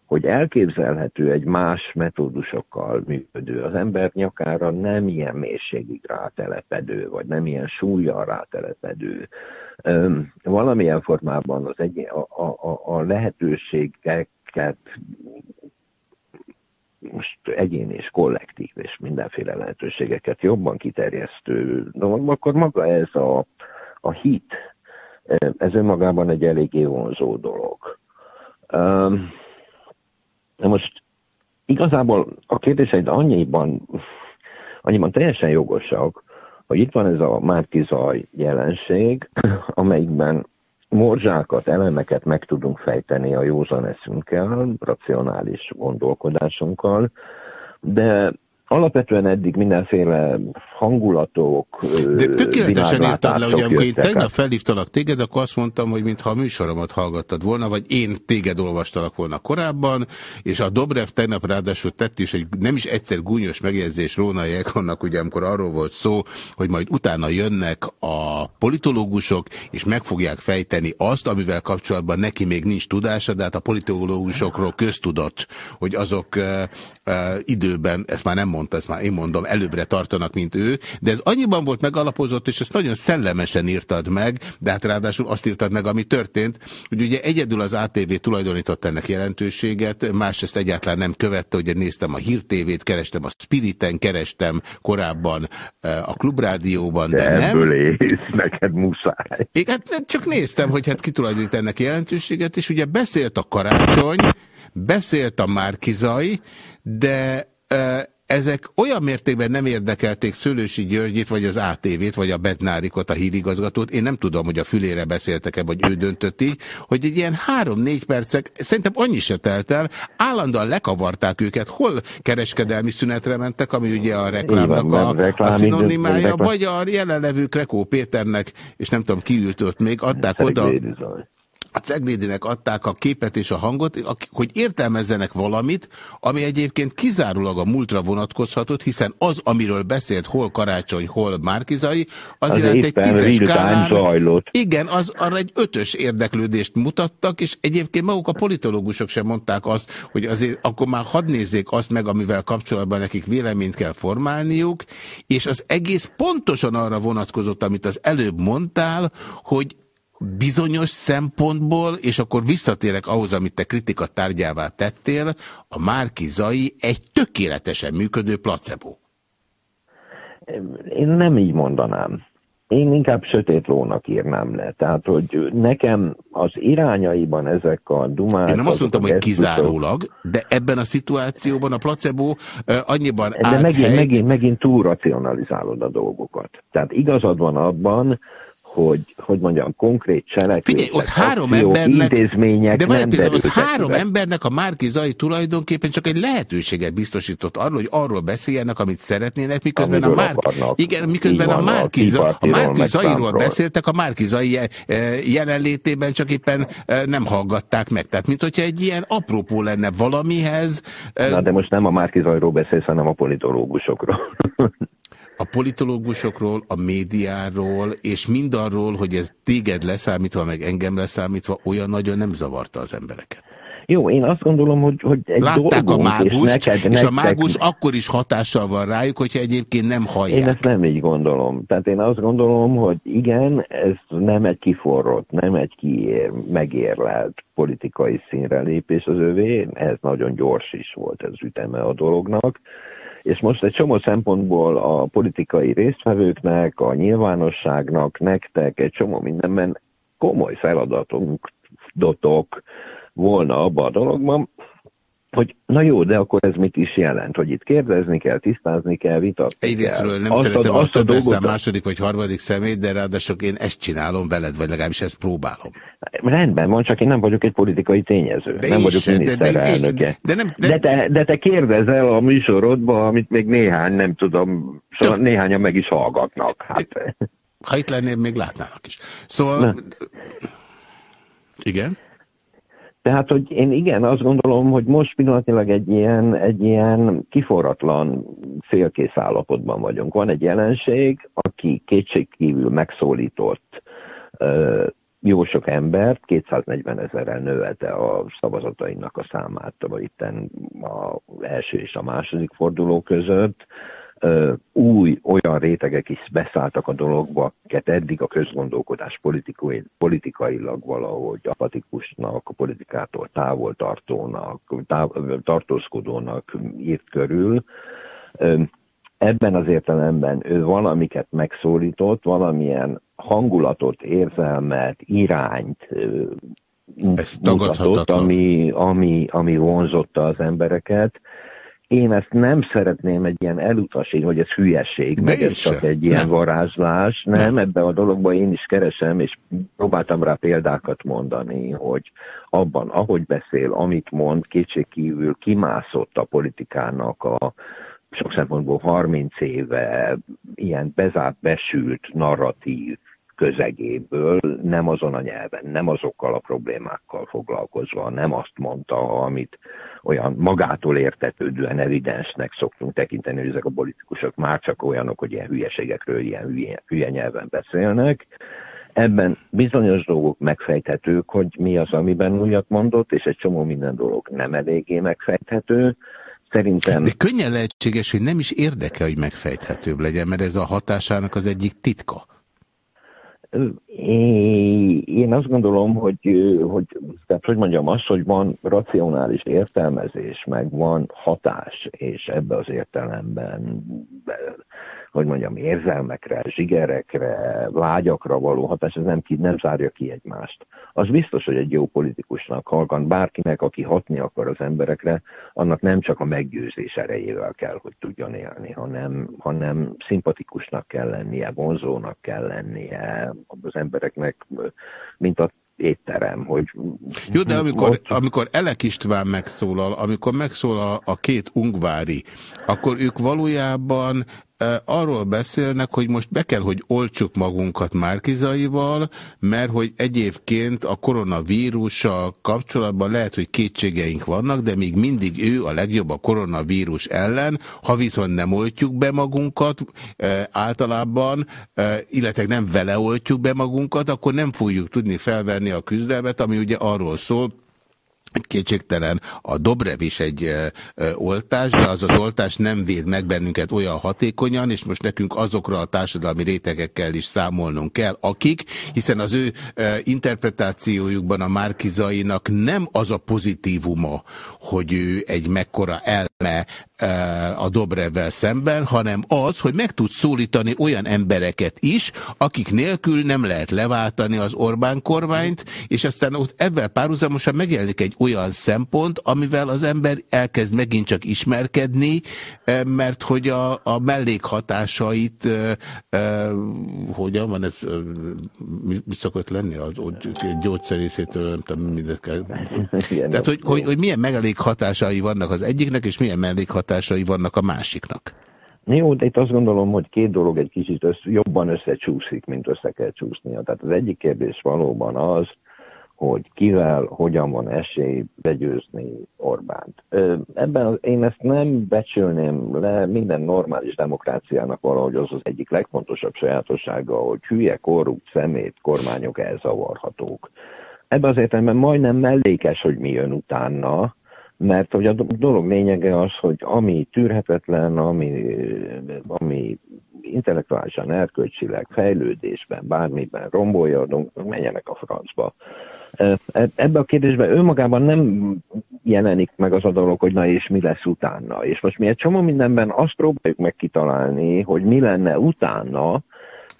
hogy elképzelhető egy más metódusokkal működő, az ember nyakára nem ilyen mélységig rátelepedő, vagy nem ilyen súlyjal rátelepedő, öm, valamilyen formában az egy, a, a, a lehetőségeket most egyén és kollektív és mindenféle lehetőségeket jobban kiterjesztő dolog, akkor maga ez a, a hit, ez önmagában egy eléggé vonzó dolog. Na most igazából a kérdéseid annyiban, annyiban teljesen jogosak, hogy itt van ez a márkizaj jelenség, amelyikben morzsákat, elemeket meg tudunk fejteni a józan eszünkkel, racionális gondolkodásunkkal, de alapvetően eddig mindenféle hangulatok, De tökéletesen írtad le, hogy amikor én tegnap felhívtalak téged, akkor azt mondtam, hogy mintha a műsoromat hallgattad volna, vagy én téged olvastalak volna korábban, és a Dobrev tegnap ráadásul tett is egy nem is egyszer gúnyos megjegyzés Róna Jekonnak, ugye amikor arról volt szó, hogy majd utána jönnek a politológusok, és meg fogják fejteni azt, amivel kapcsolatban neki még nincs tudása, de hát a politológusokról köztudott, hogy azok uh, uh, időben, ezt már nem mondta, ezt már én mondom, előbbre tartanak, mint ő, de ez annyiban volt megalapozott, és ezt nagyon szellemesen írtad meg, de hát ráadásul azt írtad meg, ami történt, hogy ugye egyedül az ATV tulajdonított ennek jelentőséget, más ezt egyáltalán nem követte, ugye néztem a Hír TV-t, kerestem a Spiriten, kerestem korábban eh, a Klubrádióban, de, De nem. ebből ész, neked muszáj. Én hát csak néztem, hogy hát ki tulajdonít ennek jelentőséget, és ugye beszélt a karácsony, beszélt a Márkizai, de eh, ezek olyan mértékben nem érdekelték Szőlősi Györgyit, vagy az ATV-t, vagy a Bednárikot, a hírigazgatót, én nem tudom, hogy a fülére beszéltek-e, vagy ő döntött így, hogy egy ilyen három-négy percek, szerintem annyi se telt el, állandóan lekavarták őket, hol kereskedelmi szünetre mentek, ami ugye a reklámnak van, a, reklám, a szinonimája, reklám. vagy a jelenlevő Krekó Péternek, és nem tudom, kiült ott még, adták oda Ceglédi Zaj. A Ceglédinek adták a képet és a hangot, hogy értelmezzenek valamit, ami egyébként kizárólag a múltra vonatkozhatott, hiszen az, amiről beszélt hol Karácsony, hol Márkizai, az, Az iránt egy tízes skálán, zajlott. igen, az arra egy ötös érdeklődést mutattak, és egyébként maguk a politológusok sem mondták azt, hogy azért akkor már hadd nézzék azt meg, amivel kapcsolatban nekik véleményt kell formálniuk, és az egész pontosan arra vonatkozott, amit az előbb mondtál, hogy bizonyos szempontból, és akkor visszatérek ahhoz, amit te kritika tárgyává tettél, a Márki Zai egy tökéletesen működő placebo. Én nem így mondanám. Én inkább sötét lónak írnám le. Tehát, hogy nekem az irányaiban ezek a dumák... Én nem azt mondtam, hogy kizárólag, de ebben a szituációban a placebo annyiban De megint, megint, megint túl racionalizálod a dolgokat. Tehát igazad van abban, hogy, hogy mondjam, konkrét cselekvések, Figyelj, ott három akciók, embernek, intézmények de nem például, ott három ki. embernek a Márki Zai tulajdonképpen csak egy lehetőséget biztosított arról, hogy arról beszéljenek, amit szeretnének, miközben Amiről a Márki, akarnak. igen, miközben van, a Márki, Tea Za- a Party-ról, Márki meg Zairól Trumpról. beszéltek, a Márki Zai eh, jelenlétében csak éppen eh, nem hallgatták meg. Tehát, mint hogyha egy ilyen apropó lenne valamihez, eh, Na de most nem a Márki Zajról beszélsz, hanem a politológusokról. a politológusokról, a médiáról, és mindarról, hogy ez téged leszámítva, meg engem leszámítva, olyan nagyon nem zavarta az embereket. Jó, én azt gondolom, hogy, hogy egy Látták a dolgunk, és mágust, neked, és a mágus akkor is hatással van rájuk, hogyha egyébként nem hallják. Én ezt nem így gondolom. Tehát én azt gondolom, hogy igen, ez nem egy kiforrott, nem egy kiér, megérlelt politikai színre lépés az övé, ez nagyon gyors is volt ez üteme a dolognak. És most egy csomó szempontból a politikai résztvevőknek, a nyilvánosságnak, nektek egy csomó mindenben komoly feladatunk, dotok volna abban a dologban, hogy na jó, de akkor ez mit is jelent? Hogy itt kérdezni kell, tisztázni kell, vitatni Egyrésztről nem Azt a- szeretem azt azt a dolgot- beszél második vagy harmadik személy, de ráadásul én ezt csinálom veled, vagy legalábbis ezt próbálom. Rendben van, csak én nem vagyok egy politikai tényező. De nem vagyok se, de- de- miniszterelnöke. de- de nem- de- de, te, de te kérdezel a műsorodba, amit még néhány, nem tudom, szóval néhányan meg is hallgatnak. Hát, Ha itt lennél, még látnának is. Szóval... Na. Igen? Tehát, hogy én igen, azt gondolom, hogy most pillanatilag egy ilyen, egy ilyen kiforratlan, félkész állapotban vagyunk. Van egy jelenség, aki kétségkívül megszólított ö, jó sok embert, 240 ezerrel növelte a szavazatainak a számát vagy itten az első és a második forduló között. Új olyan rétegek is beszálltak a dologba, akiket eddig a közgondolkodás politikai, politikailag valahogy apatikusnak, a politikától távol tartónak, táv, tartózkodónak írt körül. Ebben az értelemben ő valamiket megszólított, valamilyen hangulatot, érzelmet, irányt ö, mutatott, ami, ami, ami vonzotta az embereket. Én ezt nem szeretném egy ilyen elutasítani, hogy ez hülyeség, De meg ez csak egy ilyen Nem. varázslás. Nem, ebben a dologban én is keresem, és próbáltam rá példákat mondani, hogy abban, ahogy beszél, amit mond, kétségkívül kimászott a politikának a sok szempontból 30 éve ilyen bezárt, besült narratív közegéből, nem azon a nyelven, nem azokkal a problémákkal foglalkozva, nem azt mondta, amit olyan magától értetődően evidensnek szoktunk tekinteni, hogy ezek a politikusok már csak olyanok, hogy ilyen hülyeségekről ilyen hülye, hülye nyelven beszélnek. Ebben bizonyos dolgok megfejthetők, hogy mi az, amiben újat mondott, és egy csomó minden dolog nem eléggé megfejthető. Szerintem... De könnyen lehetséges, hogy nem is érdekel, hogy megfejthetőbb legyen, mert ez a hatásának az egyik titka. Én azt gondolom, hogy, hogy, tehát, hogy mondjam, az, hogy van racionális értelmezés, meg van hatás, és ebbe az értelemben hogy mondjam, érzelmekre, zsigerekre, vágyakra való hatás, ez nem, ki, nem zárja ki egymást. Az biztos, hogy egy jó politikusnak hallgat bárkinek, aki hatni akar az emberekre, annak nem csak a meggyőzés erejével kell, hogy tudjon élni, hanem, hanem szimpatikusnak kell lennie, vonzónak kell lennie az embereknek, mint a étterem, hogy... Jó, de amikor, amikor Elek István megszólal, amikor megszólal a két ungvári, akkor ők valójában arról beszélnek, hogy most be kell, hogy olcsuk magunkat Márkizaival, mert hogy egyébként a koronavírussal kapcsolatban lehet, hogy kétségeink vannak, de még mindig ő a legjobb a koronavírus ellen, ha viszont nem oltjuk be magunkat általában, illetve nem vele oltjuk be magunkat, akkor nem fogjuk tudni felvenni a küzdelmet, ami ugye arról szól, Kétségtelen a Dobrev is egy e, oltás, de az az oltás nem véd meg bennünket olyan hatékonyan, és most nekünk azokra a társadalmi rétegekkel is számolnunk kell, akik, hiszen az ő interpretációjukban a Márkizainak nem az a pozitívuma, hogy ő egy mekkora elme a Dobrevvel szemben, hanem az, hogy meg tud szólítani olyan embereket is, akik nélkül nem lehet leváltani az Orbán kormányt, és aztán ott ebben párhuzamosan megjelenik egy olyan szempont, amivel az ember elkezd megint csak ismerkedni, mert hogy a, a mellékhatásait hogyan van ez, mi, mi szokott lenni az gyógyszerészétől, nem tudom, mindent kell. Tehát, hogy, hogy, hogy milyen mellékhatásai vannak az egyiknek, és milyen mellékhatásai hatásai vannak a másiknak. Jó, de itt azt gondolom, hogy két dolog egy kicsit össz, jobban összecsúszik, mint össze kell csúsznia. Tehát az egyik kérdés valóban az, hogy kivel, hogyan van esély begyőzni Orbánt. Ebben én ezt nem becsülném le minden normális demokráciának valahogy az az egyik legfontosabb sajátossága, hogy hülye, korrupt, szemét kormányok elzavarhatók. Ebben az értelemben majdnem mellékes, hogy mi jön utána, mert hogy a dolog lényege az, hogy ami tűrhetetlen, ami, ami intellektuálisan, erkölcsileg, fejlődésben, bármiben rombolja, menjenek a francba. E, ebbe a kérdésben önmagában nem jelenik meg az a dolog, hogy na és mi lesz utána. És most mi egy csomó mindenben azt próbáljuk meg kitalálni, hogy mi lenne utána,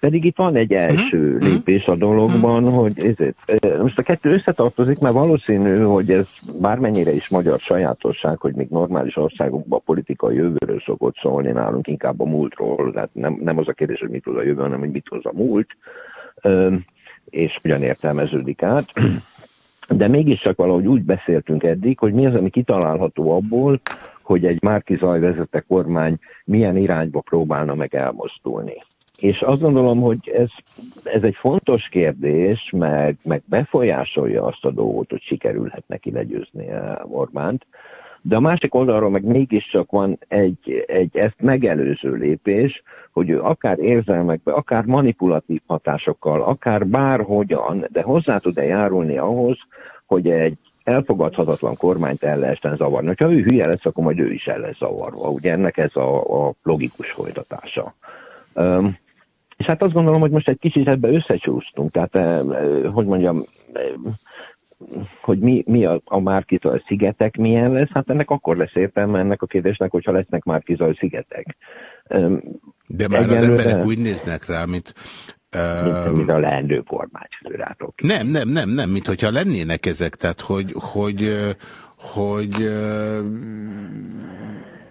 pedig itt van egy első uh-huh. lépés a dologban, uh-huh. hogy ezért, most a kettő összetartozik, mert valószínű, hogy ez bármennyire is magyar sajátosság, hogy még normális országokban a politikai jövőről szokott szólni nálunk, inkább a múltról, tehát nem, nem az a kérdés, hogy mit hoz a jövő, hanem hogy mit hoz a múlt, és ugyan értelmeződik át. De mégiscsak valahogy úgy beszéltünk eddig, hogy mi az, ami kitalálható abból, hogy egy Márki Zaj vezette kormány milyen irányba próbálna meg elmozdulni. És azt gondolom, hogy ez, ez egy fontos kérdés, meg, meg befolyásolja azt a dolgot, hogy sikerülhet neki legyőzni Orbánt. De a másik oldalról meg mégiscsak van egy, egy ezt megelőző lépés, hogy ő akár érzelmekbe, akár manipulatív hatásokkal, akár bárhogyan, de hozzá tud-e járulni ahhoz, hogy egy elfogadhatatlan kormányt el lehessen zavarni. Ha ő hülye lesz, akkor majd ő is el lesz zavarva. Ugye ennek ez a, a logikus folytatása. Um, és hát azt gondolom, hogy most egy kicsit ebbe összecsúsztunk, tehát eh, eh, hogy mondjam, eh, hogy mi, mi a, a Márkizaj szigetek milyen lesz, hát ennek akkor lesz értelme ennek a kérdésnek, hogyha lesznek Márkizaj szigetek. De már Egyenlőre... az emberek úgy néznek rá, mint mint, mint a leendő kormányfőrátok. Nem, nem, nem, nem, mint hogyha lennének ezek, tehát hogy, hogy, hogy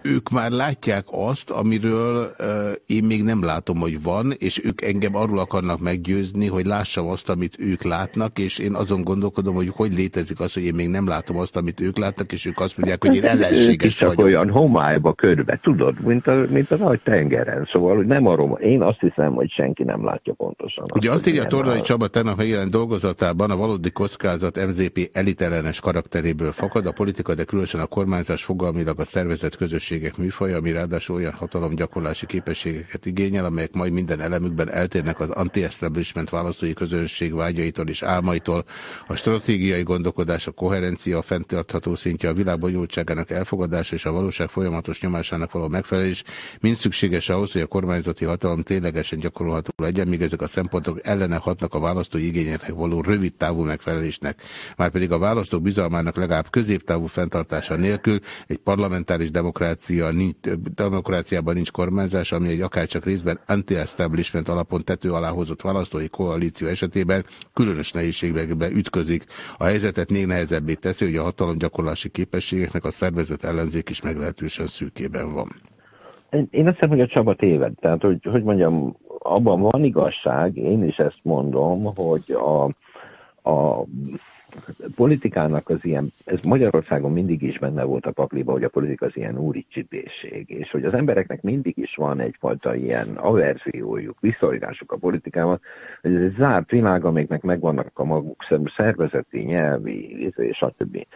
ők már látják azt, amiről uh, én még nem látom, hogy van, és ők engem arról akarnak meggyőzni, hogy lássam azt, amit ők látnak, és én azon gondolkodom, hogy hogy létezik az, hogy én még nem látom azt, amit ők látnak, és ők azt mondják, hogy én ellenséges csak vagyok. olyan homályba körbe, tudod, mint a, mint a nagy tengeren. Szóval, hogy nem arról, én azt hiszem, hogy senki nem látja pontosan. Ugye azt, azt írja Tornai Csaba tegnap megjelent dolgozatában, a valódi kockázat MZP elitellenes karakteréből fakad, a politika, de különösen a kormányzás fogalmilag a szervezet közös képességek műfaja, ami ráadásul olyan hatalomgyakorlási képességeket igényel, amelyek majd minden elemükben eltérnek az anti-establishment választói közönség vágyaitól és álmaitól. A stratégiai gondolkodás, a koherencia, a fenntartható szintje, a világ bonyolultságának elfogadása és a valóság folyamatos nyomásának való megfelelés mind szükséges ahhoz, hogy a kormányzati hatalom ténylegesen gyakorolható legyen, míg ezek a szempontok ellene hatnak a választói igényeknek való rövid távú megfelelésnek. Márpedig a választók bizalmának legalább középtávú fenntartása nélkül egy parlamentáris demokrácia demokrácia nincs, demokráciában nincs kormányzás, ami egy akárcsak részben anti-establishment alapon tető alá hozott választói koalíció esetében különös nehézségekbe ütközik. A helyzetet még nehezebbé teszi, hogy a hatalomgyakorlási képességeknek a szervezet ellenzék is meglehetősen szűkében van. Én azt hiszem, hogy a Csaba téved. Tehát, hogy, hogy mondjam, abban van igazság, én is ezt mondom, hogy a, a politikának az ilyen, ez Magyarországon mindig is benne volt a pakliba, hogy a politika az ilyen úri csipészség, és hogy az embereknek mindig is van egyfajta ilyen averziójuk, viszolygásuk a politikával, hogy ez egy zárt világ, amiknek megvannak a maguk szervezeti, nyelvi, és stb.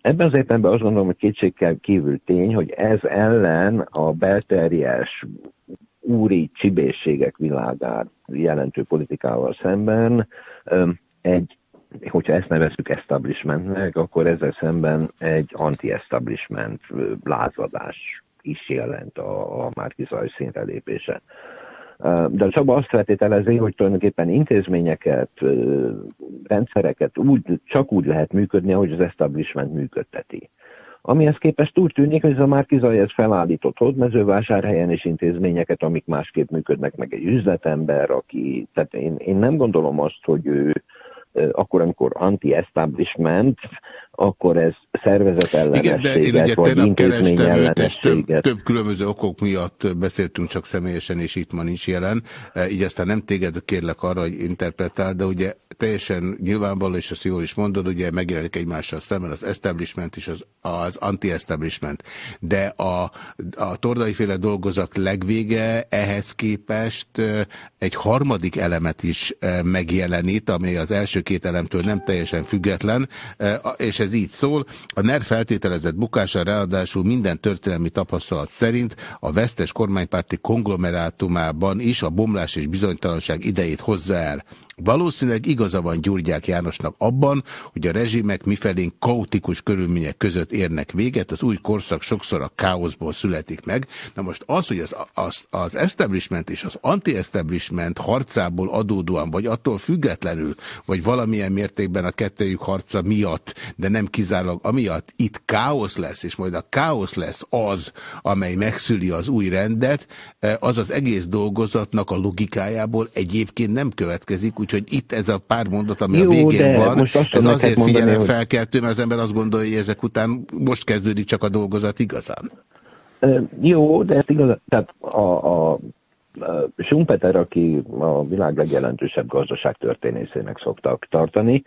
Ebben az értelemben azt gondolom, hogy kétségkel kívül tény, hogy ez ellen a belterjes úri csibészségek világát jelentő politikával szemben egy hogyha ezt nevezzük establishmentnek, akkor ezzel szemben egy anti-establishment lázadás is jelent a, a Márkizaj szintre lépése. De Csaba azt feltételezi, hogy tulajdonképpen intézményeket, rendszereket úgy, csak úgy lehet működni, ahogy az establishment működteti. Amihez képest úgy tűnik, hogy ez a Márkizaj ez felállított hódmezővásárhelyen és intézményeket, amik másképp működnek, meg egy üzletember, aki, tehát én, én nem gondolom azt, hogy ő, akkor, amikor anti-establishment, akkor ez szervezet Igen, de én ugye tegnap kerestem őt, és több, több különböző okok miatt beszéltünk csak személyesen, és itt ma nincs jelen. Így aztán nem téged kérlek arra, hogy interpretál, de ugye teljesen nyilvánvaló, és ezt jól is mondod, ugye megjelenik egymással szemben az establishment és az, az anti-establishment. De a, a tordai féle dolgozat legvége ehhez képest egy harmadik elemet is megjelenít, ami az első két elemtől nem teljesen független, és ez így szól. A NER feltételezett bukása ráadásul minden történelmi tapasztalat szerint a vesztes kormánypárti konglomerátumában is a bomlás és bizonytalanság idejét hozza el. Valószínűleg igaza van Gyurgyák Jánosnak abban, hogy a rezsimek mifelén kaotikus körülmények között érnek véget, az új korszak sokszor a káoszból születik meg. Na most az, hogy az, az, az establishment és az anti-establishment harcából adódóan, vagy attól függetlenül, vagy valamilyen mértékben a kettőjük harca miatt, de nem kizárólag amiatt itt káosz lesz, és majd a káosz lesz az, amely megszüli az új rendet, eh, az az egész dolgozatnak a logikájából egyébként nem következik, úgyhogy itt ez a pár mondat, ami Jó, a végén van, ez azért figyelem hogy... felkeltő, mert az ember azt gondolja, hogy ezek után most kezdődik csak a dolgozat igazán. Jó, de ez igaz, tehát a, a Schumpeter, aki a világ legjelentősebb gazdaságtörténészének szoktak tartani,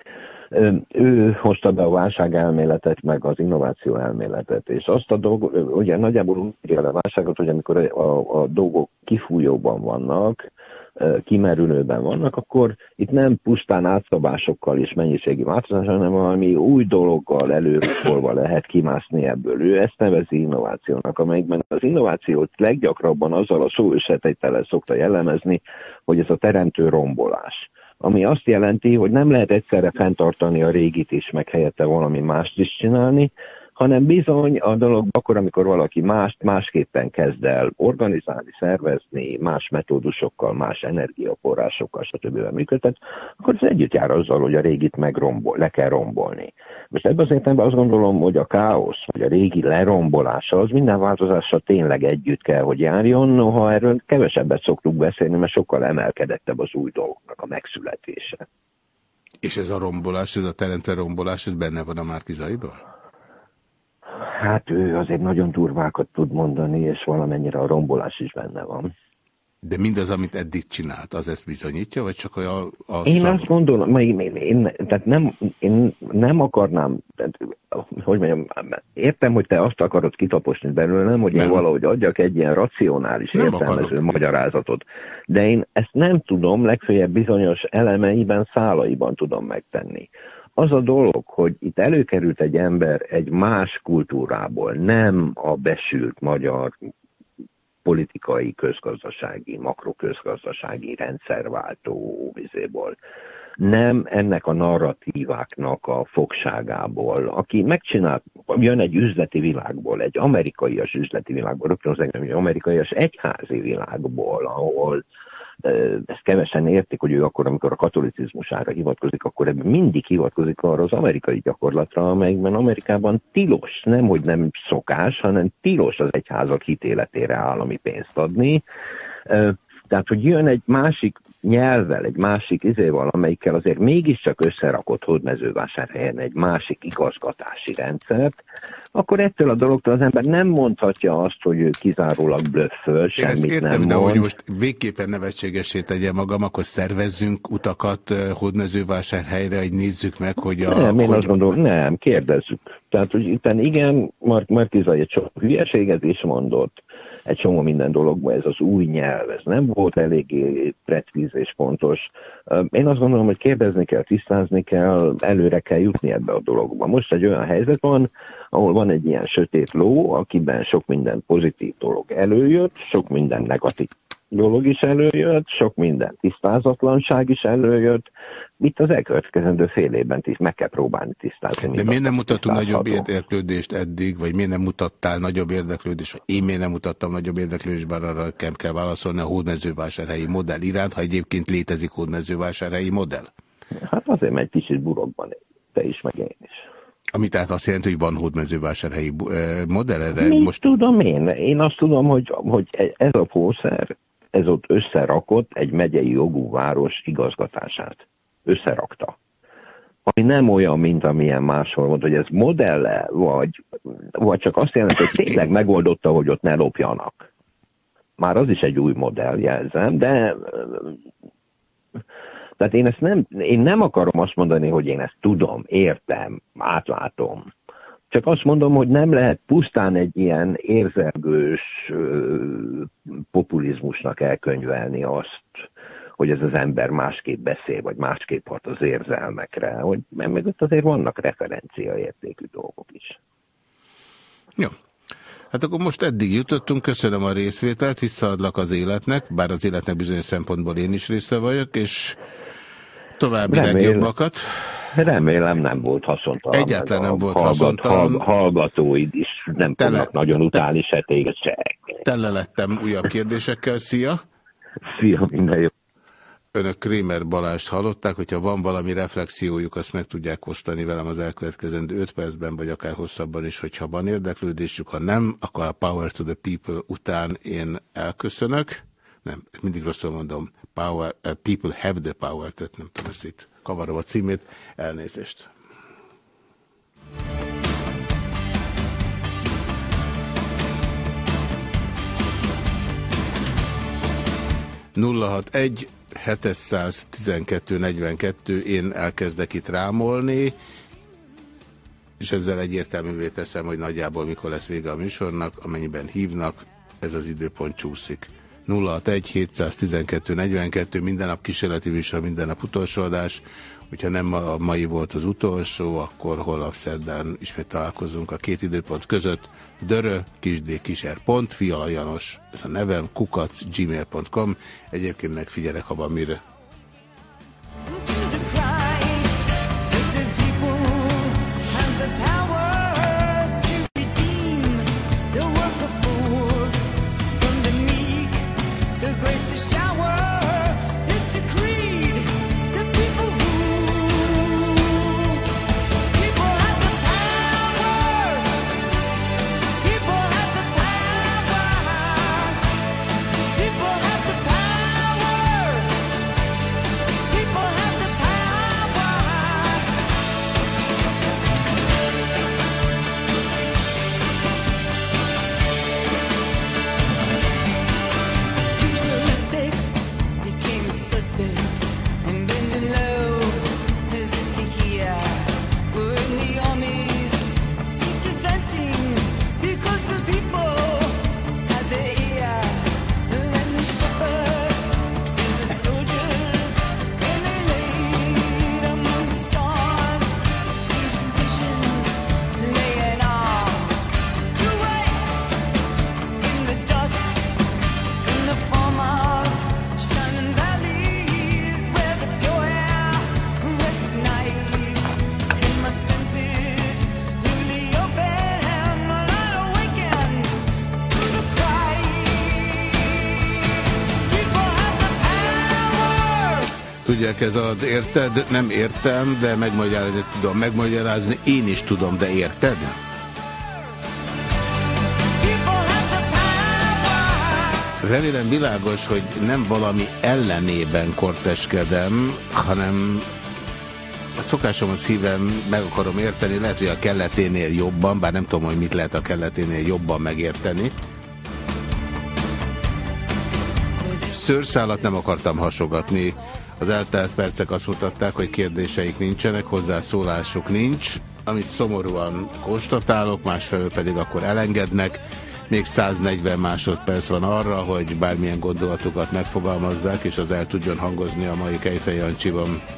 ő hozta be a válság elméletet, meg az innováció elméletet, és azt a dolgot, ugye nagyjából úgy a válságot, hogy amikor a, a dolgok kifújóban vannak, kimerülőben vannak, akkor itt nem pusztán átszabásokkal és mennyiségi változással, hanem valami új dologgal előrúfolva lehet kimászni ebből. Ő ezt nevezi innovációnak, amelyikben az innovációt leggyakrabban azzal a szó összetétele szokta jellemezni, hogy ez a teremtő rombolás ami azt jelenti, hogy nem lehet egyszerre fenntartani a régit is, meg helyette valami mást is csinálni, hanem bizony a dolog akkor, amikor valaki mást másképpen kezd el organizálni, szervezni, más metódusokkal, más energiaforrásokkal, stb. működtet, akkor ez együtt jár azzal, hogy a régit megrombol, le kell rombolni. Most ebben az értelemben azt gondolom, hogy a káosz, vagy a régi lerombolása, az minden változással tényleg együtt kell, hogy járjon, noha erről kevesebbet szoktuk beszélni, mert sokkal emelkedettebb az új dolgoknak a megszületése. És ez a rombolás, ez a teremtő rombolás, ez benne van a Márkizaiban? Hát ő azért nagyon durvákat tud mondani, és valamennyire a rombolás is benne van. De mindaz, amit eddig csinált, az ezt bizonyítja, vagy csak a, a Én szab... azt gondolom, én, én, én, tehát nem, én nem akarnám, tehát, hogy mondjam, értem, hogy te azt akarod kitaposni belőlem, hogy nem. én valahogy adjak egy ilyen racionális, nem értelmező akarok. magyarázatot. De én ezt nem tudom, legfeljebb bizonyos elemeiben, szálaiban tudom megtenni az a dolog, hogy itt előkerült egy ember egy más kultúrából, nem a besült magyar politikai, közgazdasági, makroközgazdasági rendszerváltó vizéból, nem ennek a narratíváknak a fogságából, aki megcsinál, jön egy üzleti világból, egy amerikaias üzleti világból, rögtön az egy amerikaias egyházi világból, ahol ezt kevesen értik, hogy ő akkor, amikor a katolicizmusára hivatkozik, akkor ebben mindig hivatkozik arra az amerikai gyakorlatra, amelyben Amerikában tilos, nem hogy nem szokás, hanem tilos az egyházak hitéletére állami pénzt adni. Tehát, hogy jön egy másik nyelvvel, egy másik izéval, amelyikkel azért mégiscsak összerakott hódmezővásárhelyen egy másik igazgatási rendszert, akkor ettől a dologtól az ember nem mondhatja azt, hogy ő kizárólag blöfföl, ezt semmit értem, nem de mond. hogy most végképpen nevetségesé tegye magam, akkor szervezzünk utakat Hódmezővásárhelyre, hogy nézzük meg, hogy a... Nem, én hogy... azt gondolom, nem, kérdezzük. Tehát, hogy itt igen, Mark Markiza egy csomó hülyeséget is mondott, egy csomó minden dologban ez az új nyelv, ez nem volt eléggé precíz és pontos. Ö, Én azt gondolom, hogy kérdezni kell, tisztázni kell, előre kell jutni ebbe a dologba. Most egy olyan helyzet van, ahol van egy ilyen sötét ló, akiben sok minden pozitív dolog előjött, sok minden negatív dolog is előjött, sok minden tisztázatlanság is előjött. Itt az elkövetkezendő fél évben tiszt, meg kell próbálni tisztázni. De miért nem mutatunk nagyobb érdeklődést eddig, vagy miért nem mutattál nagyobb érdeklődést, vagy én miért nem mutattam nagyobb érdeklődést, bár arra kell, kell válaszolni a hódmezővásárhelyi modell iránt, ha egyébként létezik hódmezővásárhelyi modell? Hát azért, mert egy kicsit burokban te is, meg én is. Ami tehát azt jelenti, hogy van hódmezővásárhelyi eh, modell erre. Mit Most tudom én? Én azt tudom, hogy, hogy ez a pószer, ez ott összerakott egy megyei jogú város igazgatását. Összerakta. Ami nem olyan, mint amilyen máshol volt, hogy ez modelle, vagy, vagy csak azt jelenti, hogy tényleg megoldotta, hogy ott ne lopjanak. Már az is egy új modell, jelzem, de tehát én ezt nem, én nem akarom azt mondani, hogy én ezt tudom, értem, átlátom. Csak azt mondom, hogy nem lehet pusztán egy ilyen érzelgős populizmusnak elkönyvelni azt, hogy ez az ember másképp beszél, vagy másképp hat az érzelmekre, hogy mert mögött azért vannak referenciaértékű dolgok is. Jó. Hát akkor most eddig jutottunk, köszönöm a részvételt, visszaadlak az életnek, bár az életnek bizonyos szempontból én is része vagyok, és további Remélem. legjobbakat. Remélem nem volt haszontalan. Egyáltalán nem volt hallgat- haszontalan. hallg- Hallgatóid is nem Tele- fognak nagyon utálni se téged, se. Tele lettem újabb kérdésekkel, szia! Szia, minden jó. Önök Krémer Balást hallották, hogyha van valami reflexiójuk, azt meg tudják osztani velem az elkövetkezendő 5 percben, vagy akár hosszabban is, hogyha van érdeklődésük. Ha nem, akkor a Power to the People után én elköszönök. Nem, mindig rosszul mondom. Power, uh, people have the power, tehát nem tudom, ezt itt kavarom a címét. Elnézést. nulla hat egy 712 42, én elkezdek itt rámolni, és ezzel egyértelművé teszem, hogy nagyjából mikor lesz vége a műsornak, amennyiben hívnak, ez az időpont csúszik. 061 712 42, minden nap kísérleti műsor, minden nap utolsó adás. Hogyha nem a mai volt az utolsó, akkor holnap szerdán ismét találkozunk a két időpont között. Dörö, kisd, kiser, pont, Fiala Janos, ez a nevem, kukac, gmail.com. Egyébként megfigyelek, ha van mire. Tudják, ez az érted? Nem értem, de megmagyarázni tudom. Megmagyarázni én is tudom, de érted? Remélem világos, hogy nem valami ellenében korteskedem, hanem a szokásomhoz szívem meg akarom érteni, lehet, hogy a kelleténél jobban, bár nem tudom, hogy mit lehet a kelleténél jobban megérteni. Szőrszálat nem akartam hasogatni. Az eltelt percek azt mutatták, hogy kérdéseik nincsenek, hozzászólásuk nincs, amit szomorúan konstatálok, másfelől pedig akkor elengednek. Még 140 másodperc van arra, hogy bármilyen gondolatukat megfogalmazzák, és az el tudjon hangozni a mai Kejfej Jancsiban. 061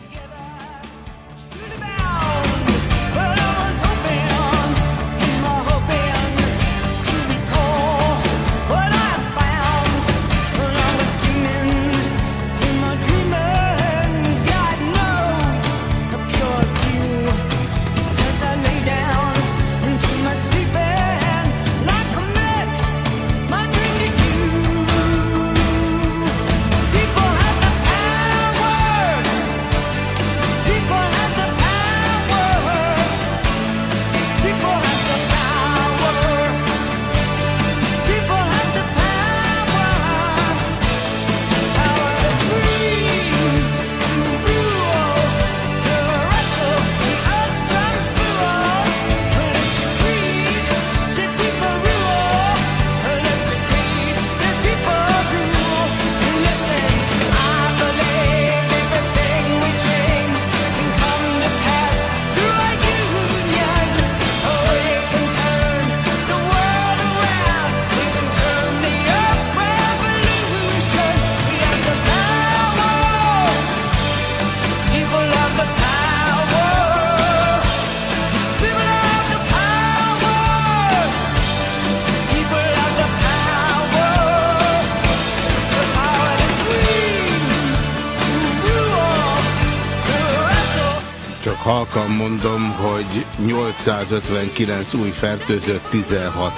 159 új fertőzött, 16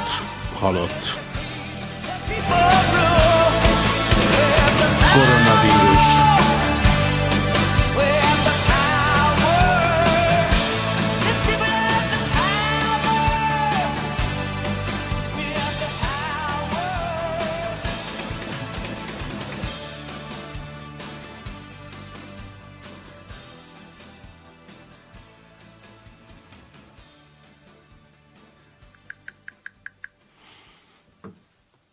halott.